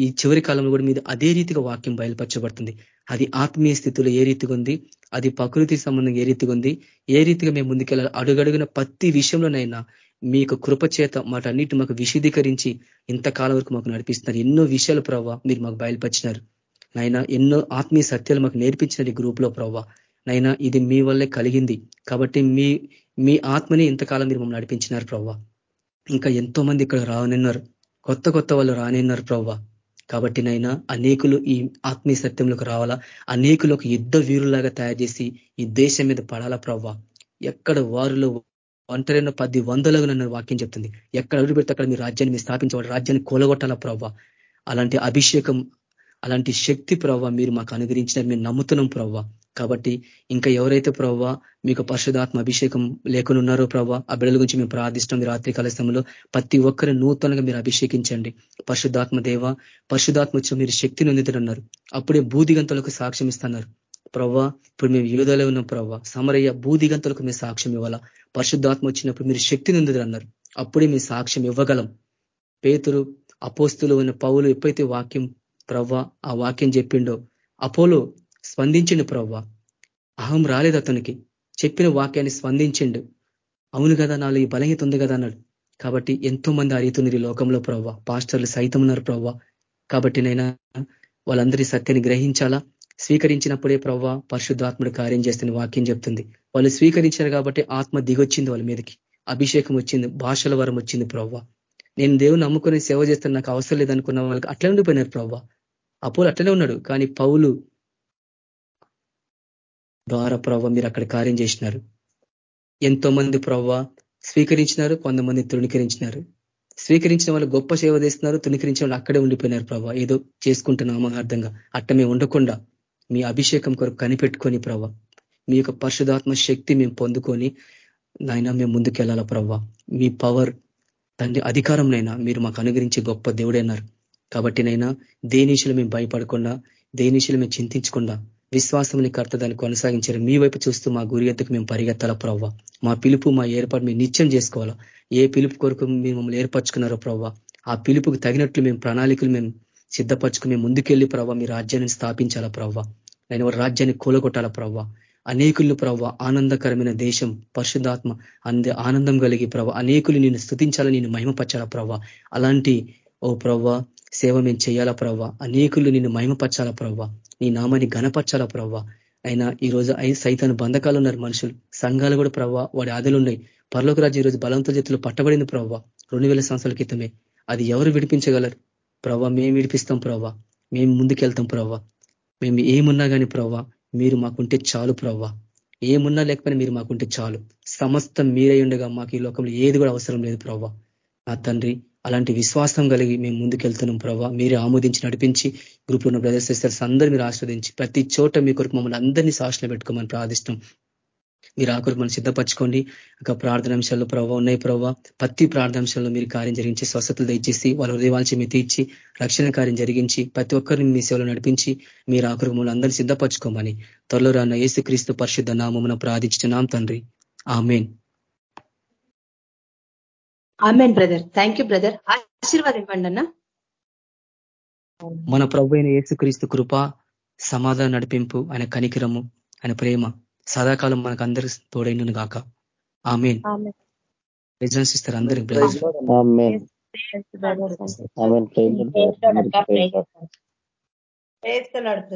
ఈ చివరి కాలంలో కూడా మీద అదే రీతిగా వాక్యం బయలుపరచబడుతుంది. అది ఆత్మీయ స్థితిలో ఏ రీతిగా ఉంది? అది ప్రకృతి సంబంధంగా ఏ రీతిగా ఉంది? ఏ రీతిగా మేము ముందుకెళ్ళాలి? అడుగడుగున ప్రతి విషయంలోనైనా మీకు కృపచేత అన్నిటి మాకు విశదీకరించి ఇంతకాలం వరకు మాకు నడిపిస్తున్నారు. ఎన్నో విషయాలు ప్రవ్వా మీరు మాకు బయలుపరిచినారు. నైనా ఎన్నో ఆత్మీయ సత్యాలు మాకు నేర్పించినారు ఈ గ్రూప్లో నైనా ఇది మీ వల్లే కలిగింది. కాబట్టి మీ మీ ఆత్మని ఇంతకాలం మీరు మమ్మల్ని నడిపించినారు ప్రవ్వా. ఇంకా ఎంతో మంది ఇక్కడ రానున్నారు. కొత్త కొత్త వాళ్ళు రానిన్నారు ప్రవ్వా. కాబట్టి నైనా అనేకులు ఈ ఆత్మీయ సత్యంలోకి రావాలా? అనేకులు యుద్ధ వీరులాగా తయారు చేసి ఈ దేశం మీద పడాలా ప్రవ్వా? ఎక్కడ వారిలో ఒంటరైన పది వందలుగా నన్ను వాక్యం చెప్తుంది. ఎక్కడ అడుగు పెడితే అక్కడ మీ రాజ్యాన్ని మీరు స్థాపించవాడు రాజ్యాన్ని కూలగొట్టాలా ప్రవ్వా? అలాంటి అభిషేకం అలాంటి శక్తి ప్రవ్వ మీరు మాకు అనుగ్రహించిన మేము నమ్ముతున్నాం ప్రవ్వ. కాబట్టి ఇంకా ఎవరైతే ప్రవ్వ మీకు పరిశుధాత్మ అభిషేకం లేకునున్నారో ప్రవ్వ ఆ బిడ్డల గురించి మేము ప్రార్థిస్తాం. రాత్రి కాలస్థంలో ప్రతి ఒక్కరు నూతనంగా మీరు అభిషేకించండి. పరిశుద్ధాత్మ దేవ పరిశుధాత్మ వచ్చి మీరు శక్తిని పొందుతున్నారు అప్పుడే బూదిగంతలకు సాక్ష్యం ఇస్తున్నారు. ప్రవ్వ ఇప్పుడు మేము యూదలో ఉన్నాం ప్రవ్వ. సమరయ్య బూదిగంతలకు మేము సాక్ష్యం ఇవ్వాలా? పరిశుద్ధాత్మ వచ్చినప్పుడు మీరు శక్తిని అన్నారు అప్పుడే మీ సాక్ష్యం ఇవ్వగలం. పేతురు అపోస్తులు ఉన్న పౌలు ఎప్పుడైతే వాక్యం ప్రవ్వ ఆ వాక్యం చెప్పిండో అపోలో స్పందించిండు ప్రవ్వ. అహం రాలేదు అతనికి. చెప్పిన వాక్యాన్ని స్పందించిండు. అవును కదా నాలో ఈ బలహీత ఉంది కదా అన్నాడు. కాబట్టి ఎంతో మంది అరుగుతున్నారు ఈ లోకంలో ప్రవ్వ. పాస్టర్లు సైతం ఉన్నారు ప్రవ్వ. కాబట్టి నైనా? వాళ్ళందరి సత్యాన్ని గ్రహించాలా? స్వీకరించినప్పుడే ప్రవ్వ పరిశుద్ధాత్ముడు కార్యం చేస్తున్న వాక్యం చెప్తుంది. వాళ్ళు స్వీకరించారు కాబట్టి ఆత్మ దిగొచ్చింది వాళ్ళ మీదకి. అభిషేకం వచ్చింది భాషల వరం వచ్చింది ప్రవ్వ. నేను దేవుని నమ్ముకొని సేవ చేస్తాను నాకు అవసరం లేదనుకున్న వాళ్ళకి అట్లా ఉండిపోయినారు ప్రవ్వ. అపోలు అట్లనే ఉన్నాడు. కానీ పౌలు ద్వారా ప్రభావ మీరు అక్కడ కార్యం చేసినారు. ఎంతో మంది ప్రవ్వ స్వీకరించినారు కొంతమంది తృణీకరించినారు. స్వీకరించిన వాళ్ళు గొప్ప సేవ చేస్తున్నారు తుణీకరించిన వాళ్ళు అక్కడే ఉండిపోయినారు ప్రభావ. ఏదో చేసుకుంటున్నామో అర్థంగా అట్టమే ఉండకుండా మీ అభిషేకం కొరకు కనిపెట్టుకొని ప్రవ్వ మీ యొక్క పరిశుధాత్మ శక్తి మేము పొందుకొని నాయన మేము ముందుకెళ్ళాలా ప్రవ్వ మీ పవర్ తండ్రి అధికారంనైనా మీరు మాకు అనుగ్రహించే గొప్ప దేవుడైనారు. కాబట్టి నైనా దేనీశలు మేము భయపడకుండా దేనీశలు మేము చింతించకుండా విశ్వాసంని కర్త దాన్ని కొనసాగించారు. మీ వైపు చూస్తూ మా గురి ఎత్తుకు మేము పరిగెత్తాలా ప్రవ్వ? మా పిలుపు మా ఏర్పాటు మేము నిత్యం చేసుకోవాలా? ఏ పిలుపు కొరకు మేము మమ్మల్ని ఏర్పరచుకున్నారో ప్రవ్వ? ఆ పిలుపుకు తగినట్లు మేము ప్రణాళికలు మేము సిద్ధపరచుకుని మేము ముందుకెళ్ళి ప్రవ్వ మీ రాజ్యాన్ని స్థాపించాలా ప్రవ్వ? ఆయన రాజ్యాన్ని కూలగొట్టాలా ప్రవ్వ? అనేకులు ప్రవ్వ ఆనందకరమైన దేశం పరిశుద్ధాత్మ అంద ఆనందం కలిగి ప్రవ అనేకులు నేను స్థుతించాలని నేను మహిమపరచాలా ప్రవ్వ? అలాంటి ఓ ప్రవ్వ సేవ మేము చేయాలా ప్రవ్వ? అనేకులు నిన్ను మహిమపరచాలా ప్రవ్వ? నీ నామాన్ని గణపరచాలా ప్రవ్వ? అయినా ఈ రోజు సైతాన్ని బంధకాలు ఉన్నారు మనుషులు. సంఘాలు కూడా ప్రవ్వ వాడి ఆదులు ఉన్నాయి. పర్లోక రాజు ఈరోజు బలంతో చేతులు పట్టబడింది ప్రవ్వ. రెండు వేల సంవత్సరాల క్రితమే. అది ఎవరు విడిపించగలరు? ప్రవ్వ మేము విడిపిస్తాం ప్రవ్వ. మేము ముందుకెళ్తాం ప్రవ్వ. మేము ఏమున్నా కానీ ప్రవ్వ మీరు మాకుంటే చాలు ప్రవ్వ. ఏమున్నా లేకపోయినా మీరు మాకుంటే చాలు. సమస్తం మీరై ఉండగా మాకు ఈ లోకంలో ఏది కూడా అవసరం లేదు ప్రవ్వ. నా తండ్రి అలాంటి విశ్వాసం కలిగి మేము ముందుకెళ్తున్నాం ప్రభావ మీరే ఆమోదించి నడిపించి గ్రూప్లో ఉన్న బ్రదర్స్ సిస్టర్స్ అందరూ మీరు ఆస్వాదించి ప్రతి చోట మీ కొరకు మమ్మల్ని అందరినీ సాక్షణ పెట్టుకోమని ప్రార్థిస్తాం మీరు ఆ కొరకు మనం సిద్ధపరచుకోండి. ఒక ప్రార్థనాంశాల్లో ప్రభావ ఉన్నాయి ప్రభావ ప్రతి ప్రార్థనాంశాల్లో మీరు కార్యం జరిగించి స్వస్థతలు దయచేసి వాళ్ళ హృదయవాల్చి మీ తీర్చి రక్షణ కార్యం జరిగించి ప్రతి ఒక్కరిని మీ సేవలో నడిపించి మీరు ఆ కొరకు మమ్మల్ని అందరినీ సిద్ధపరచుకోమని త్వరలో రాన్న క్రీస్తు పరిశుద్ధ నామమున ప్రార్థించున్నాం తండ్రి. Amen. Amen brother thank you brother ఆశీర్వాదం ఇవ్వండి అన్న. మన ప్రభు అయిన యేసుక్రీస్తు కృప సమాధాన నడిపింపు ఆయన కనికిరము ఆయన ప్రేమ సదాకాలం మనకు అందరు తోడైనను గాక. ఆమెన్ రిజన్స్ ఇస్తారు అందరికి ఆమెన్